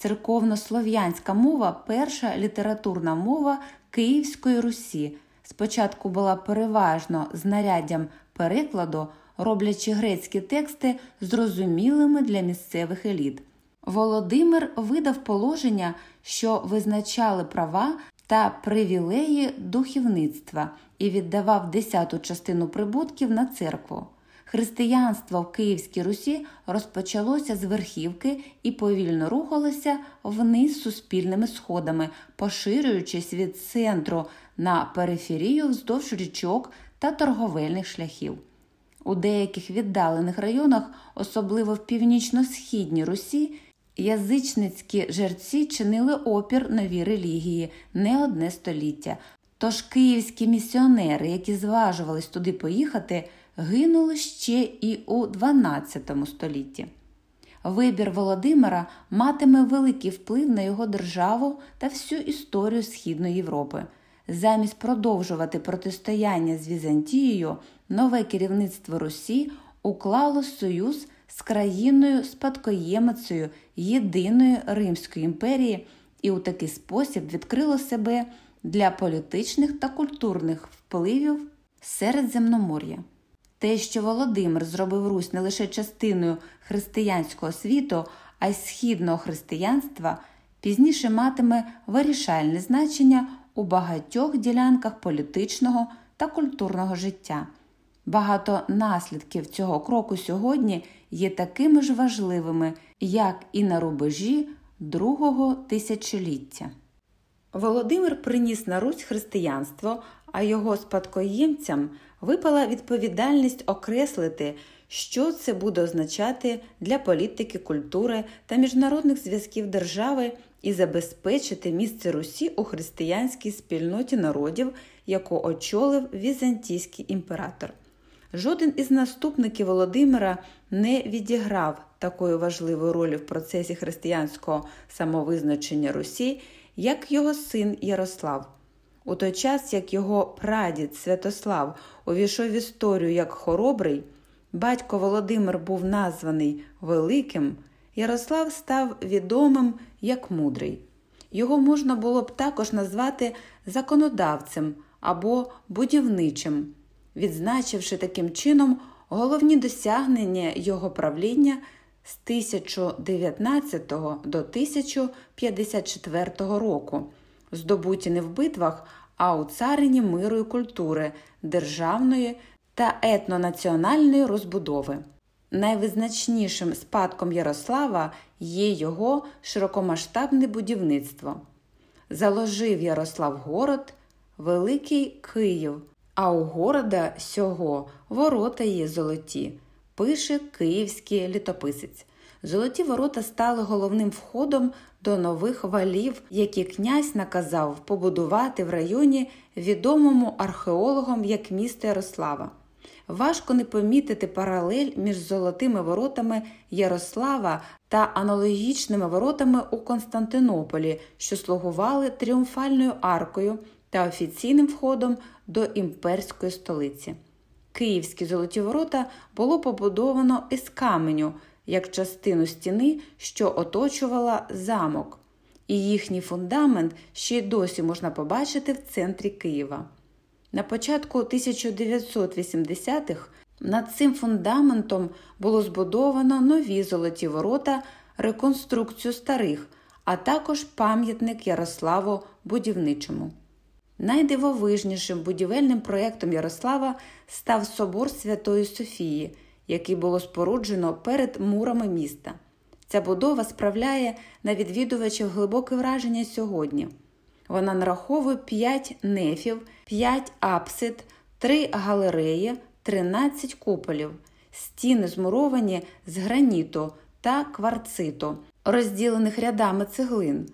Speaker 1: Церковнослов'янська мова перша літературна мова Київської Русі. Спочатку була переважно знаряддям перекладу, роблячи грецькі тексти зрозумілими для місцевих еліт. Володимир видав положення, що визначали права та привілеї духовництва і віддавав десяту частину прибутків на церкву. Християнство в Київській Русі розпочалося з верхівки і повільно рухалося вниз суспільними сходами, поширюючись від центру на периферію вздовж річок та торговельних шляхів. У деяких віддалених районах, особливо в північно-східній Русі, язичницькі жерці чинили опір новій релігії не одне століття. Тож київські місіонери, які зважувались туди поїхати, гинули ще і у XII столітті. Вибір Володимира матиме великий вплив на його державу та всю історію Східної Європи. Замість продовжувати протистояння з Візантією, нове керівництво Русі уклало союз з країною спадкоємицею єдиної Римської імперії і у такий спосіб відкрило себе для політичних та культурних впливів Середземномор'я. Те, що Володимир зробив Русь не лише частиною християнського світу, а й східного християнства, пізніше матиме вирішальне значення у багатьох ділянках політичного та культурного життя. Багато наслідків цього кроку сьогодні є такими ж важливими, як і на рубежі другого тисячоліття. Володимир приніс на Русь християнство, а його спадкоємцям випала відповідальність окреслити, що це буде означати для політики, культури та міжнародних зв'язків держави і забезпечити місце Русі у християнській спільноті народів, яку очолив візантійський імператор. Жоден із наступників Володимира не відіграв такої важливої ролі в процесі християнського самовизначення Русі, як його син Ярослав. У той час, як його прадід Святослав увійшов в історію як хоробрий, батько Володимир був названий Великим, Ярослав став відомим як мудрий. Його можна було б також назвати законодавцем або будівничим, відзначивши таким чином головні досягнення його правління з 1019 до 1054 року здобуті не в битвах, а у царині миру і культури, державної та етнонаціональної розбудови. Найвизначнішим спадком Ярослава є його широкомасштабне будівництво. Заложив Ярослав город, Великий Київ, а у города сього ворота є золоті, пише київський літописець. Золоті ворота стали головним входом до нових валів, які князь наказав побудувати в районі відомому археологам як місто Ярослава. Важко не помітити паралель між золотими воротами Ярослава та аналогічними воротами у Константинополі, що слугували тріумфальною аркою та офіційним входом до імперської столиці. Київські золоті ворота було побудовано із каменю як частину стіни, що оточувала замок, і їхній фундамент ще й досі можна побачити в центрі Києва. На початку 1980-х над цим фундаментом було збудовано нові золоті ворота, реконструкцію старих, а також пам'ятник Ярославу будівничому. Найдивовижнішим будівельним проєктом Ярослава став собор Святої Софії, який було споруджено перед мурами міста. Ця будова справляє на відвідувачів глибоке враження сьогодні. Вона нараховує 5 нефів, 5 апсид, 3 галереї, 13 куполів, стіни змуровані з граніту та кварциту, розділених рядами цеглин.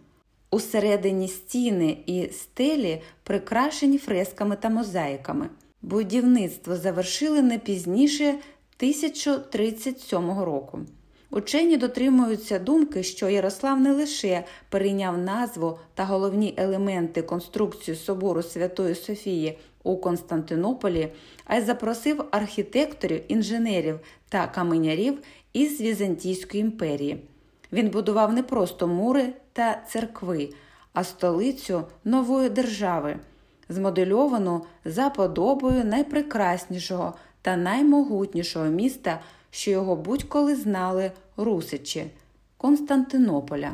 Speaker 1: Усередині стіни і стелі прикрашені фресками та мозаїками. Будівництво завершили не пізніше 1037 року. Учені дотримуються думки, що Ярослав не лише перейняв назву та головні елементи конструкції собору Святої Софії у Константинополі, а й запросив архітекторів, інженерів та каменярів із Візантійської імперії. Він будував не просто мури та церкви, а столицю нової держави, змодельовану за подобою найпрекраснішого та наймогутнішого міста, що його будь-коли знали русичі Константинополя.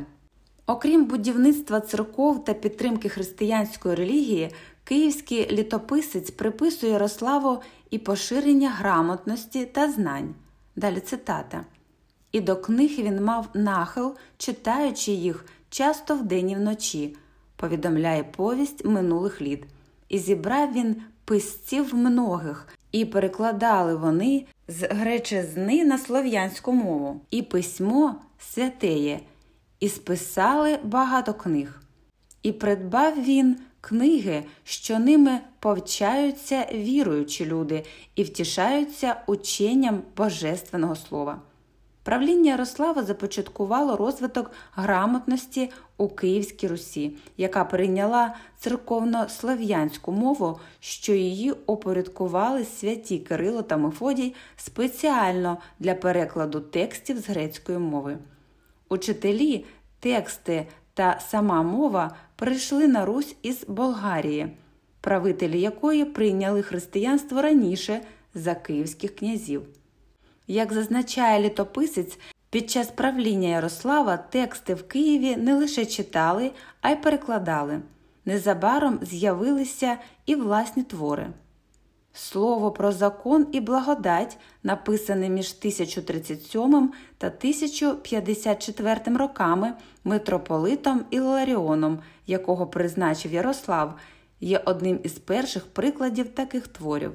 Speaker 1: Окрім будівництва церков та підтримки християнської релігії, київський літописець приписує Ярославу і поширення грамотності та знань. Далі цитата. І до книг він мав нахил, читаючи їх часто вдень і вночі, повідомляє повість минулих літ. І зібрав він писців многих, і перекладали вони з гречезни на слов'янську мову, і письмо святеє, і списали багато книг. І придбав він книги, що ними повчаються віруючі люди і втішаються ученням Божественного Слова. Правління Ярослава започаткувало розвиток грамотності у Київській Русі, яка прийняла церковно-слов'янську мову, що її опорядкували святі Кирило та Мефодій спеціально для перекладу текстів з грецької мови. Учителі, тексти та сама мова прийшли на Русь із Болгарії, правителі якої прийняли християнство раніше за київських князів. Як зазначає літописець, під час правління Ярослава тексти в Києві не лише читали, а й перекладали. Незабаром з'явилися і власні твори. Слово про закон і благодать, написане між 1037 та 1054 роками митрополитом Іларіоном, якого призначив Ярослав, є одним із перших прикладів таких творів.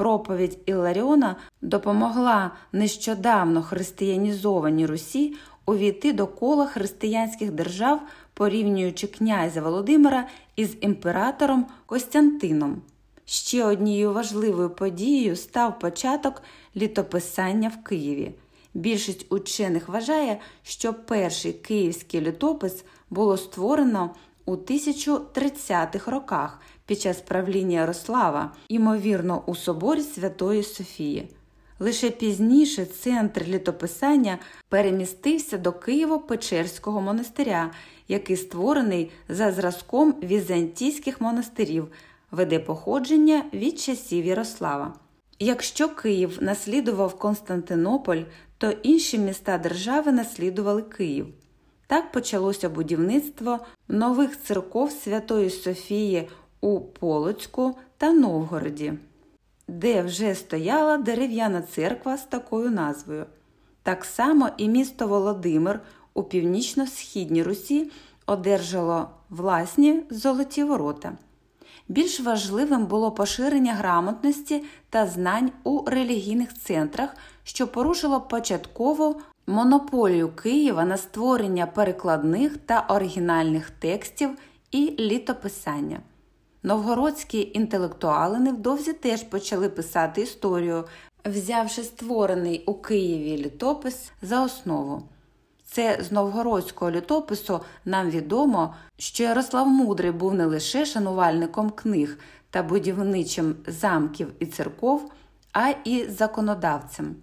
Speaker 1: Проповідь Іларіона допомогла нещодавно християнізованій Русі увійти до кола християнських держав, порівнюючи князя Володимира із імператором Костянтином. Ще однією важливою подією став початок літописання в Києві. Більшість учених вважає, що перший київський літопис було створено у 1030-х роках під час правління Ярослава, ймовірно, у соборі Святої Софії. Лише пізніше центр літописання перемістився до Києво-Печерського монастиря, який створений за зразком візантійських монастирів, веде походження від часів Ярослава. Якщо Київ наслідував Константинополь, то інші міста держави наслідували Київ. Так почалося будівництво нових церков Святої Софії у Полоцьку та Новгороді, де вже стояла дерев'яна церква з такою назвою. Так само і місто Володимир у північно-східній Русі одержало власні золоті ворота. Більш важливим було поширення грамотності та знань у релігійних центрах, що порушило початкову монополію Києва на створення перекладних та оригінальних текстів і літописання. Новгородські інтелектуали невдовзі теж почали писати історію, взявши створений у Києві літопис за основу. Це з новгородського літопису нам відомо, що Ярослав Мудрий був не лише шанувальником книг та будівничим замків і церков, а і законодавцем.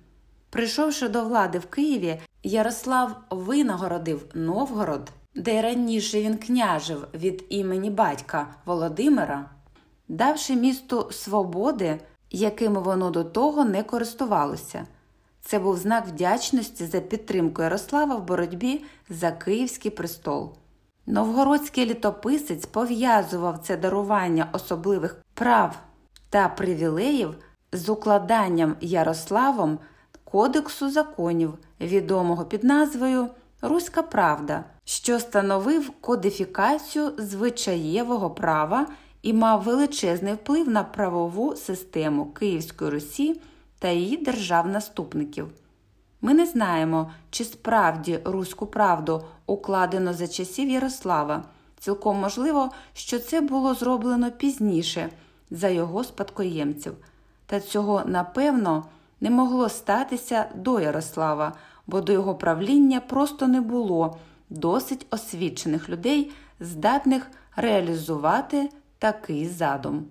Speaker 1: Прийшовши до влади в Києві, Ярослав винагородив Новгород, де раніше він княжив від імені батька Володимира, давши місту свободи, якими воно до того не користувалося. Це був знак вдячності за підтримку Ярослава в боротьбі за Київський престол. Новгородський літописець пов'язував це дарування особливих прав та привілеїв з укладанням Ярославом Кодексу законів, відомого під назвою Руська Правда, що становив кодифікацію звичаєвого права і мав величезний вплив на правову систему Київської Русі та її держав-наступників. Ми не знаємо, чи справді руську правду укладено за часів Ярослава. Цілком можливо, що це було зроблено пізніше за його спадкоємців, та цього напевно не могло статися до Ярослава, бо до його правління просто не було досить освічених людей, здатних реалізувати такий задум.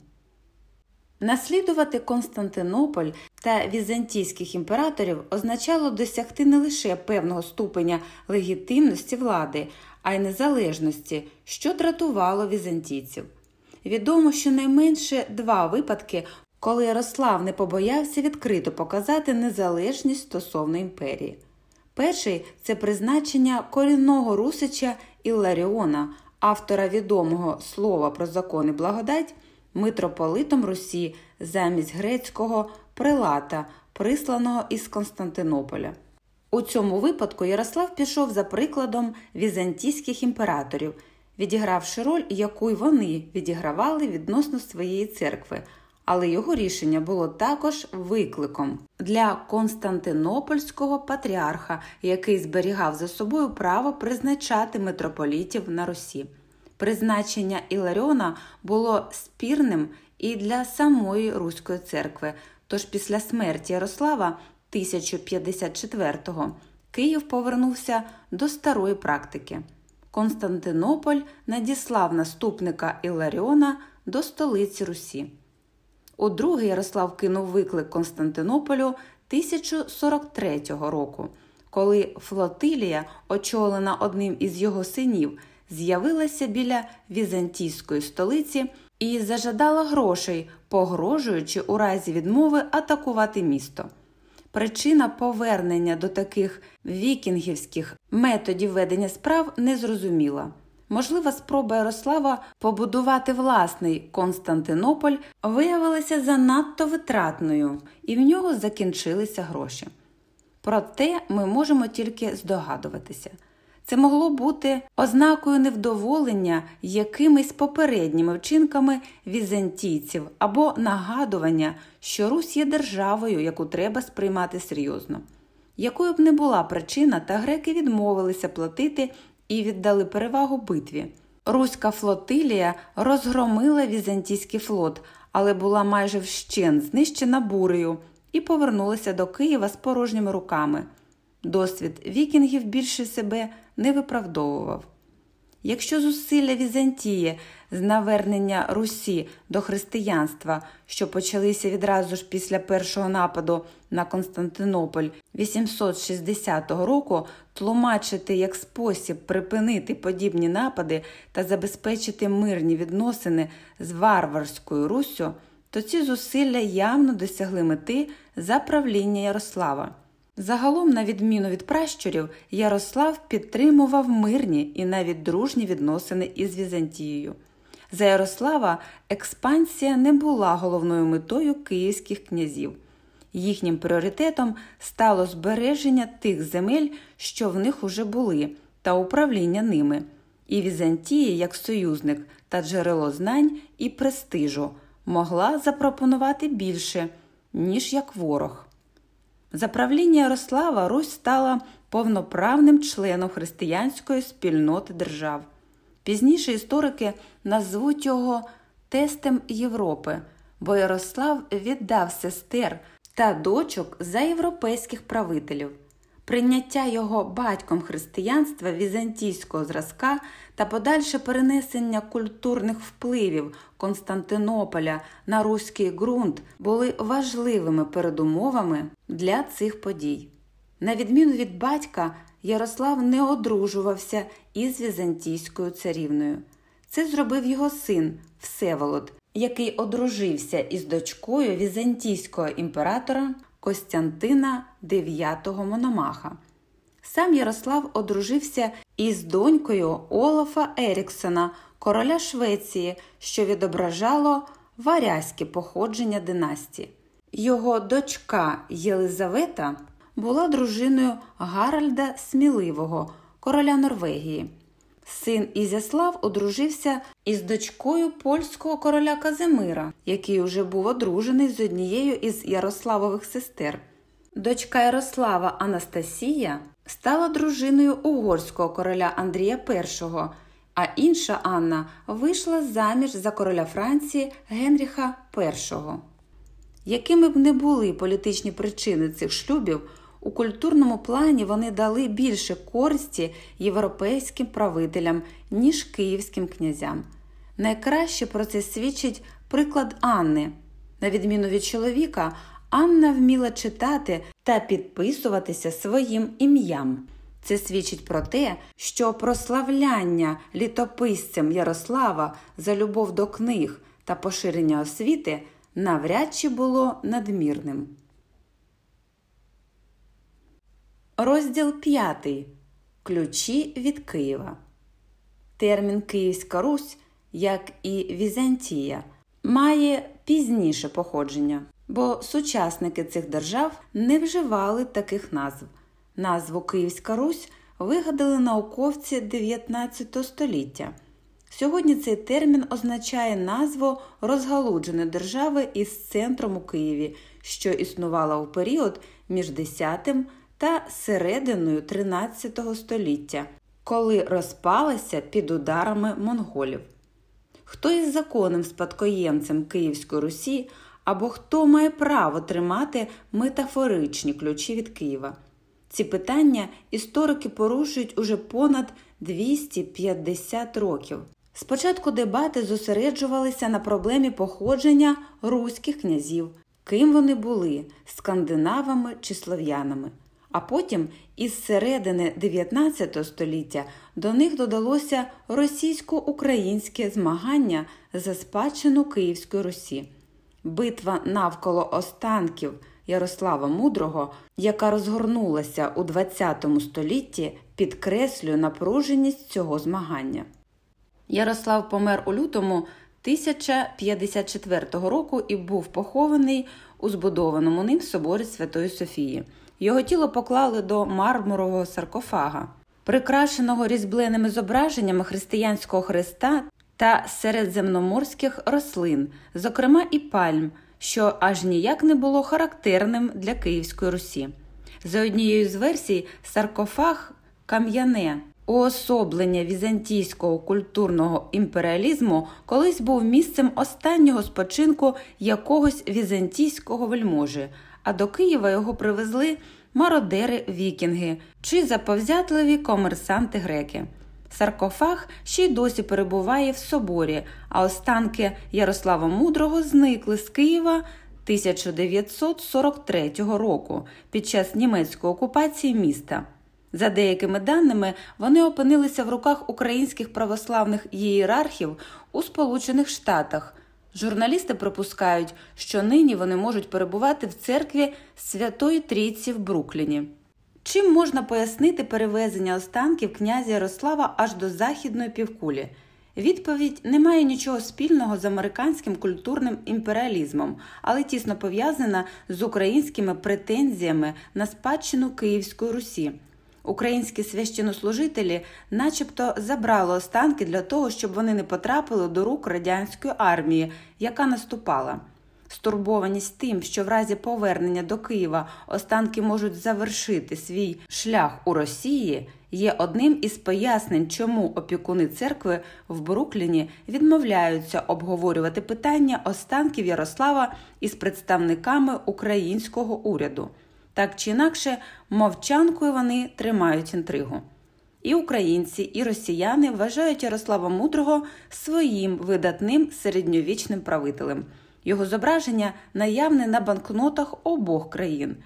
Speaker 1: Наслідувати Константинополь та візантійських імператорів означало досягти не лише певного ступеня легітимності влади, а й незалежності, що дратувало візантійців. Відомо, що найменше два випадки, коли Ярослав не побоявся відкрито показати незалежність стосовно імперії. Перший це призначення корінного русича Ілларіона, автора відомого слова про закони благодать, митрополитом Русі замість грецького прилата, присланого із Константинополя. У цьому випадку Ярослав пішов за прикладом візантійських імператорів, відігравши роль, яку й вони відігравали відносно своєї церкви але його рішення було також викликом для Константинопольського патріарха, який зберігав за собою право призначати митрополітів на Русі. Призначення Іларіона було спірним і для самої Руської церкви. Тож після смерті Ярослава 1054-го Київ повернувся до старої практики. Константинополь надіслав наступника Іларіона до столиці Русі. Удруге Ярослав кинув виклик Константинополю 1043 року, коли флотилія, очолена одним із його синів, з'явилася біля візантійської столиці і зажадала грошей, погрожуючи у разі відмови атакувати місто. Причина повернення до таких вікінгівських методів ведення справ незрозуміла. Можлива спроба Ярослава побудувати власний Константинополь виявилася занадто витратною, і в нього закінчилися гроші. Проте ми можемо тільки здогадуватися. Це могло бути ознакою невдоволення якимись попередніми вчинками візантійців або нагадування, що Русь є державою, яку треба сприймати серйозно. Якою б не була причина, та греки відмовилися платити і віддали перевагу битві. Руська флотилія розгромила візантійський флот, але була майже вщен знищена бурею і повернулася до Києва з порожніми руками. Досвід вікінгів більше себе не виправдовував. Якщо зусилля Візантії з навернення Русі до християнства, що почалися відразу ж після першого нападу на Константинополь 860 року, тлумачити як спосіб припинити подібні напади та забезпечити мирні відносини з варварською Руссю, то ці зусилля явно досягли мети за правління Ярослава. Загалом, на відміну від пращурів, Ярослав підтримував мирні і навіть дружні відносини із Візантією. За Ярослава експансія не була головною метою київських князів. Їхнім пріоритетом стало збереження тих земель, що в них уже були, та управління ними, і Візантія, як союзник та джерело знань і престижу, могла запропонувати більше, ніж як ворог. За правління Ярослава Русь стала повноправним членом християнської спільноти держав. Пізніше історики назвуть його тестем Європи, бо Ярослав віддав сестер та дочок за європейських правителів. Прийняття його батьком християнства візантійського зразка та подальше перенесення культурних впливів Константинополя на руський ґрунт були важливими передумовами для цих подій. На відміну від батька, Ярослав не одружувався із візантійською царівною. Це зробив його син Всеволод, який одружився із дочкою візантійського імператора Костянтина IX Мономаха. Сам Ярослав одружився із донькою Олафа Еріксона, короля Швеції, що відображало варязьке походження династії. Його дочка Єлизавета була дружиною Гаральда Сміливого, короля Норвегії. Син Ізяслав одружився із дочкою польського короля Казимира, який уже був одружений з однією із Ярославових сестер. Дочка Ярослава Анастасія стала дружиною угорського короля Андрія І, а інша Анна вийшла заміж за короля Франції Генріха І. Якими б не були політичні причини цих шлюбів, у культурному плані вони дали більше користі європейським правителям, ніж київським князям. Найкраще про це свідчить приклад Анни. На відміну від чоловіка, Анна вміла читати та підписуватися своїм ім'ям. Це свідчить про те, що прославляння літописцем Ярослава за любов до книг та поширення освіти навряд чи було надмірним. Розділ 5. Ключі від Києва. Термін Київська Русь, як і Візантія, має пізніше походження, бо сучасники цих держав не вживали таких назв. Назву Київська Русь вигадали науковці 19 століття. Сьогодні цей термін означає назву розгалудженої держави із центром у Києві, що існувала у період між 10 та серединою 13 століття, коли розпалася під ударами монголів. Хто із законним спадкоємцем Київської Русі або хто має право тримати метафоричні ключі від Києва? Ці питання історики порушують уже понад 250 років. Спочатку дебати зосереджувалися на проблемі походження руських князів, ким вони були скандинавами чи слов'янами. А потім, із середини 19 століття, до них додалося російсько-українське змагання за спадщину Київської Русі, битва навколо останків Ярослава Мудрого, яка розгорнулася у ХХ столітті, підкреслює напруженість цього змагання. Ярослав помер у лютому 1054 року і був похований у збудованому ним соборі Святої Софії. Його тіло поклали до мармурового саркофага, прикрашеного різьбленими зображеннями християнського хреста та середземноморських рослин, зокрема і пальм, що аж ніяк не було характерним для Київської Русі. За однією з версій, саркофаг кам'яне. Уособлення візантійського культурного імперіалізму колись був місцем останнього спочинку якогось візантійського вельможі, а до Києва його привезли мародери вікінги чи заповзятливі комерсанти греки. Саркофаг ще й досі перебуває в соборі, а останки Ярослава Мудрого зникли з Києва 1943 року під час німецької окупації міста. За деякими даними, вони опинилися в руках українських православних ієрархів у Сполучених Штатах. Журналісти припускають, що нині вони можуть перебувати в церкві Святої Трійці в Брукліні. Чим можна пояснити перевезення останків князя Ярослава аж до західної півкулі? Відповідь не має нічого спільного з американським культурним імперіалізмом, але тісно пов'язана з українськими претензіями на спадщину Київської Русі. Українські священнослужителі начебто забрали останки для того, щоб вони не потрапили до рук радянської армії, яка наступала. Стурбованість тим, що в разі повернення до Києва останки можуть завершити свій шлях у Росії, є одним із пояснень, чому опікуни церкви в Брукліні відмовляються обговорювати питання останків Ярослава із представниками українського уряду. Так чи інакше, мовчанкою вони тримають інтригу. І українці, і росіяни вважають Ярослава Мудрого своїм видатним середньовічним правителем. Його зображення наявне на банкнотах обох країн.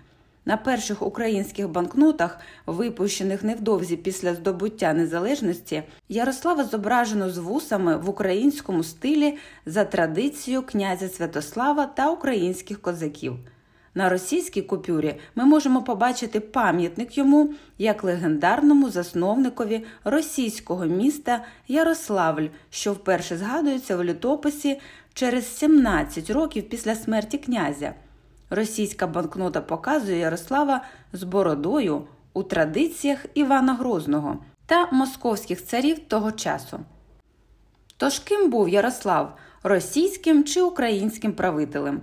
Speaker 1: На перших українських банкнотах, випущених невдовзі після здобуття незалежності, Ярослава зображено з вусами в українському стилі за традицією князя Святослава та українських козаків. На російській купюрі ми можемо побачити пам'ятник йому як легендарному засновникові російського міста Ярославль, що вперше згадується в літописі через 17 років після смерті князя. Російська банкнота показує Ярослава з бородою у традиціях Івана Грозного та московських царів того часу. Тож ким був Ярослав російським чи українським правителем?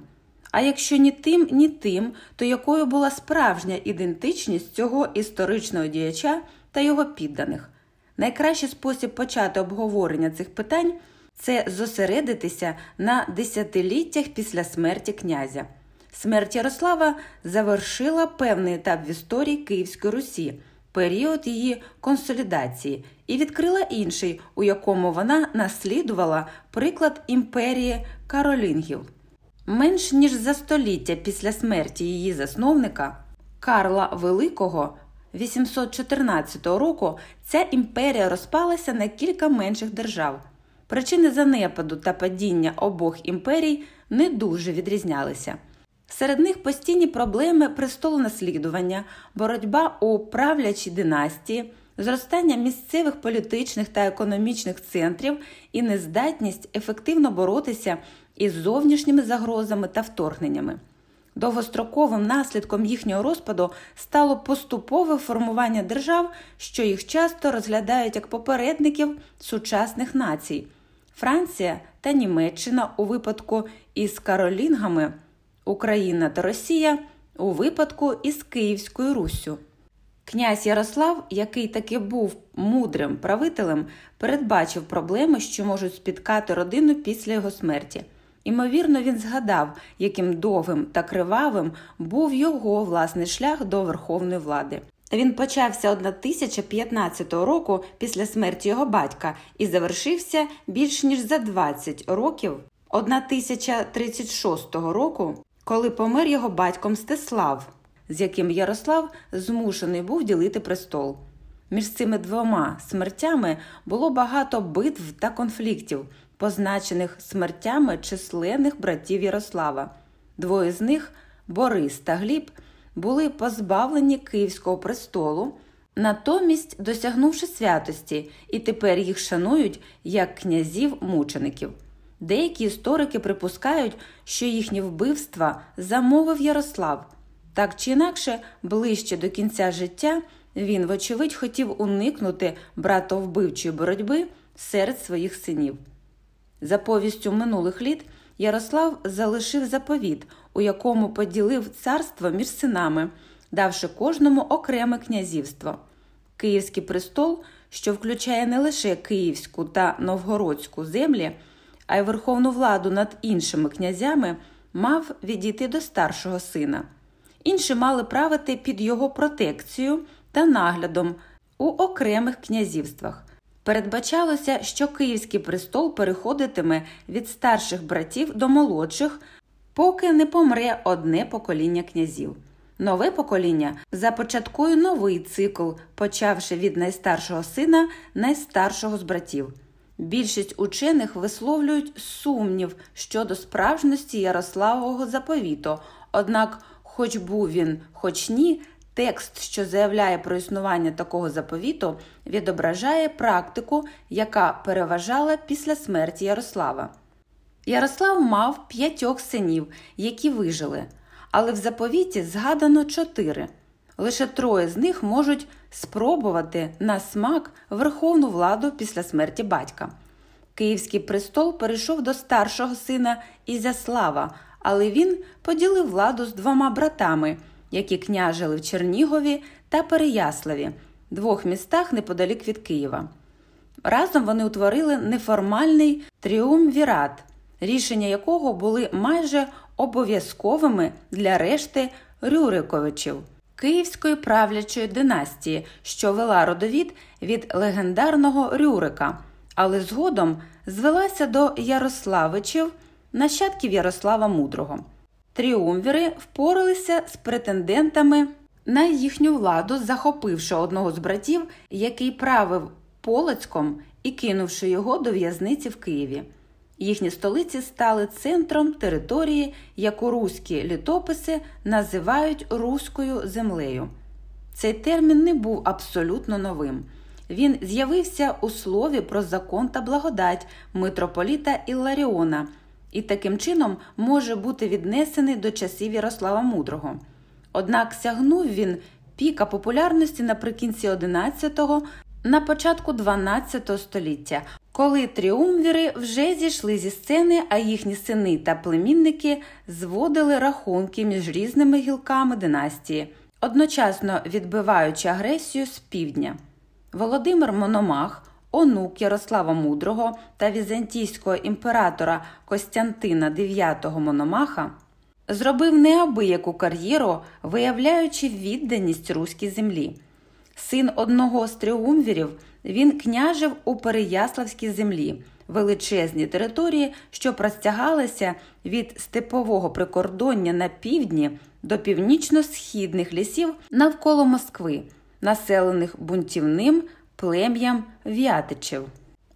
Speaker 1: А якщо ні тим, ні тим, то якою була справжня ідентичність цього історичного діяча та його підданих? Найкращий спосіб почати обговорення цих питань це зосередитися на десятиліттях після смерті князя. Смерть Ярослава завершила певний етап в історії Київської Русі, період її консолідації, і відкрила інший, у якому вона наслідувала приклад імперії Каролінгів. Менш ніж за століття після смерті її засновника Карла Великого 814 року ця імперія розпалася на кілька менших держав. Причини занепаду та падіння обох імперій не дуже відрізнялися. Серед них постійні проблеми престолонаслідування, боротьба у правлячій династії, зростання місцевих політичних та економічних центрів і нездатність ефективно боротися із зовнішніми загрозами та вторгненнями. Довгостроковим наслідком їхнього розпаду стало поступове формування держав, що їх часто розглядають як попередників сучасних націй. Франція та Німеччина у випадку із Каролінгами, Україна та Росія у випадку із Київською Руссю. Князь Ярослав, який таки був мудрим правителем, передбачив проблеми, що можуть спіткати родину після його смерті. Імовірно, він згадав, яким довгим та кривавим був його власний шлях до верховної влади. Він почався 1015 року після смерті його батька і завершився більш ніж за 20 років 1036 року, коли помер його батько Мстислав, з яким Ярослав змушений був ділити престол. Між цими двома смертями було багато битв та конфліктів, позначених смертями численних братів Ярослава. Двоє з них, Борис та Гліб, були позбавлені Київського престолу, натомість досягнувши святості, і тепер їх шанують як князів-мучеників. Деякі історики припускають, що їхні вбивства замовив Ярослав. Так чи інакше, ближче до кінця життя він, вочевидь, хотів уникнути братовбивчої боротьби серед своїх синів. За повістю минулих літ Ярослав залишив заповіт, у якому поділив царство між синами, давши кожному окреме князівство. Київський престол, що включає не лише Київську та Новгородську землі, а й верховну владу над іншими князями, мав відійти до старшого сина. Інші мали правити під його протекцією та наглядом у окремих князівствах. Передбачалося, що Київський престол переходитиме від старших братів до молодших, поки не помре одне покоління князів. Нове покоління започаткує новий цикл, почавши від найстаршого сина найстаршого з братів. Більшість учених висловлюють сумнів щодо справжності Ярославового заповіту, однак, хоч був він, хоч ні, Текст, що заявляє про існування такого заповіту, відображає практику, яка переважала після смерті Ярослава. Ярослав мав п'ятьох синів, які вижили, але в заповіті згадано чотири. Лише троє з них можуть спробувати на смак верховну владу після смерті батька. Київський престол перейшов до старшого сина Ізяслава, але він поділив владу з двома братами які княжили в Чернігові та Переяславі, двох містах неподалік від Києва. Разом вони утворили неформальний тріумвірат, рішення якого були майже обов'язковими для решти Рюриковичів. Київської правлячої династії, що вела родовід від легендарного Рюрика, але згодом звелася до Ярославичів, нащадків Ярослава Мудрого. Тріумвіри впоралися з претендентами на їхню владу, захопивши одного з братів, який правив Полоцьком і кинувши його до в'язниці в Києві. Їхні столиці стали центром території, яку руські літописи називають руською землею. Цей термін не був абсолютно новим. Він з'явився у слові про закон та благодать митрополіта Ілларіона – і таким чином може бути віднесений до часів Ярослава Мудрого. Однак сягнув він піка популярності наприкінці 11-го, на початку 12 століття, коли тріумвіри вже зійшли зі сцени, а їхні сини та племінники зводили рахунки між різними гілками династії, одночасно відбиваючи агресію з півдня. Володимир Мономах онук Ярослава Мудрого та візантійського імператора Костянтина IX Мономаха, зробив неабияку кар'єру, виявляючи відданість руській землі. Син одного з тріумвірів, він княжив у Переяславській землі, величезні території, що простягалися від степового прикордоння на півдні до північно-східних лісів навколо Москви, населених бунтівним плем'ям в'ятичів.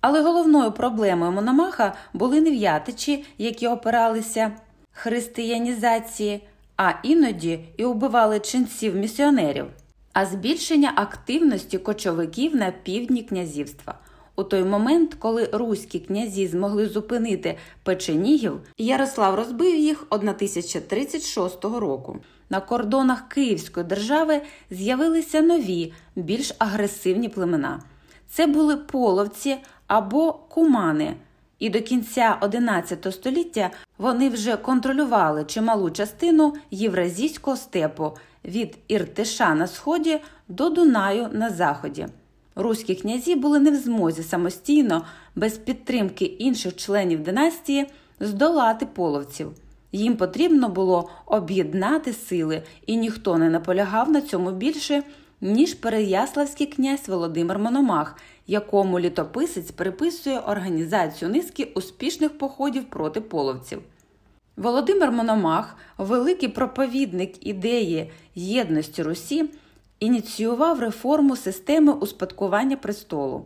Speaker 1: Але головною проблемою Мономаха були не в'ятичі, які опиралися християнізації, а іноді і убивали ченців місіонерів, а збільшення активності кочовиків на півдні князівства. У той момент, коли руські князі змогли зупинити печенігів, Ярослав розбив їх 1036 року. На кордонах Київської держави з'явилися нові, більш агресивні племена. Це були половці або кумани, і до кінця XI століття вони вже контролювали чималу частину євразійського степу від Іртиша на сході до Дунаю на заході. Руські князі були не в змозі самостійно, без підтримки інших членів династії, здолати половців. Їм потрібно було об'єднати сили, і ніхто не наполягав на цьому більше, ніж переяславський князь Володимир Мономах, якому літописець приписує організацію низки успішних походів проти половців. Володимир Мономах, великий проповідник ідеї єдності Русі, ініціював реформу системи успадкування престолу.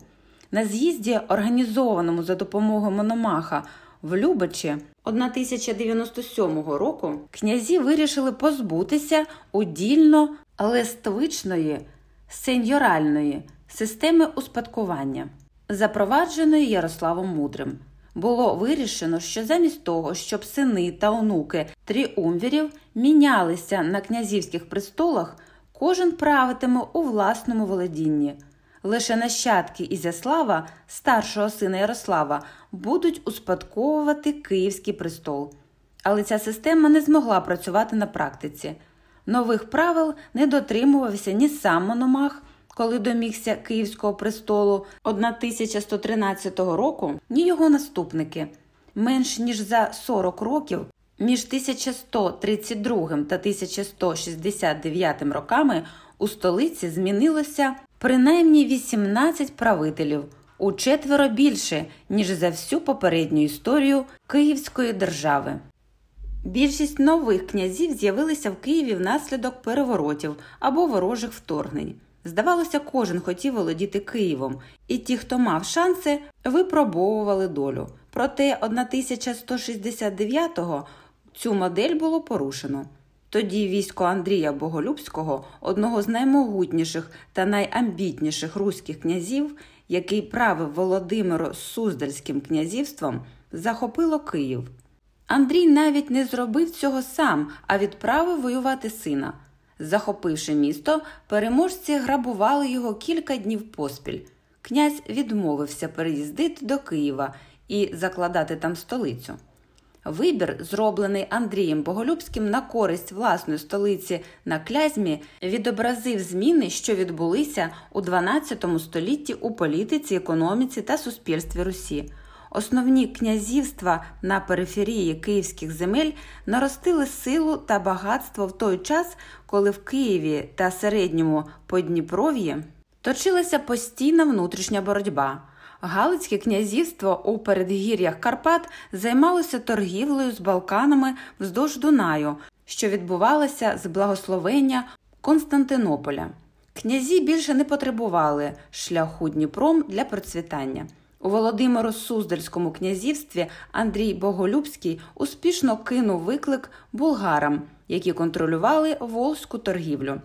Speaker 1: На з'їзді, організованому за допомогою Мономаха в Любичі 1097 року, князі вирішили позбутися удільно лествичної сеньоральної системи успадкування, запровадженої Ярославом Мудрим. Було вирішено, що замість того, щоб сини та онуки тріумвірів мінялися на князівських престолах, кожен правитиме у власному володінні. Лише нащадки Ізяслава, старшого сина Ярослава, будуть успадковувати Київський престол. Але ця система не змогла працювати на практиці. Нових правил не дотримувався ні сам Мономах, коли домігся Київського престолу 1113 року, ні його наступники. Менш ніж за 40 років між 1132 та 1169 роками у столиці змінилося принаймні 18 правителів у четверо більше, ніж за всю попередню історію Київської держави. Більшість нових князів з'явилися в Києві внаслідок переворотів або ворожих вторгнень. Здавалося, кожен хотів володіти Києвом, і ті, хто мав шанси, випробовували долю. Проте 1169-го цю модель було порушено. Тоді військо Андрія Боголюбського, одного з наймогутніших та найамбітніших руських князів, який правив Володимиро Суздальським князівством, захопило Київ. Андрій навіть не зробив цього сам, а відправив воювати сина. Захопивши місто, переможці грабували його кілька днів поспіль. Князь відмовився переїздити до Києва і закладати там столицю. Вибір, зроблений Андрієм Боголюбським на користь власної столиці на Клязьмі, відобразив зміни, що відбулися у XII столітті у політиці, економіці та суспільстві Русі. Основні князівства на периферії київських земель наростили силу та багатство в той час, коли в Києві та середньому Подніпров'ї точилася постійна внутрішня боротьба. Галицьке князівство у передгір'ях Карпат займалося торгівлею з Балканами вздовж Дунаю, що відбувалося з благословення Константинополя. Князі більше не потребували шляху Дніпром для процвітання. У Володимиро Суздальському князівстві Андрій Боголюбський успішно кинув виклик булгарам, які контролювали волзьку торгівлю.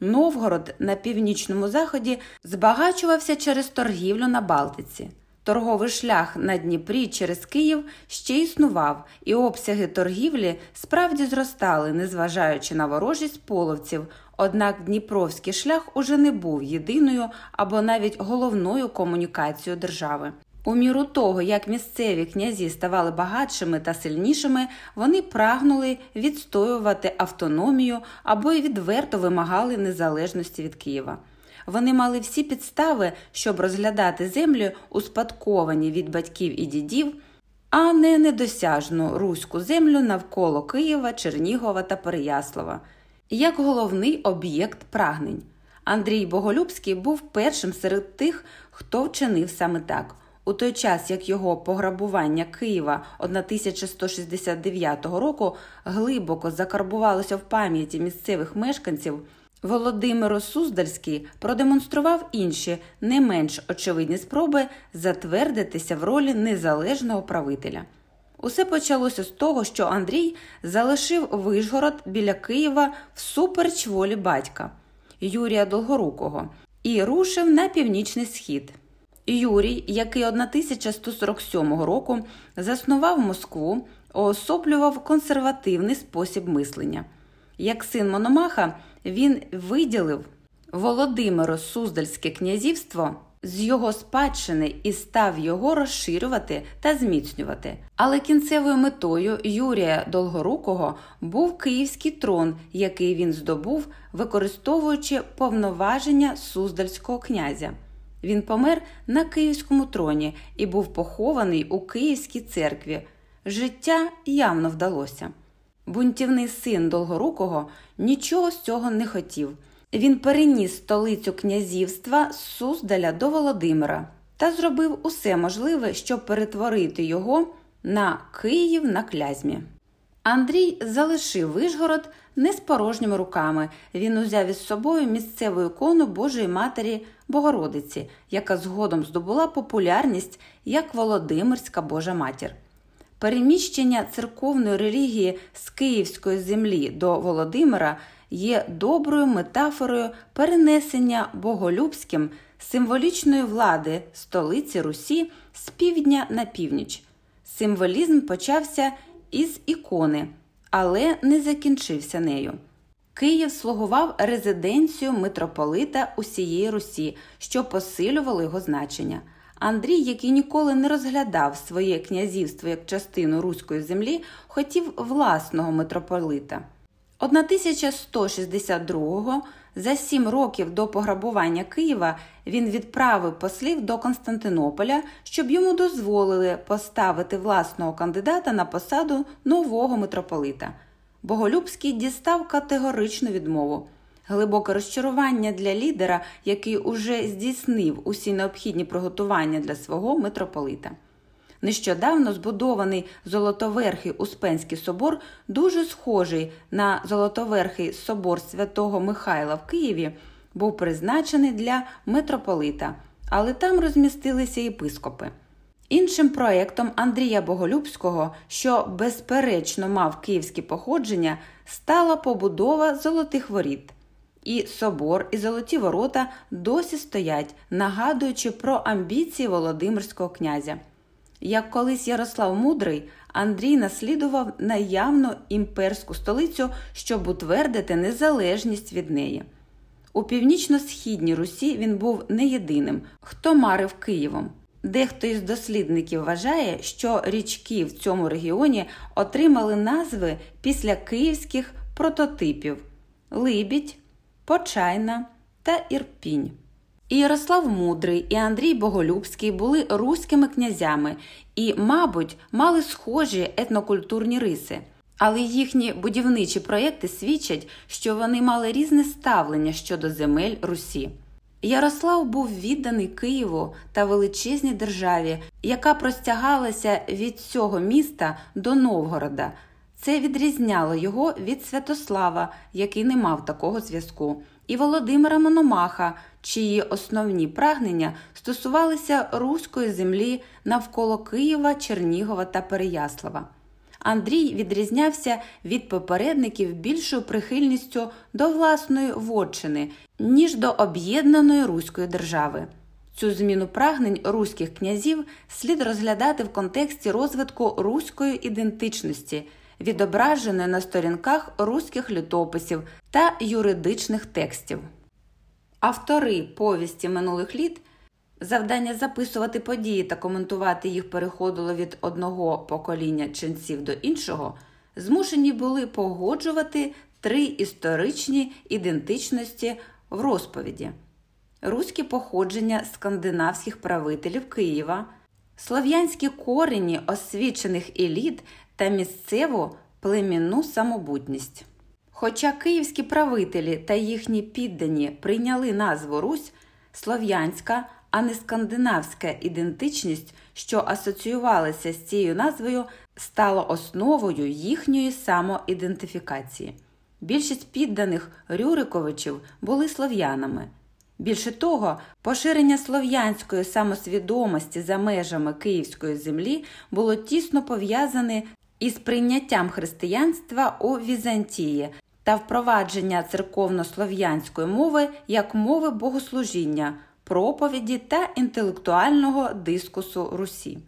Speaker 1: Новгород на північному заході збагачувався через торгівлю на Балтиці. Торговий шлях на Дніпрі через Київ ще існував, і обсяги торгівлі справді зростали, незважаючи на ворожість половців. Однак Дніпровський шлях уже не був єдиною або навіть головною комунікацією держави. У міру того, як місцеві князі ставали багатшими та сильнішими, вони прагнули відстоювати автономію або й відверто вимагали незалежності від Києва. Вони мали всі підстави, щоб розглядати землі, успадковані від батьків і дідів, а не недосяжну руську землю навколо Києва, Чернігова та Переяслава, як головний об'єкт прагнень. Андрій Боголюбський був першим серед тих, хто вчинив саме так. у той час як його пограбування Києва 1169 року глибоко закарбувалося в пам'яті місцевих мешканців, Володимиро Суздальський продемонстрував інші не менш очевидні спроби затвердитися в ролі незалежного правителя. Усе почалося з того, що Андрій залишив Вишгород біля Києва всупереч волі батька Юрія Долгорукого і рушив на північний схід. Юрій, який 1147 року заснував Москву, уособлював консервативний спосіб мислення. Як син Мономаха, він виділив Володимиро Суздальське князівство з його спадщини і став його розширювати та зміцнювати. Але кінцевою метою Юрія Долгорукого був київський трон, який він здобув, використовуючи повноваження Суздальського князя. Він помер на київському троні і був похований у Київській церкві. Життя явно вдалося. Бунтівний син Долгорукого нічого з цього не хотів. Він переніс столицю князівства з Суздаля до Володимира та зробив усе можливе, щоб перетворити його на Київ на клязьмі. Андрій залишив Вишгород не з порожніми руками. Він узяв із собою місцеву ікону Божої Матері Богородиці, яка згодом здобула популярність як Володимирська Божа Матір. Переміщення церковної релігії з Київської землі до Володимира є доброю метафорою перенесення боголюбським символічної влади столиці Русі з півдня на північ. Символізм почався із ікони, але не закінчився нею. Київ слугував резиденцію митрополита усієї Русі, що посилювало його значення. Андрій, який ніколи не розглядав своє князівство як частину руської землі, хотів власного митрополита. 1162-го, за сім років до пограбування Києва, він відправив послів до Константинополя, щоб йому дозволили поставити власного кандидата на посаду нового митрополита. Боголюбський дістав категоричну відмову. Глибоке розчарування для лідера, який уже здійснив усі необхідні приготування для свого митрополита. Нещодавно збудований Золотоверхий Успенський собор дуже схожий на Золотоверхий собор святого Михайла в Києві, був призначений для митрополита, але там розмістилися єпископи. Іншим проєктом Андрія Боголюбського, що безперечно мав київське походження, стала побудова золотих воріт. І собор і золоті ворота досі стоять, нагадуючи про амбіції Володимирського князя. Як колись Ярослав Мудрий, Андрій наслідував наявну імперську столицю, щоб утвердити незалежність від неї. У північно-східній Русі він був не єдиним, хто марив Києвом. Дехто із дослідників вважає, що річки в цьому регіоні отримали назви після київських прототипів Либідь, Почайна та Ірпінь. Ярослав Мудрий і Андрій Боголюбський були руськими князями і, мабуть, мали схожі етнокультурні риси. Але їхні будівничі проєкти свідчать, що вони мали різне ставлення щодо земель Русі. Ярослав був відданий Києву та величезній державі, яка простягалася від цього міста до Новгорода. Це відрізняло його від Святослава, який не мав такого зв'язку, і Володимира Мономаха, чиї основні прагнення стосувалися руської землі навколо Києва, Чернігова та Переяслава. Андрій відрізнявся від попередників більшою прихильністю до власної вотчини, ніж до об'єднаної руської держави. Цю зміну прагнень руських князів слід розглядати в контексті розвитку руської ідентичності, відображеної на сторінках руських літописів та юридичних текстів. Автори повісті минулих літ завдання записувати події та коментувати їх переходило від одного покоління ченців до іншого, змушені були погоджувати три історичні ідентичності в розповіді: руське походження скандинавських правителів Києва, слов'янські корені освічених еліт та місцеву племінну самобутність. Хоча київські правителі та їхні піддані прийняли назву Русь, слов'янська а не скандинавська ідентичність, що асоціювалася з цією назвою, стало основою їхньої самоідентифікації. Більшість підданих Рюриковичів були слов'янами. Більше того, поширення слов'янської самосвідомості за межами Київської землі було тісно пов'язане із прийняттям християнства у Візантії та впровадження церковно-слов'янської мови як мови богослужіння, проповіді та інтелектуального дискусу Русі.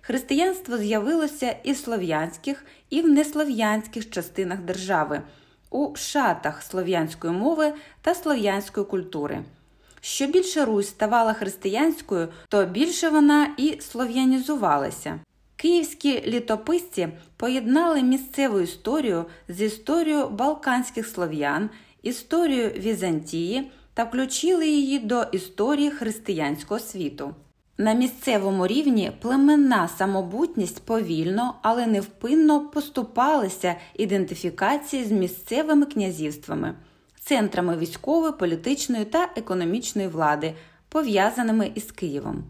Speaker 1: Християнство з'явилося і в слов'янських, і в неслов'янських частинах держави, у шатах слов'янської мови та слов'янської культури. Що більше Русь ставала християнською, то більше вона і слов'янізувалася. Київські літописці поєднали місцеву історію з історією балканських слов'ян, історію Візантії та включили її до історії християнського світу. На місцевому рівні племенна самобутність повільно, але невпинно поступалися ідентифікації з місцевими князівствами, центрами військової, політичної та економічної влади, пов'язаними із Києвом.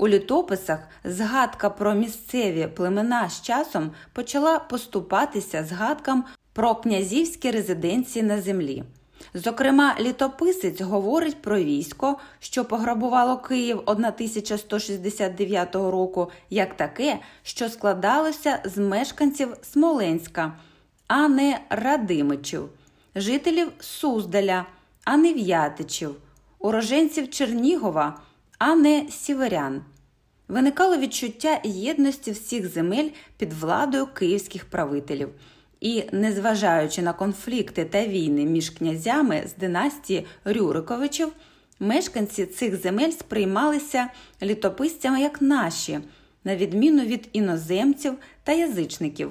Speaker 1: У літописах згадка про місцеві племена з часом почала поступатися згадкам про князівські резиденції на землі. Зокрема, літописець говорить про військо, що пограбувало Київ 1169 року, як таке, що складалося з мешканців Смоленська, а не Радимичів, жителів Суздаля, а не В'ятичів, уроженців Чернігова, а не Сіверян. Виникало відчуття єдності всіх земель під владою київських правителів. І, незважаючи на конфлікти та війни між князями з династії Рюриковичів, мешканці цих земель сприймалися літописцями як наші, на відміну від іноземців та язичників.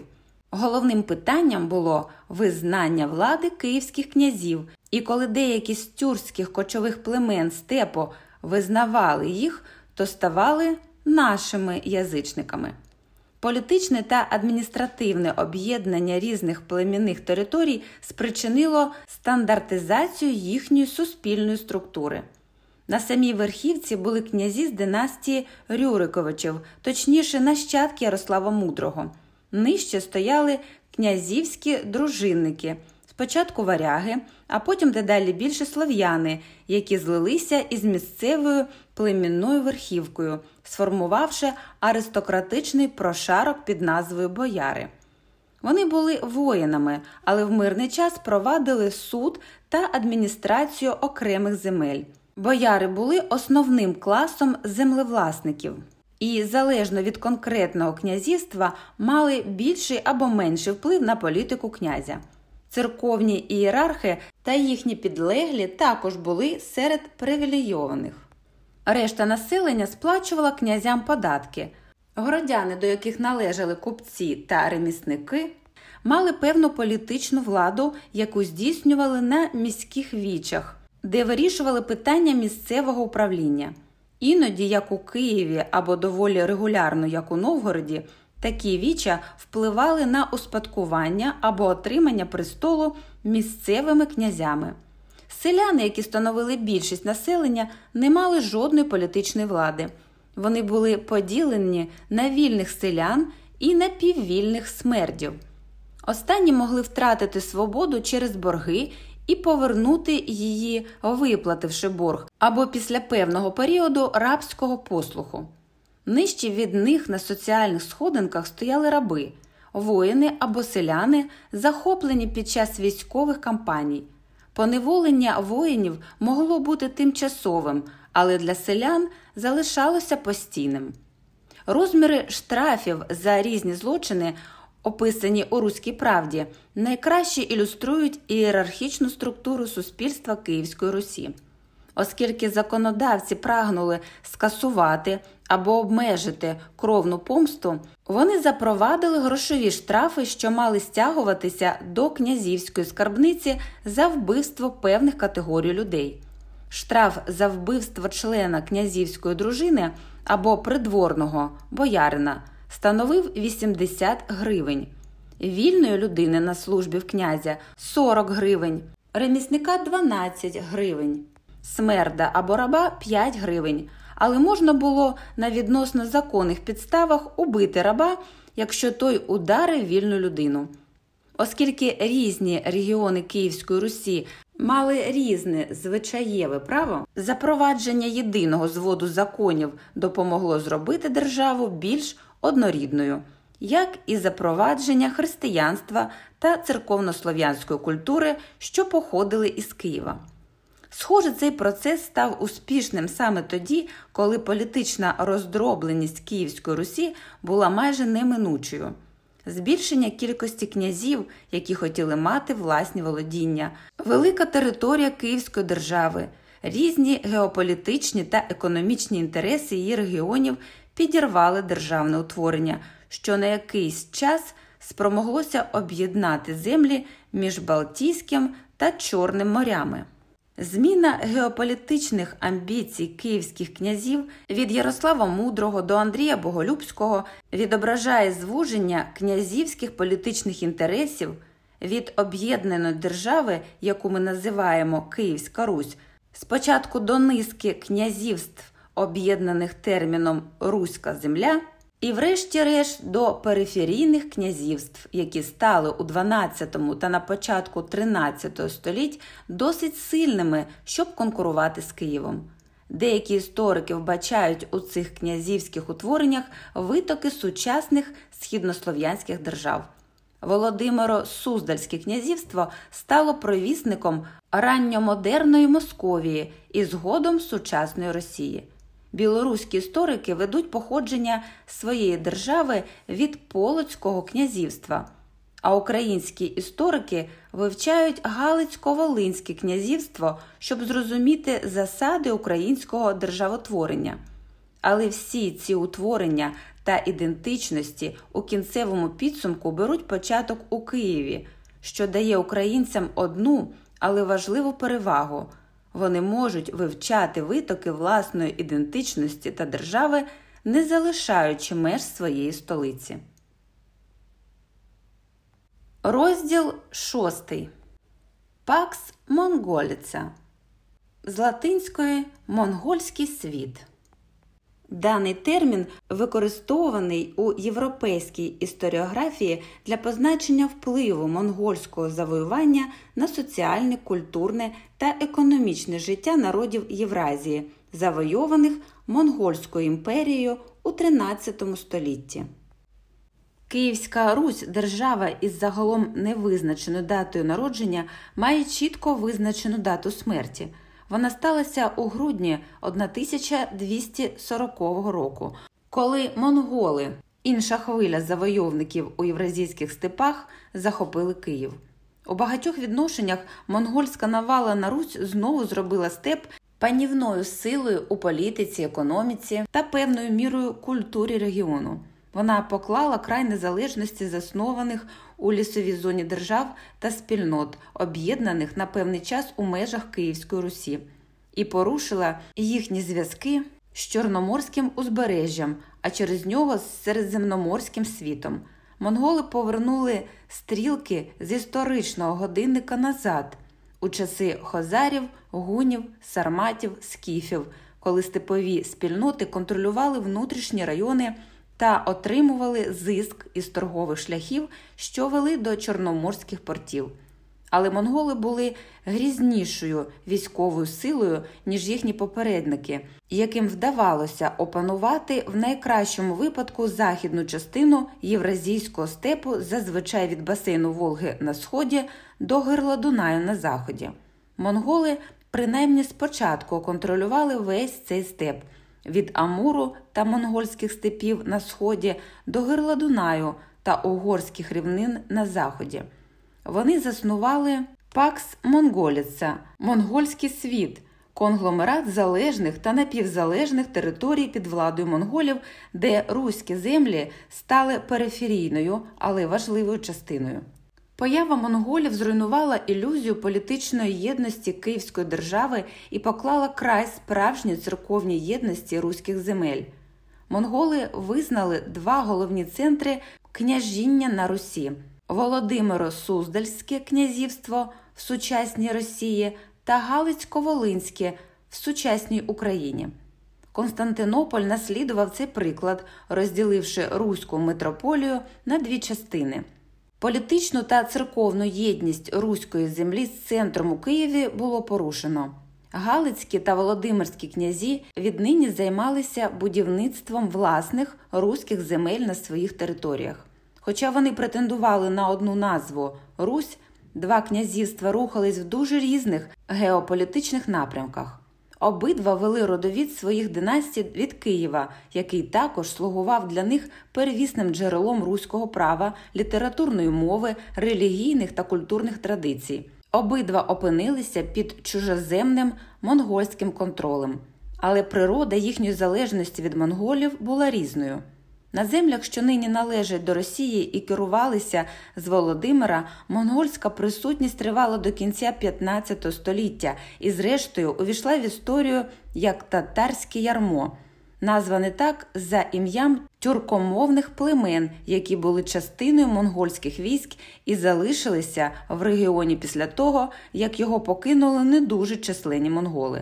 Speaker 1: Головним питанням було визнання влади київських князів, і коли деякі з тюркських кочових племен степу визнавали їх, то ставали нашими язичниками. Політичне та адміністративне об'єднання різних племінних територій спричинило стандартизацію їхньої суспільної структури. На самій верхівці були князі з династії Рюриковичів, точніше, нащадки Ярослава Мудрого. Нижче стояли князівські дружинники, спочатку варяги, а потім дедалі більше слов'яни, які злилися із місцевою племінною верхівкою, сформувавши аристократичний прошарок під назвою Бояри. Вони були воїнами, але в мирний час провадили суд та адміністрацію окремих земель. Бояри були основним класом землевласників і, залежно від конкретного князівства, мали більший або менший вплив на політику князя. Церковні ієрархи та їхні підлеглі також були серед привілейованих. Решта населення сплачувала князям податки. Городяни, до яких належали купці та ремісники, мали певну політичну владу, яку здійснювали на міських вічах, де вирішували питання місцевого управління. Іноді, як у Києві або доволі регулярно, як у Новгороді, такі віча впливали на успадкування або отримання престолу місцевими князями. Селяни, які становили більшість населення, не мали жодної політичної влади. Вони були поділені на вільних селян і напіввільних смердів. Останні могли втратити свободу через борги і повернути її, виплативши борг, або після певного періоду рабського послуху. Нижче від них на соціальних сходинках стояли раби, воїни або селяни, захоплені під час військових кампаній. Поневолення воїнів могло бути тимчасовим, але для селян залишалося постійним. Розміри штрафів за різні злочини, описані у Руській правді, найкраще ілюструють ієрархічну структуру суспільства Київської Русі. Оскільки законодавці прагнули скасувати або обмежити кровну помсту, вони запровадили грошові штрафи, що мали стягуватися до князівської скарбниці за вбивство певних категорій людей. Штраф за вбивство члена князівської дружини або придворного боярина становив 80 гривень, вільної людини на службі в князя 40 гривень, ремісника 12 гривень, смерда або раба 5 гривень але можна було на відносно законних підставах убити раба, якщо той ударив вільну людину. Оскільки різні регіони Київської Русі мали різне звичаєве право, запровадження єдиного зводу законів допомогло зробити державу більш однорідною, як і запровадження християнства та церковнослов'янської культури, що походили із Києва. Схоже, цей процес став успішним саме тоді, коли політична роздробленість Київської Русі була майже неминучою. Збільшення кількості князів, які хотіли мати власні володіння, велика територія Київської держави, різні геополітичні та економічні інтереси її регіонів підірвали державне утворення, що на якийсь час спромоглося об'єднати землі між Балтійським та Чорним морями. Зміна геополітичних амбіцій київських князів від Ярослава Мудрого до Андрія Боголюбського відображає звуження князівських політичних інтересів від об'єднаної держави, яку ми називаємо Київська Русь, спочатку до низки князівств, об'єднаних терміном Руська земля. І, врешті-решт, до периферійних князівств, які стали у 12 та на початку 13 століть досить сильними, щоб конкурувати з Києвом. Деякі історики вбачають у цих князівських утвореннях витоки сучасних східнослов'янських держав. Володимиро Суздальське князівство стало провісником ранньомодерної Московії і згодом сучасної Росії. Білоруські історики ведуть походження своєї держави від Полоцького князівства, а українські історики вивчають Галицько-Волинське князівство, щоб зрозуміти засади українського державотворення. Але всі ці утворення та ідентичності у кінцевому підсумку беруть початок у Києві, що дає українцям одну, але важливу перевагу. Вони можуть вивчати витоки власної ідентичності та держави, не залишаючи меж своєї столиці. Розділ 6. Пакс Монголіця з латинської монгольський світ. Даний термін використовуваний у європейській історіографії для позначення впливу монгольського завоювання на соціальне, культурне та економічне життя народів Євразії, завойованих Монгольською імперією у XIII столітті. Київська Русь, держава із загалом невизначеною датою народження, має чітко визначену дату смерті. Вона сталася у грудні 1240 року, коли монголи, інша хвиля завойовників у євразійських степах, захопили Київ. У багатьох відношеннях монгольська навала на Русь знову зробила степ панівною силою у політиці, економіці та певною мірою культурі регіону. Вона поклала край незалежності заснованих у лісовій зоні держав та спільнот, об'єднаних на певний час у межах Київської Русі, і порушила їхні зв'язки з Чорноморським узбережжям, а через нього з Середземноморським світом. Монголи повернули стрілки з історичного годинника назад у часи хозарів, гунів, сарматів, скіфів, коли степові спільноти контролювали внутрішні райони та отримували зиск із торгових шляхів, що вели до чорноморських портів. Але монголи були грізнішою військовою силою, ніж їхні попередники, яким вдавалося опанувати в найкращому випадку західну частину євразійського степу, зазвичай від басейну Волги на сході до гирла Дунаю на заході. Монголи принаймні спочатку контролювали весь цей степ від Амуру та монгольських степів на сході до гирла Дунаю та угорських рівнин на заході. Вони заснували Пакс Монголіца, монгольський світ, конгломерат залежних та напівзалежних територій під владою монголів, де руські землі стали периферійною, але важливою частиною. Поява монголів зруйнувала ілюзію політичної єдності Київської держави і поклала край справжньої церковній єдності руських земель. Монголи визнали два головні центри княжіння на Русі Володимиро Суздальське князівство в сучасній Росії та Галицько-Волинське в сучасній Україні. Константинополь наслідував цей приклад, розділивши руську митрополію на дві частини. Політичну та церковну єдність руської землі з центром у Києві було порушено. Галицькі та Володимирські князі віднині займалися будівництвом власних руських земель на своїх територіях. Хоча вони претендували на одну назву Русь, два князівства рухались в дуже різних геополітичних напрямках. Обидва вели родовід своїх династій від Києва, який також слугував для них первісним джерелом руського права, літературної мови, релігійних та культурних традицій. Обидва опинилися під чужоземним монгольським контролем, але природа їхньої залежності від монголів була різною. На землях, що нині належать до Росії і керувалися з Володимира, монгольська присутність тривала до кінця 15 століття і, зрештою, увійшла в історію як татарське ярмо, назване так за ім'ям тюркомовних племен, які були частиною монгольських військ і залишилися в регіоні після того, як його покинули не дуже численні монголи.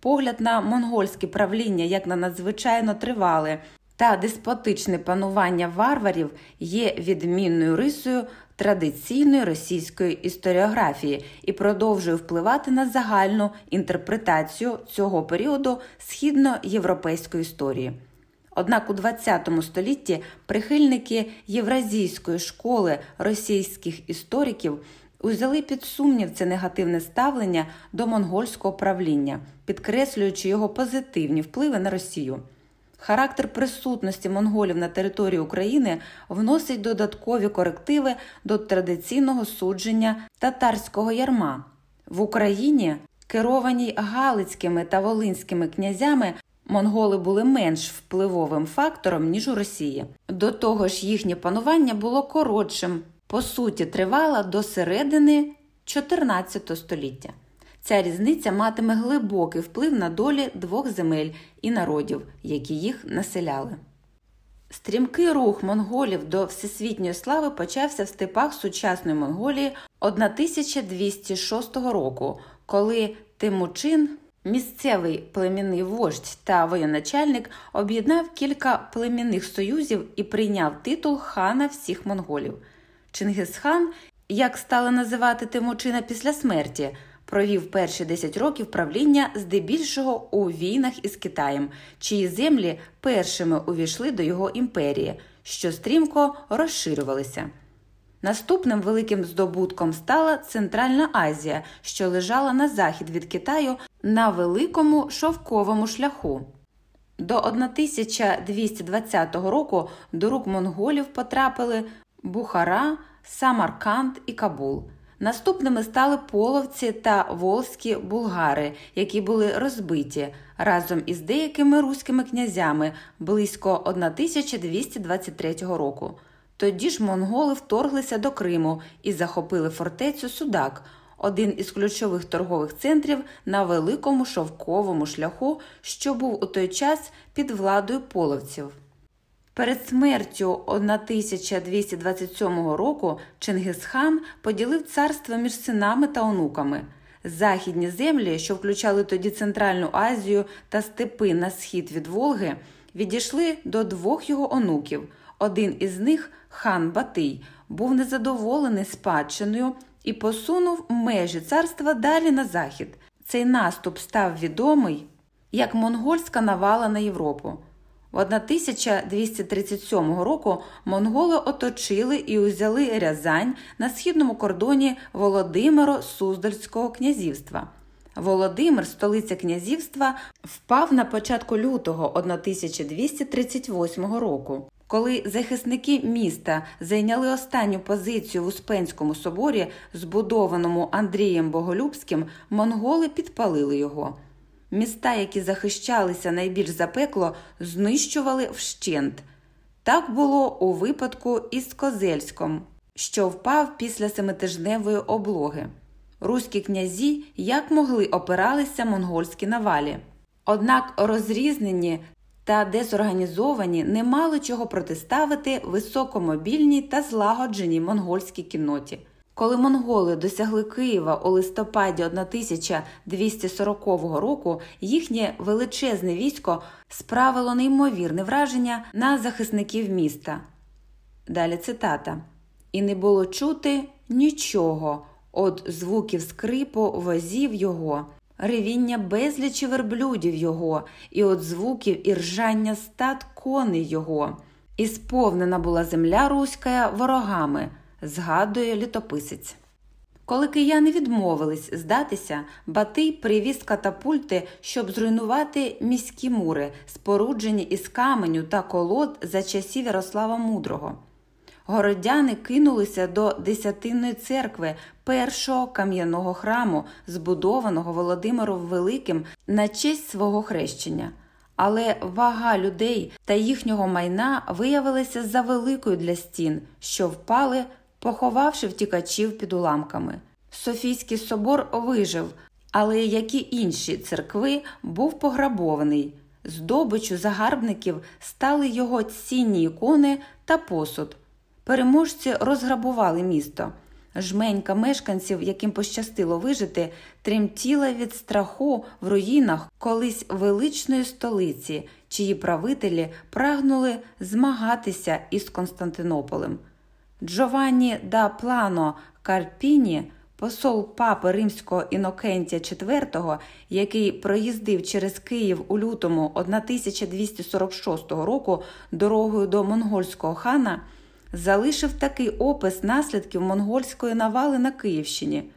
Speaker 1: Погляд на монгольське правління як на надзвичайно тривале та деспотичне панування варварів є відмінною рисою традиційної російської історіографії і продовжує впливати на загальну інтерпретацію цього періоду східноєвропейської історії. Однак у ХХ столітті прихильники євразійської школи російських істориків узяли під сумнів це негативне ставлення до монгольського правління, підкреслюючи його позитивні впливи на Росію. Характер присутності монголів на території України вносить додаткові корективи до традиційного судження татарського ярма в Україні, керованій Галицькими та Волинськими князями. Монголи були менш впливовим фактором, ніж у Росії. До того ж, їхнє панування було коротшим, по суті, тривало до середини 14 століття. Ця різниця матиме глибокий вплив на долі двох земель і народів, які їх населяли. Стрімкий рух монголів до всесвітньої слави почався в степах сучасної Монголії 1206 року, коли Тимучин, місцевий племінний вождь та воєначальник, об'єднав кілька племінних союзів і прийняв титул хана всіх монголів. Чингисхан, як стали називати Тимучина після смерті, провів перші 10 років правління здебільшого у війнах із Китаєм, чиї землі першими увійшли до його імперії, що стрімко розширювалися. Наступним великим здобутком стала Центральна Азія, що лежала на захід від Китаю на великому шовковому шляху. До 1220 року до рук монголів потрапили Бухара, Самарканд і Кабул. Наступними стали половці та волзькі булгари, які були розбиті разом із деякими руськими князями близько 1223 року. Тоді ж монголи вторглися до Криму і захопили фортецю Судак, один із ключових торгових центрів на великому шовковому шляху, що був у той час під владою половців. Перед смертю 1227 року Чингисхан поділив царство між синами та онуками. Західні землі, що включали тоді Центральну Азію та степи на схід від Волги, відійшли до двох його онуків. Один із них, хан Батий, був незадоволений спадщиною і посунув межі царства далі на захід. Цей наступ став відомий як монгольська навала на Європу. В 1237 року монголи оточили і узяли Рязань на східному кордоні Володимиро Суздальського князівства. Володимир, столиця князівства, впав на початку лютого 1238 року. Коли захисники міста зайняли останню позицію в Успенському соборі, збудованому Андрієм Боголюбським, монголи підпалили його. Міста, які захищалися найбільш запекло, знищували вщент. Так було у випадку із Козельськом, що впав після семитижневої облоги. Руські князі як могли опиралися монгольські навалі. Однак розрізнені та дезорганізовані не мали чого протиставити високомобільній та злагодженій монгольській кінноті. Коли монголи досягли Києва у листопаді 1240 року, їхнє величезне військо справило неймовірне враження на захисників міста. Далі цитата: І не було чути нічого од звуків скрипу возів його, ревіння безлічі верблюдів його, і от звуків і ржання стад коней його. І сповнена була земля руська ворогами, згадує літописець. Коли кияни відмовились здатися, Батий привіз катапульти, щоб зруйнувати міські мури, споруджені із каменю та колод за часів Ярослава Мудрого. Городяни кинулися до Десятинної церкви першого кам'яного храму, збудованого Володимиром Великим на честь свого хрещення. Але вага людей та їхнього майна виявилася за великою для стін, що впали, поховавши втікачів під уламками. Софійський собор вижив, але як і інші церкви, був пограбований. Здобичу загарбників стали його цінні ікони та посуд. Переможці розграбували місто. Жменька мешканців, яким пощастило вижити, тремтіла від страху в руїнах колись величної столиці, чиї правителі прагнули змагатися із Константинополем. Джованні да Плано Карпіні, посол папи римського Інокентія IV, який проїздив через Київ у лютому 1246 року дорогою до монгольського хана залишив такий опис наслідків монгольської навали на Київщині.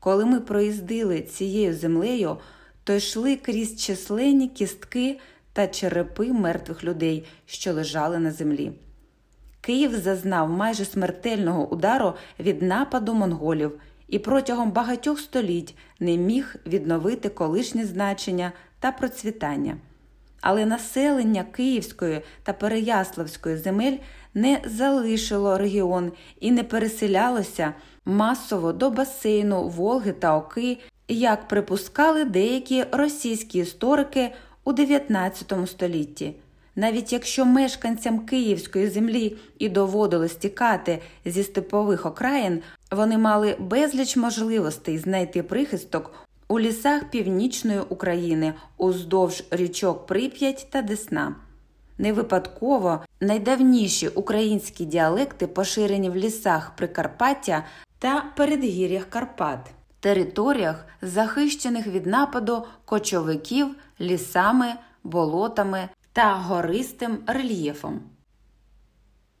Speaker 1: Коли ми проїздили цією землею, то йшли крізь численні кістки та черепи мертвих людей, що лежали на землі. Київ зазнав майже смертельного удару від нападу монголів і протягом багатьох століть не міг відновити колишнє значення та процвітання. Але населення Київської та Переяславської земель не залишило регіон і не переселялося масово до басейну Волги та Оки, як припускали деякі російські історики у 19 столітті. Навіть якщо мешканцям Київської землі і доводилось тікати зі степових окраїн, вони мали безліч можливостей знайти прихисток у лісах північної України уздовж річок Прип'ять та Десна. Не випадково найдавніші українські діалекти поширені в лісах Прикарпаття та передгір'ях Карпат, територіях, захищених від нападу кочовиків лісами, болотами та гористим рельєфом.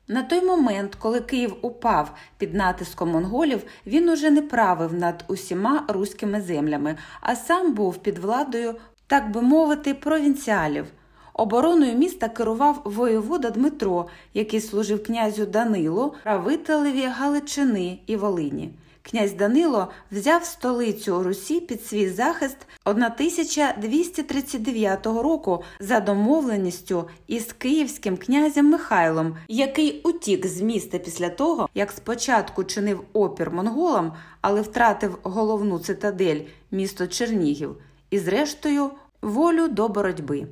Speaker 1: На той момент, коли Київ упав під натиском монголів, він уже не правив над усіма руськими землями, а сам був під владою, так би мовити, провінціалів. Обороною міста керував воєвода Дмитро, який служив князю Данилу, правителеві Галичини і Волині. Князь Данило взяв столицю Русі під свій захист 1239 року за домовленістю із київським князем Михайлом, який утік з міста після того, як спочатку чинив опір монголам, але втратив головну цитадель місто Чернігів, і, зрештою, волю до боротьби.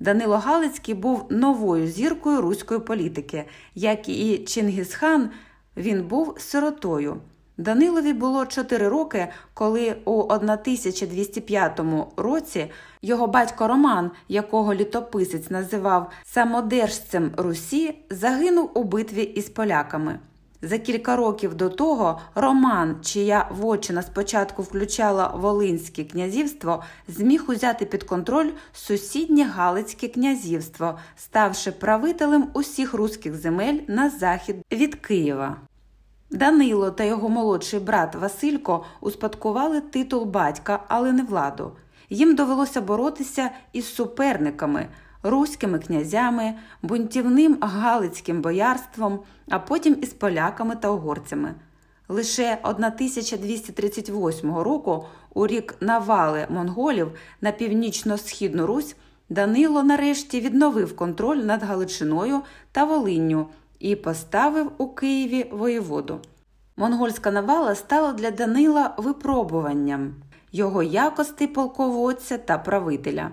Speaker 1: Данило Галицький був новою зіркою руської політики, як і Чингісхан, він був сиротою. Данилові було 4 роки, коли у 1205 році його батько Роман, якого літописець називав самодержцем Русі, загинув у битві із поляками. За кілька років до того Роман, чия вочина спочатку включала Волинське князівство, зміг узяти під контроль сусіднє Галицьке князівство, ставши правителем усіх руських земель на захід від Києва. Данило та його молодший брат Василько успадкували титул батька, але не владу. Їм довелося боротися із суперниками, руськими князями, бунтівним галицьким боярством, а потім із поляками та угорцями. Лише 1238 року, у рік навали монголів на північно-східну Русь, Данило нарешті відновив контроль над Галичиною та Волинню і поставив у Києві воєводу. Монгольська навала стала для Данила випробуванням його якостей полководця та правителя.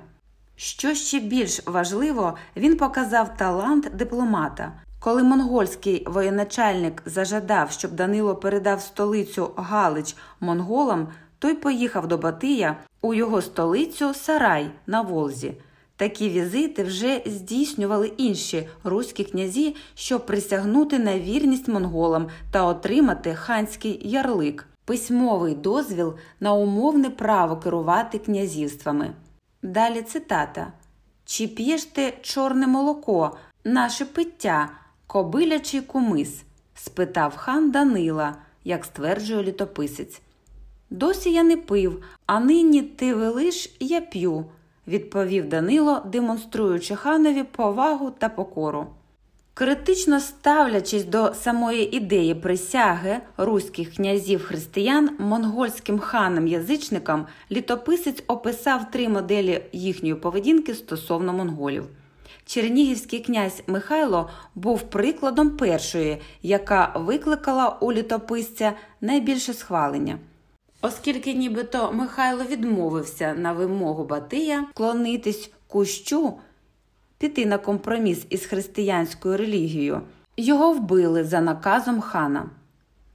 Speaker 1: Що ще більш важливо, він показав талант дипломата. Коли монгольський воєначальник зажадав, щоб Данило передав столицю Галич монголам, той поїхав до Батия у його столицю Сарай на Волзі. Такі візити вже здійснювали інші руські князі, щоб присягнути на вірність монголам та отримати ханський ярлик, письмовий дозвіл на умовне право керувати князівствами. Далі цитата: Чи п'єш ти чорне молоко, наше пиття, кобилячий кумис? спитав хан Данила, як стверджує літописець. Досі я не пив, а нині ти велиш, я п'ю, відповів Данило, демонструючи ханові повагу та покору. Критично ставлячись до самої ідеї присяги руських князів християн монгольським ханам-язичникам, літописець описав три моделі їхньої поведінки стосовно монголів. Чернігівський князь Михайло був прикладом першої, яка викликала у літописця найбільше схвалення. Оскільки нібито Михайло відмовився на вимогу Батия клонитись кущу, піти на компроміс із християнською релігією, його вбили за наказом хана.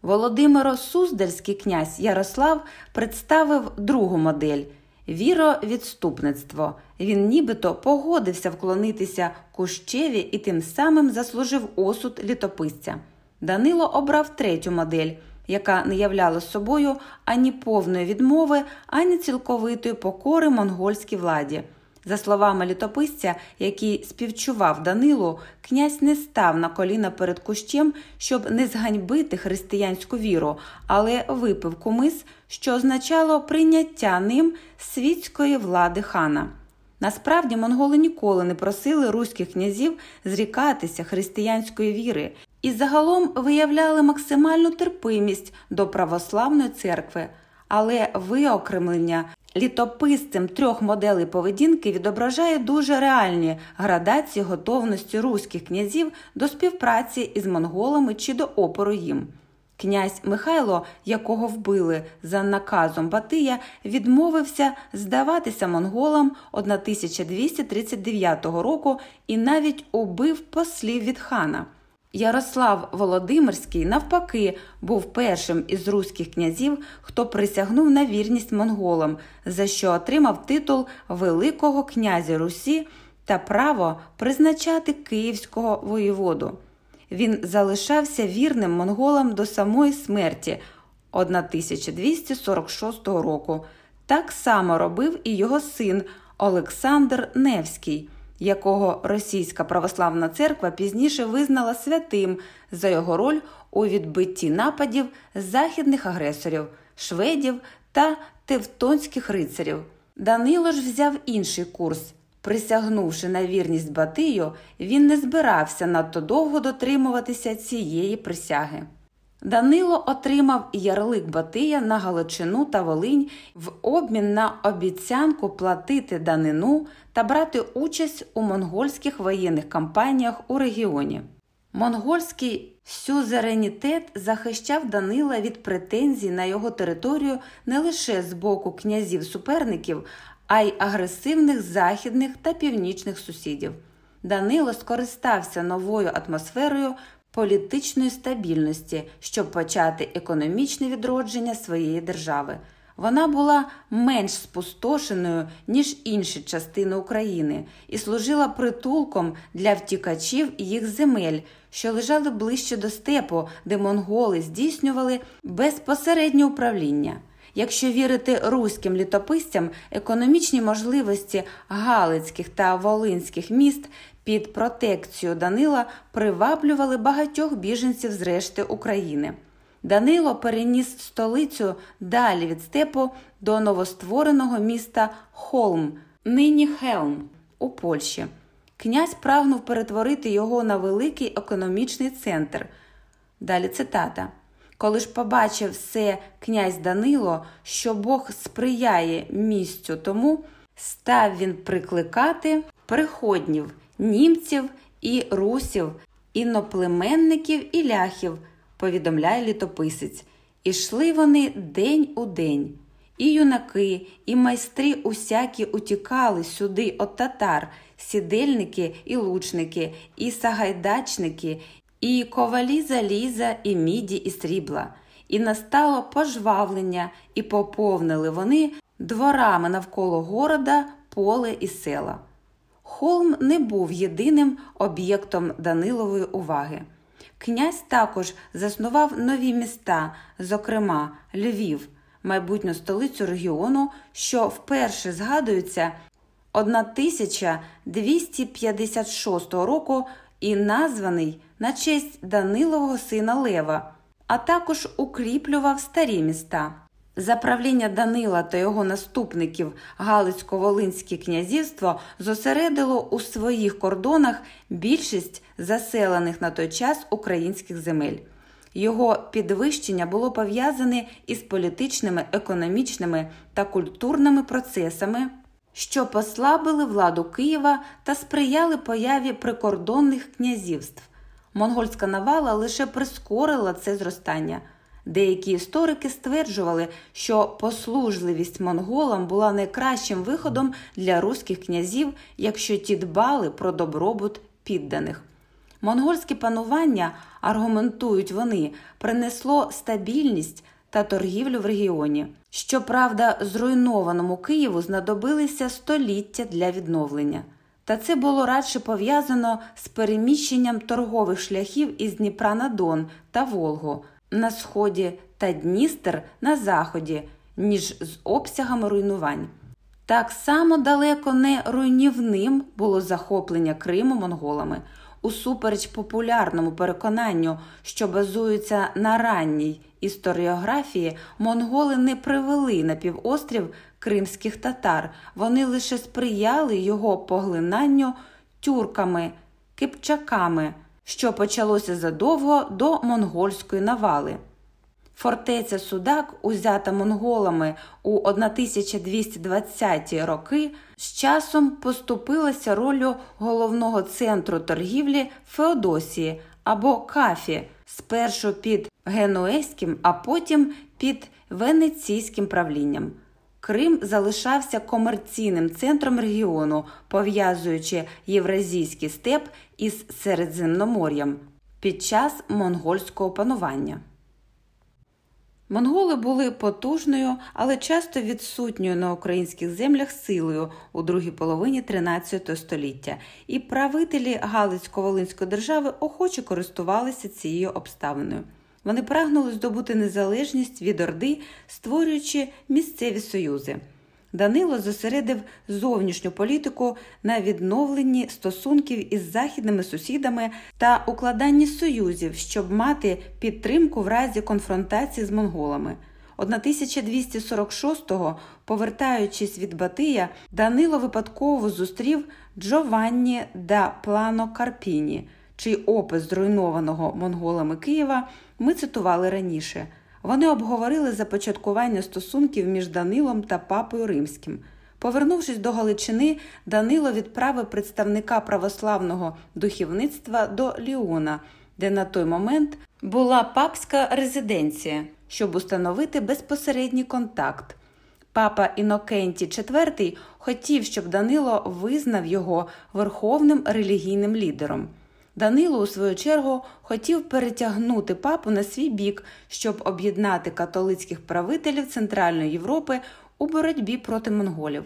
Speaker 1: Володимиро Суздальський князь Ярослав представив другу модель віровідступництво. Він нібито погодився вклонитися кущеві і тим самим заслужив осуд літописця. Данило обрав третю модель яка не являла собою ані повної відмови, ані цілковитої покори монгольській владі. За словами літописця, який співчував Данилу, князь не став на коліна перед кущем, щоб не зганьбити християнську віру, але випив кумис, що означало прийняття ним світської влади хана. Насправді монголи ніколи не просили руських князів зрікатися християнської віри і загалом виявляли максимальну терпимість до православної церкви, але виокремлення літописцем трьох моделей поведінки відображає дуже реальні градації готовності руських князів до співпраці із монголами чи до опору їм. Князь Михайло, якого вбили за наказом Батия, відмовився здаватися монголам 1239 року і навіть убив послів від хана. Ярослав Володимирський, навпаки, був першим із руських князів, хто присягнув на вірність монголам, за що отримав титул Великого князя Русі та право призначати київського воєводу. Він залишався вірним монголам до самої смерті 1246 року. Так само робив і його син Олександр Невський якого Російська православна церква пізніше визнала святим за його роль у відбитті нападів західних агресорів, шведів та тевтонських рицарів. Данило ж взяв інший курс. Присягнувши на вірність Батию, він не збирався надто довго дотримуватися цієї присяги. Данило отримав ярлик Батия на Галичину та Волинь в обмін на обіцянку платити данину та брати участь у монгольських воєнних кампаніях у регіоні. Монгольський сюзеренітет захищав Данила від претензій на його територію не лише з боку князів-суперників, а й агресивних західних та північних сусідів. Данило скористався новою атмосферою політичної стабільності, щоб почати економічне відродження своєї держави. Вона була менш спустошеною, ніж інші частини України, і служила притулком для втікачів і їх земель, що лежали ближче до степу, де монголи здійснювали безпосереднє управління. Якщо вірити руським літописцям, економічні можливості Галицьких та Волинських міст під протекцію Данила приваблювали багатьох біженців з решти України. Данило переніс столицю далі від степу до новоствореного міста Холм, нині Хелм у Польщі. Князь прагнув перетворити його на великий економічний центр. Далі цитата. Коли ж побачив все князь Данило, що Бог сприяє місцю тому, став він прикликати приходнів, німців і русів, іноплеменників і ляхів, повідомляє літописець. Ішли вони день у день, І юнаки, і майстри усякі утікали сюди от татар, сідельники і лучники, і сагайдачники, і ковалі заліза, і міді, і срібла. І настало пожвавлення, і поповнили вони дворами навколо города, поле і села. Холм не був єдиним об'єктом Данилової уваги. Князь також заснував нові міста, зокрема Львів, майбутню столицю регіону, що вперше згадується 1256 року і названий на честь Данилового сина Лева, а також укріплював старі міста. За правління Данила та його наступників Галицько-Волинське князівство зосередило у своїх кордонах більшість заселених на той час українських земель. Його підвищення було пов'язане із політичними, економічними та культурними процесами, що послабили владу Києва та сприяли появі прикордонних князівств. Монгольська навала лише прискорила це зростання. Деякі історики стверджували, що послужливість монголам була найкращим виходом для руських князів, якщо ті дбали про добробут підданих. Монгольське панування, аргументують вони, принесло стабільність та торгівлю в регіоні. Щоправда, зруйнованому Києву знадобилися століття для відновлення. Та це було радше пов'язано з переміщенням торгових шляхів із Дніпра на Дон та Волгу на сході та Дністер на заході, ніж з обсягами руйнувань. Так само далеко не руйнівним було захоплення Криму монголами. Усупереч популярному переконанню, що базується на ранній історіографії, монголи не привели на півострів кримських татар, вони лише сприяли його поглинанню тюрками, кипчаками, що почалося задовго до монгольської навали. Фортеця Судак, узята монголами у 1220-ті роки, з часом поступилася ролью головного центру торгівлі Феодосії або Кафі, спершу під генуезьким, а потім під венеційським правлінням. Крим залишався комерційним центром регіону, пов'язуючи євразійський степ із Середземномор'ям під час монгольського панування. Монголи були потужною, але часто відсутньою на українських землях силою у другій половині 13 століття, і правителі Галицько-Волинської держави охоче користувалися цією обставиною. Вони прагнули здобути незалежність від Орди, створюючи місцеві союзи. Данило зосередив зовнішню політику на відновленні стосунків із західними сусідами та укладанні союзів, щоб мати підтримку в разі конфронтації з монголами. 1246-го, повертаючись від Батия, Данило випадково зустрів Джованні да Плано Карпіні, чий опис зруйнованого монголами Києва ми цитували раніше. Вони обговорили започаткування стосунків між Данилом та Папою Римським. Повернувшись до Галичини, Данило відправив представника православного духовництва до Ліона, де на той момент була папська резиденція, щоб установити безпосередній контакт. Папа Інокенті IV хотів, щоб Данило визнав його верховним релігійним лідером. Данило, у свою чергу, хотів перетягнути папу на свій бік, щоб об'єднати католицьких правителів Центральної Європи у боротьбі проти монголів.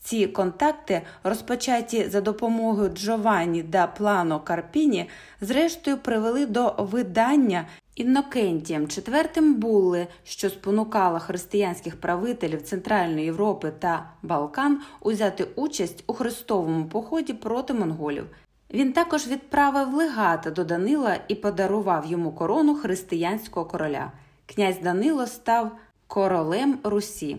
Speaker 1: Ці контакти, розпочаті за допомогою Джованні да Плано Карпіні, зрештою привели до видання Іннокентієм IV булли, що спонукала християнських правителів Центральної Європи та Балкан узяти участь у хрестовому поході проти монголів. Він також відправив легата до Данила і подарував йому корону християнського короля. Князь Данило став королем Русі.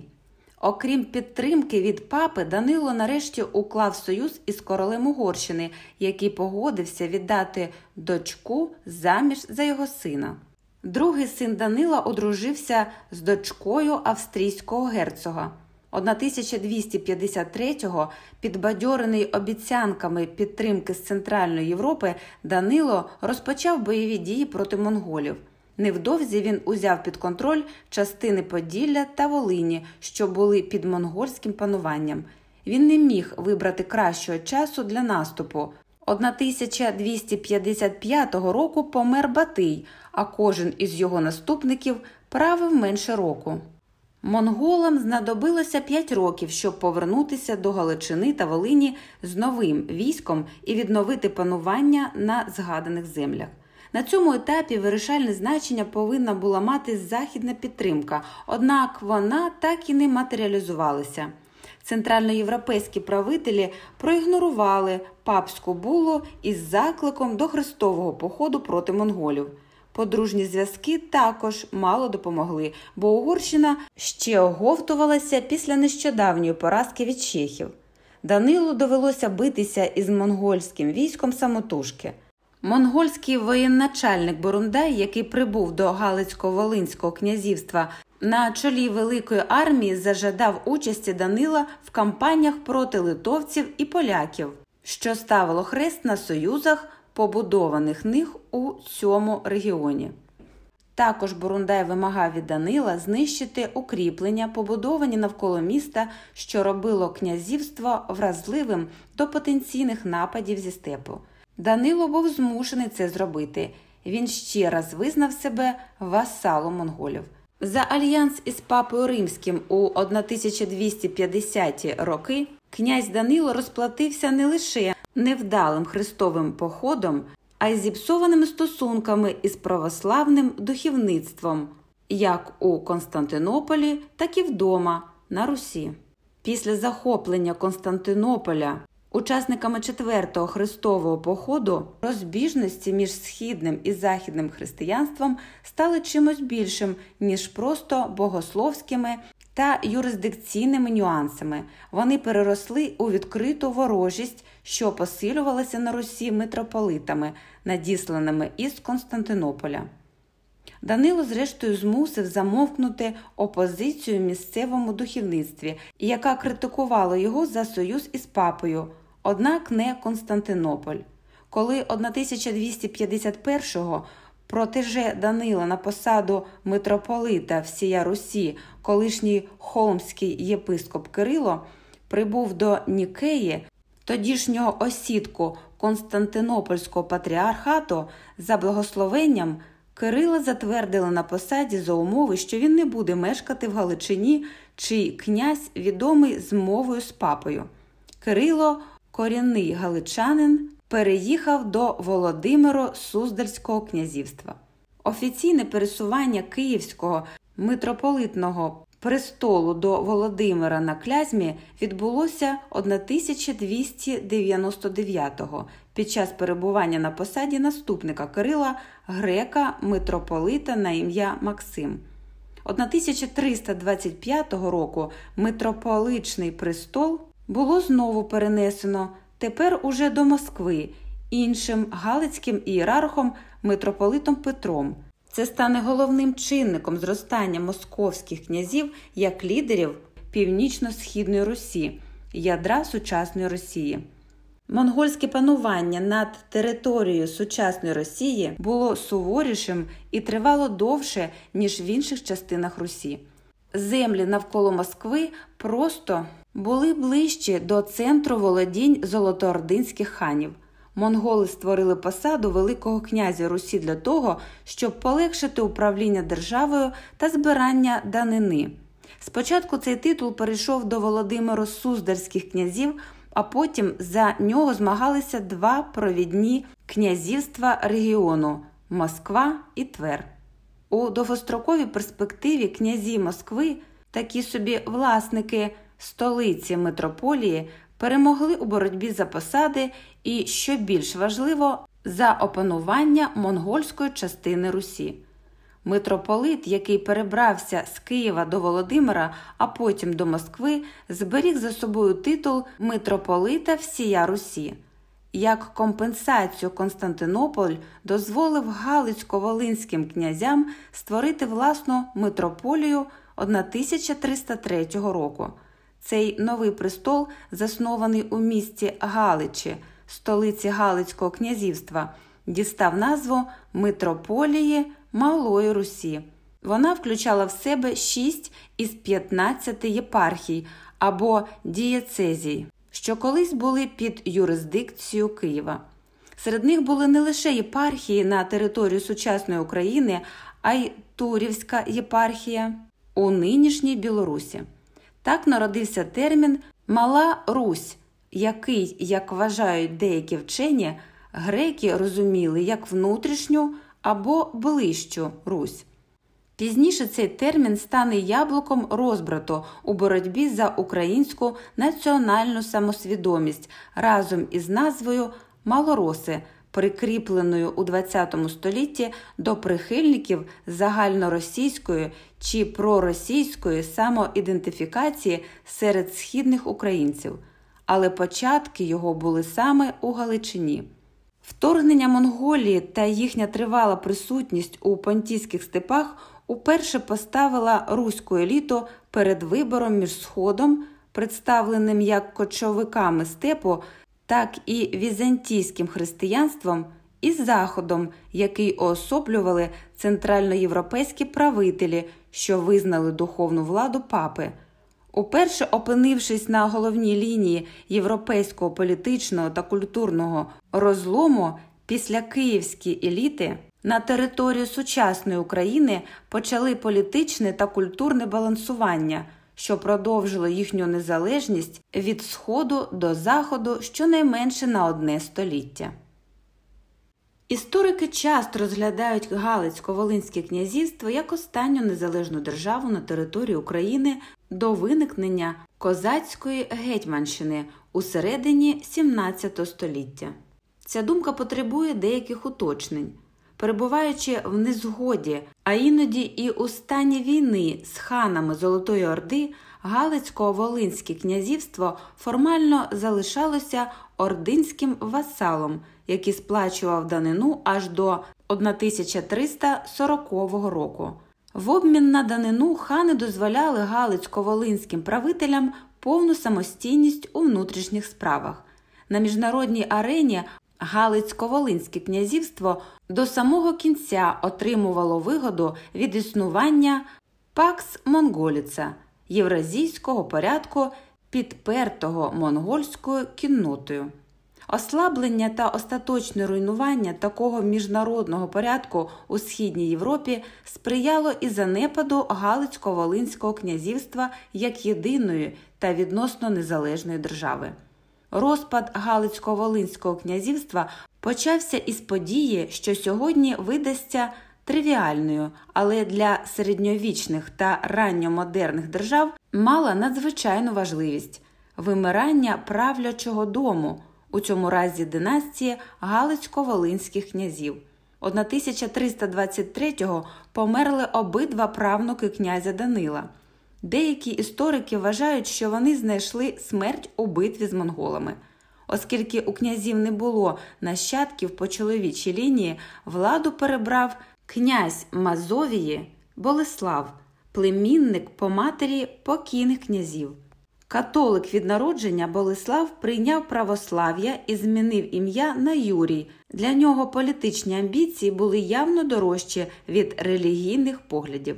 Speaker 1: Окрім підтримки від папи, Данило нарешті уклав союз із королем Угорщини, який погодився віддати дочку заміж за його сина. Другий син Данила одружився з дочкою австрійського герцога. 1253-го, підбадьорений обіцянками підтримки з Центральної Європи, Данило розпочав бойові дії проти монголів. Невдовзі він узяв під контроль частини Поділля та Волині, що були під монгольським пануванням. Він не міг вибрати кращого часу для наступу. 1255 року помер Батий, а кожен із його наступників правив менше року. Монголам знадобилося 5 років, щоб повернутися до Галичини та Волині з новим військом і відновити панування на згаданих землях. На цьому етапі вирішальне значення повинна була мати західна підтримка, однак вона так і не матеріалізувалася. Центральноєвропейські правителі проігнорували папську булу із закликом до хрестового походу проти монголів. Подружні зв'язки також мало допомогли, бо Угорщина ще оговтувалася після нещодавньої поразки від чехів. Данилу довелося битися із монгольським військом самотужки. Монгольський воєначальник Бурундай, який прибув до Галицько-Волинського князівства на чолі великої армії, зажадав участі Данила в кампаніях проти литовців і поляків, що ставило хрест на союзах, побудованих них у цьому регіоні. Також Бурундай вимагав від Данила знищити укріплення, побудовані навколо міста, що робило князівство вразливим до потенційних нападів зі степу. Данило був змушений це зробити. Він ще раз визнав себе васалом монголів. За альянс із папою римським у 1250-ті роки князь Данило розплатився не лише невдалим хрестовим походом, а й зіпсованими стосунками із православним духовництвом, як у Константинополі, так і вдома на Русі. Після захоплення Константинополя Учасниками четвертого хрестового походу розбіжності між східним і західним християнством стали чимось більшим, ніж просто богословськими та юрисдикційними нюансами. Вони переросли у відкриту ворожість, що посилювалася на Русі митрополитами, надісланими із Константинополя. Данило, зрештою, змусив замовкнути опозицію місцевому духовництві, яка критикувала його за союз із папою однак не Константинополь. Коли 1251-го протеже Данила на посаду митрополита всія Русі, колишній холмський єпископ Кирило, прибув до Нікеї, тодішнього осідку Константинопольського патріархату за благословенням. Кирила затвердили на посаді за умови, що він не буде мешкати в Галичині, чий князь відомий з мовою з папою. Кирило корінний галичанин переїхав до Володимиро Суздальського князівства. Офіційне пересування Київського митрополитного престолу до Володимира на Клязьмі відбулося 1299-го під час перебування на посаді наступника Кирила грека митрополита на ім'я Максим. 1325 року митрополичний престол було знову перенесено тепер уже до Москви іншим галицьким ієрархом митрополитом Петром. Це стане головним чинником зростання московських князів як лідерів північно-східної Русі, ядра сучасної Росії. Монгольське панування над територією сучасної Росії було суворішим і тривало довше, ніж в інших частинах Русі. Землі навколо Москви просто були ближче до центру володінь золотоординських ханів. Монголи створили посаду Великого князя Русі для того, щоб полегшити управління державою та збирання данини. Спочатку цей титул перейшов до Володимира Суздарських князів, а потім за нього змагалися два провідні князівства регіону Москва і Твер. У довгостроковій перспективі князі Москви, такі собі власники столиці митрополії перемогли у боротьбі за посади і, що більш важливо, за опанування монгольської частини Русі. Митрополит, який перебрався з Києва до Володимира, а потім до Москви, зберіг за собою титул митрополита всія Русі. Як компенсацію Константинополь дозволив Галицько-Волинським князям створити власну митрополію 1303 року. Цей новий престол, заснований у місті Галичі, столиці Галицького князівства, дістав назву Митрополії Малої Русі. Вона включала в себе 6 із 15 єпархій або дієцезій, що колись були під юрисдикцією Києва. Серед них були не лише єпархії на території сучасної України, а й Турівська єпархія у нинішній Білорусі. Так народився термін Мала Русь, який, як вважають деякі вчені, греки розуміли як внутрішню або ближчу Русь. Пізніше цей термін стане яблуком розбрату у боротьбі за українську національну самосвідомість разом із назвою Малороси, прикріпленою у ХХ столітті до прихильників загальноросійської чи проросійської самоідентифікації серед східних українців, але початки його були саме у Галичині. Вторгнення Монголії та їхня тривала присутність у понтійських степах уперше поставила руську еліту перед вибором між Сходом, представленим як кочовиками степу, так і візантійським християнством, і Заходом, який уособлювали центральноєвропейські правителі, що визнали духовну владу папи. Уперше опинившись на головній лінії європейського політичного та культурного розлому після київської еліти, на територію сучасної України почали політичне та культурне балансування, що продовжило їхню незалежність від сходу до заходу щонайменше на одне століття. Історики часто розглядають Галицько-Волинське князівство як останню незалежну державу на території України до виникнення козацької гетьманщини у середині XVII століття. Ця думка потребує деяких уточнень. Перебуваючи в незгоді, а іноді і у стані війни з ханами Золотої Орди, Галицько-Волинське князівство формально залишалося ординським васалом, який сплачував данину аж до 1340 року. В обмін на данину хани дозволяли Галицько-Волинським правителям повну самостійність у внутрішніх справах. На міжнародній арені Галицько-Волинське князівство до самого кінця отримувало вигоду від існування Пакс Монголіца євразійського порядку, підпертого монгольською кіннотою. Ослаблення та остаточне руйнування такого міжнародного порядку у східній Європі сприяло і занепаду Галицько-Волинського князівства як єдиної та відносно незалежної держави. Розпад Галицько-Волинського князівства почався із події, що сьогодні видасться тривіальною, але для середньовічних та ранньомодерних держав мала надзвичайну важливість вимирання правлячого дому, у цьому разі династії Галицько-Волинських князів. 1323-го померли обидва правнуки князя Данила. Деякі історики вважають, що вони знайшли смерть у битві з монголами. Оскільки у князів не було нащадків по чоловічій лінії, владу перебрав князь Мазовії Болеслав, племінник по матері покійних князів. Католик від народження Болеслав прийняв православ'я і змінив ім'я на Юрій. Для нього політичні амбіції були явно дорожчі від релігійних поглядів.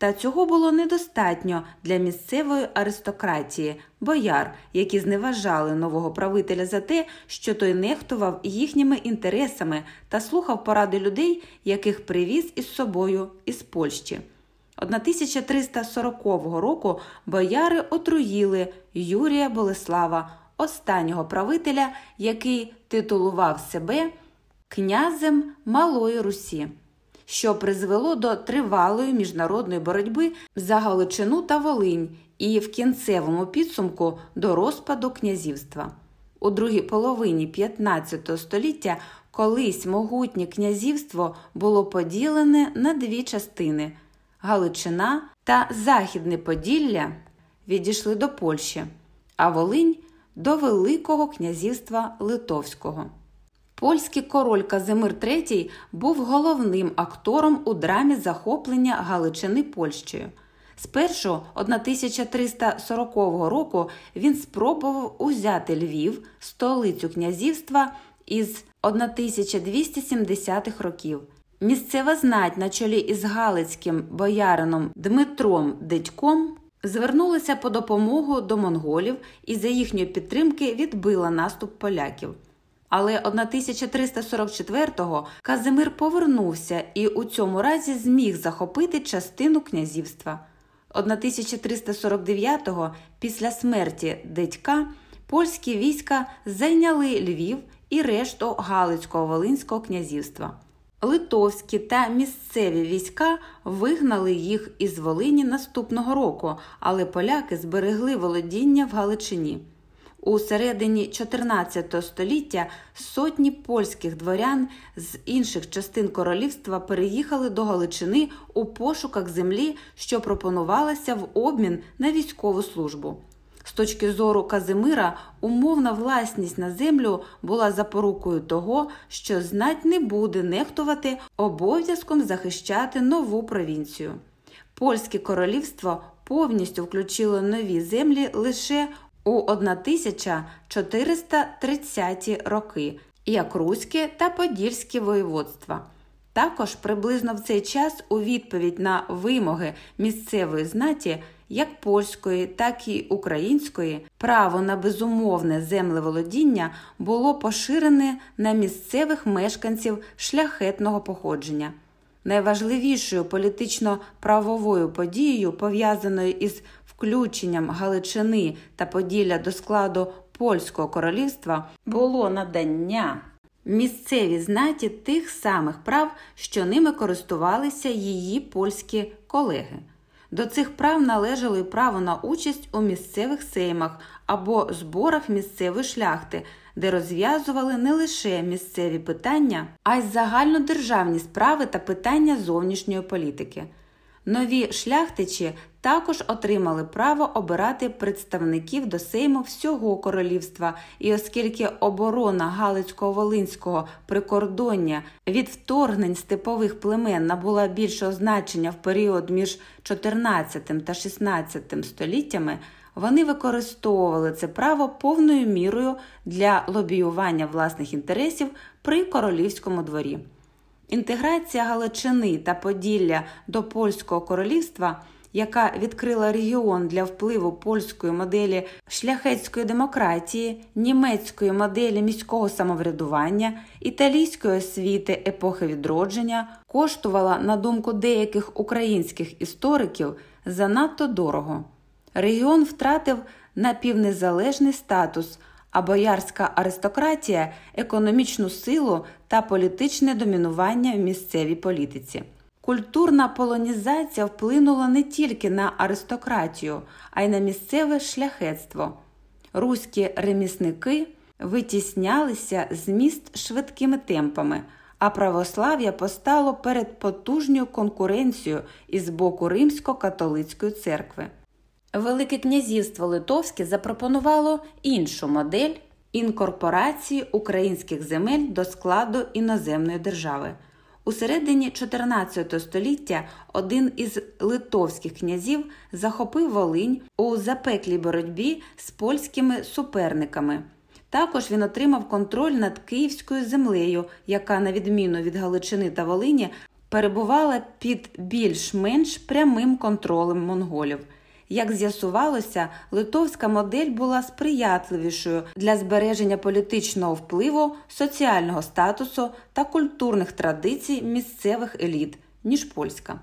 Speaker 1: Та цього було недостатньо для місцевої аристократії, бояр, які зневажали нового правителя за те, що той нехтував їхніми інтересами та слухав поради людей, яких привіз із собою із Польщі. 1340 року бояри отруїли Юрія Болеслава, останнього правителя, який титулував себе князем Малої Русі що призвело до тривалої міжнародної боротьби за Галичину та Волинь і в кінцевому підсумку до розпаду князівства. У другій половині 15 століття колись могутнє князівство було поділене на дві частини Галичина та Західне Поділля відійшли до Польщі, а Волинь до Великого князівства Литовського. Польський король Казимир III був головним актором у драмі захоплення Галичини Польщею. Спершу 1340 року він спробував узяти Львів, столицю князівства із 1270-х років. Місцева знать на чолі із Галицьким боярином Дмитром Дедьком звернулася по допомогу до монголів і за їхньої підтримки відбила наступ поляків. Але 1344-го Казимир повернувся і у цьому разі зміг захопити частину князівства. 1349-го, після смерті Дедька, польські війська зайняли Львів і решту Галицького Волинського князівства. Литовські та місцеві війська вигнали їх із Волині наступного року, але поляки зберегли володіння в Галичині. У середині 14 століття сотні польських дворян з інших частин королівства переїхали до Галичини у пошуках землі, що пропонувалася в обмін на військову службу. З точки зору Казимира, умовна власність на землю була запорукою того, що знать не буде нехтувати обов'язком захищати нову провінцію. Польське королівство повністю включило нові землі лише у 1430 роки, як Руське та Подільське воєводства. Також приблизно в цей час у відповідь на вимоги місцевої знаті, як польської, так і української, право на безумовне землеволодіння було поширене на місцевих мешканців шляхетного походження. Найважливішою політично-правовою подією, пов'язаною із включенням Галичини та Поділля до складу Польського королівства, було надання місцеві знаті тих самих прав, що ними користувалися її польські колеги. До цих прав належало й право на участь у місцевих сеймах або зборах місцевої шляхти, де розв'язували не лише місцеві питання, а й загальнодержавні справи та питання зовнішньої політики. Нові шляхтичі також отримали право обирати представників до Сейму всього королівства, і оскільки оборона Галицько-Волинського прикордоння від вторгнень степових племен набула більшого значення в період між 14 та 16 століттями, вони використовували це право повною мірою для лобіювання власних інтересів при королівському дворі. Інтеграція Галичини та Поділля до Польського королівства, яка відкрила регіон для впливу польської моделі шляхетської демократії, німецької моделі міського самоврядування, італійської освіти епохи відродження, коштувала, на думку деяких українських істориків, занадто дорого. Регіон втратив напівнезалежний статус а боярська аристократія економічну силу та політичне домінування в місцевій політиці. Культурна полонізація вплинула не тільки на аристократію, а й на місцеве шляхетство. Руські ремісники витіснялися з міст швидкими темпами, а православ'я постало перед потужною конкуренцією із боку Римсько-католицької церкви. Велике князівство Литовське запропонувало іншу модель інкорпорації українських земель до складу іноземної держави. У середині 14 століття один із литовських князів захопив Волинь у запеклій боротьбі з польськими суперниками. Також він отримав контроль над київською землею, яка, на відміну від Галичини та Волині, перебувала під більш-менш прямим контролем монголів. Як з'ясувалося, литовська модель була сприятливішою для збереження політичного впливу, соціального статусу та культурних традицій місцевих еліт, ніж польська.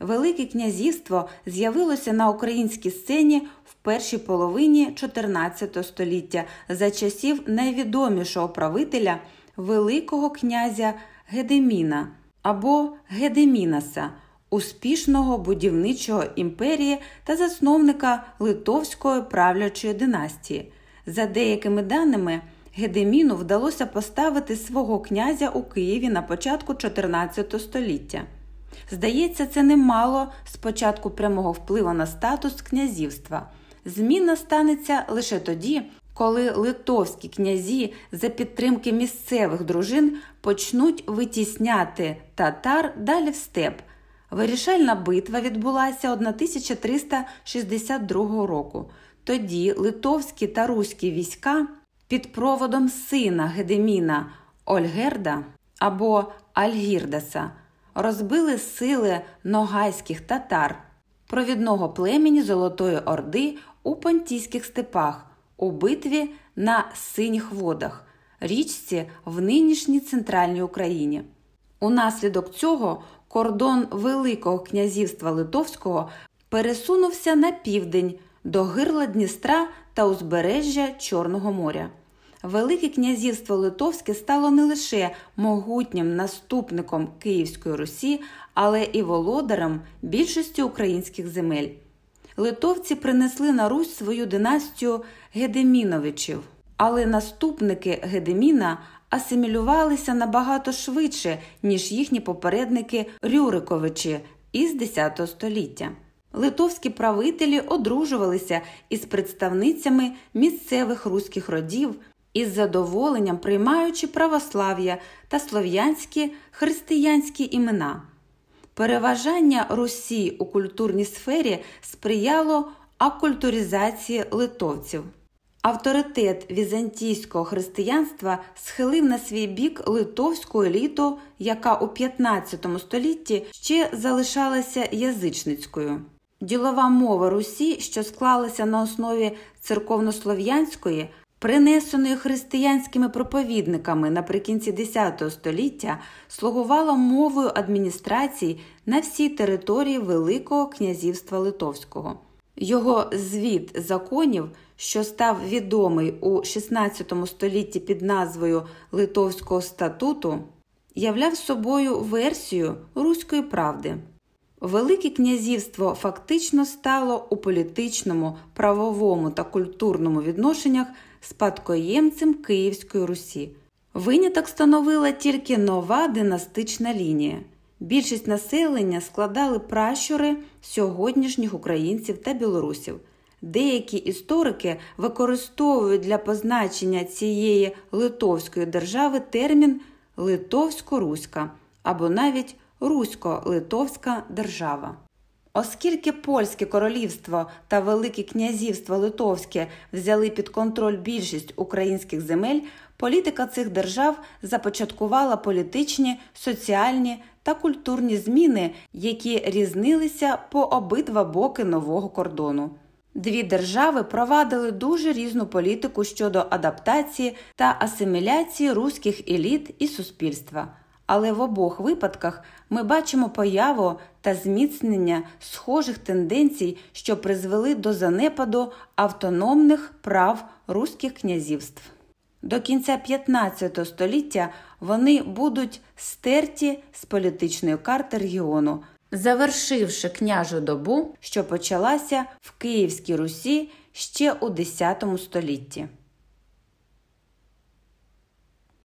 Speaker 1: Велике князівство з'явилося на українській сцені в першій половині 14 століття за часів найвідомішого правителя Великого князя Гедеміна або Гедемінаса успішного будівничого імперії та засновника Литовської правлячої династії. За деякими даними, Гедеміну вдалося поставити свого князя у Києві на початку 14 століття. Здається, це не мало спочатку прямого впливу на статус князівства. Зміна станеться лише тоді, коли литовські князі за підтримки місцевих дружин почнуть витісняти татар далі в степ, Вирішальна битва відбулася 1362 року. Тоді литовські та руські війська під проводом сина Гедеміна Ольгерда або Альгірдаса розбили сили ногайських татар, провідного племені Золотої Орди у Понтійських степах у битві на синіх водах, річці в нинішній центральній Україні. Унаслідок цього кордон Великого князівства Литовського пересунувся на південь до гирла Дністра та узбережжя Чорного моря. Велике князівство Литовське стало не лише могутнім наступником Київської Русі, але і володарем більшості українських земель. Литовці принесли на Русь свою династію Гедеміновичів, але наступники Гедеміна асимілювалися набагато швидше, ніж їхні попередники Рюриковичі із X століття. Литовські правителі одружувалися із представницями місцевих руських родів із задоволенням приймаючи православ'я та слов'янські християнські імена. Переважання Русі у культурній сфері сприяло акультуризації литовців. Авторитет візантійського християнства схилив на свій бік литовську еліту, яка у 15 столітті ще залишалася язичницькою. Ділова мова Русі, що склалася на основі церковнослов'янської, принесеної християнськими проповідниками наприкінці X століття, слугувала мовою адміністрації на всій території Великого князівства Литовського. Його звіт законів, що став відомий у XVI столітті під назвою Литовського статуту, являв собою версію руської правди. Велике князівство фактично стало у політичному, правовому та культурному відношеннях спадкоємцем Київської Русі. Виняток становила тільки нова династична лінія. Більшість населення складали пращури сьогоднішніх українців та білорусів. Деякі історики використовують для позначення цієї литовської держави термін Литовсько-Руська або навіть Русько-Литовська держава. Оскільки Польське королівство та Велике князівство Литовське взяли під контроль більшість українських земель, політика цих держав започаткувала політичні, соціальні та культурні зміни, які різнилися по обидва боки нового кордону. Дві держави провадили дуже різну політику щодо адаптації та асиміляції руських еліт і суспільства але в обох випадках ми бачимо появу та зміцнення схожих тенденцій, що призвели до занепаду автономних прав руських князівств. До кінця 15 століття вони будуть стерті з політичної карти регіону, завершивши княжу добу, що почалася в Київській Русі ще у X столітті.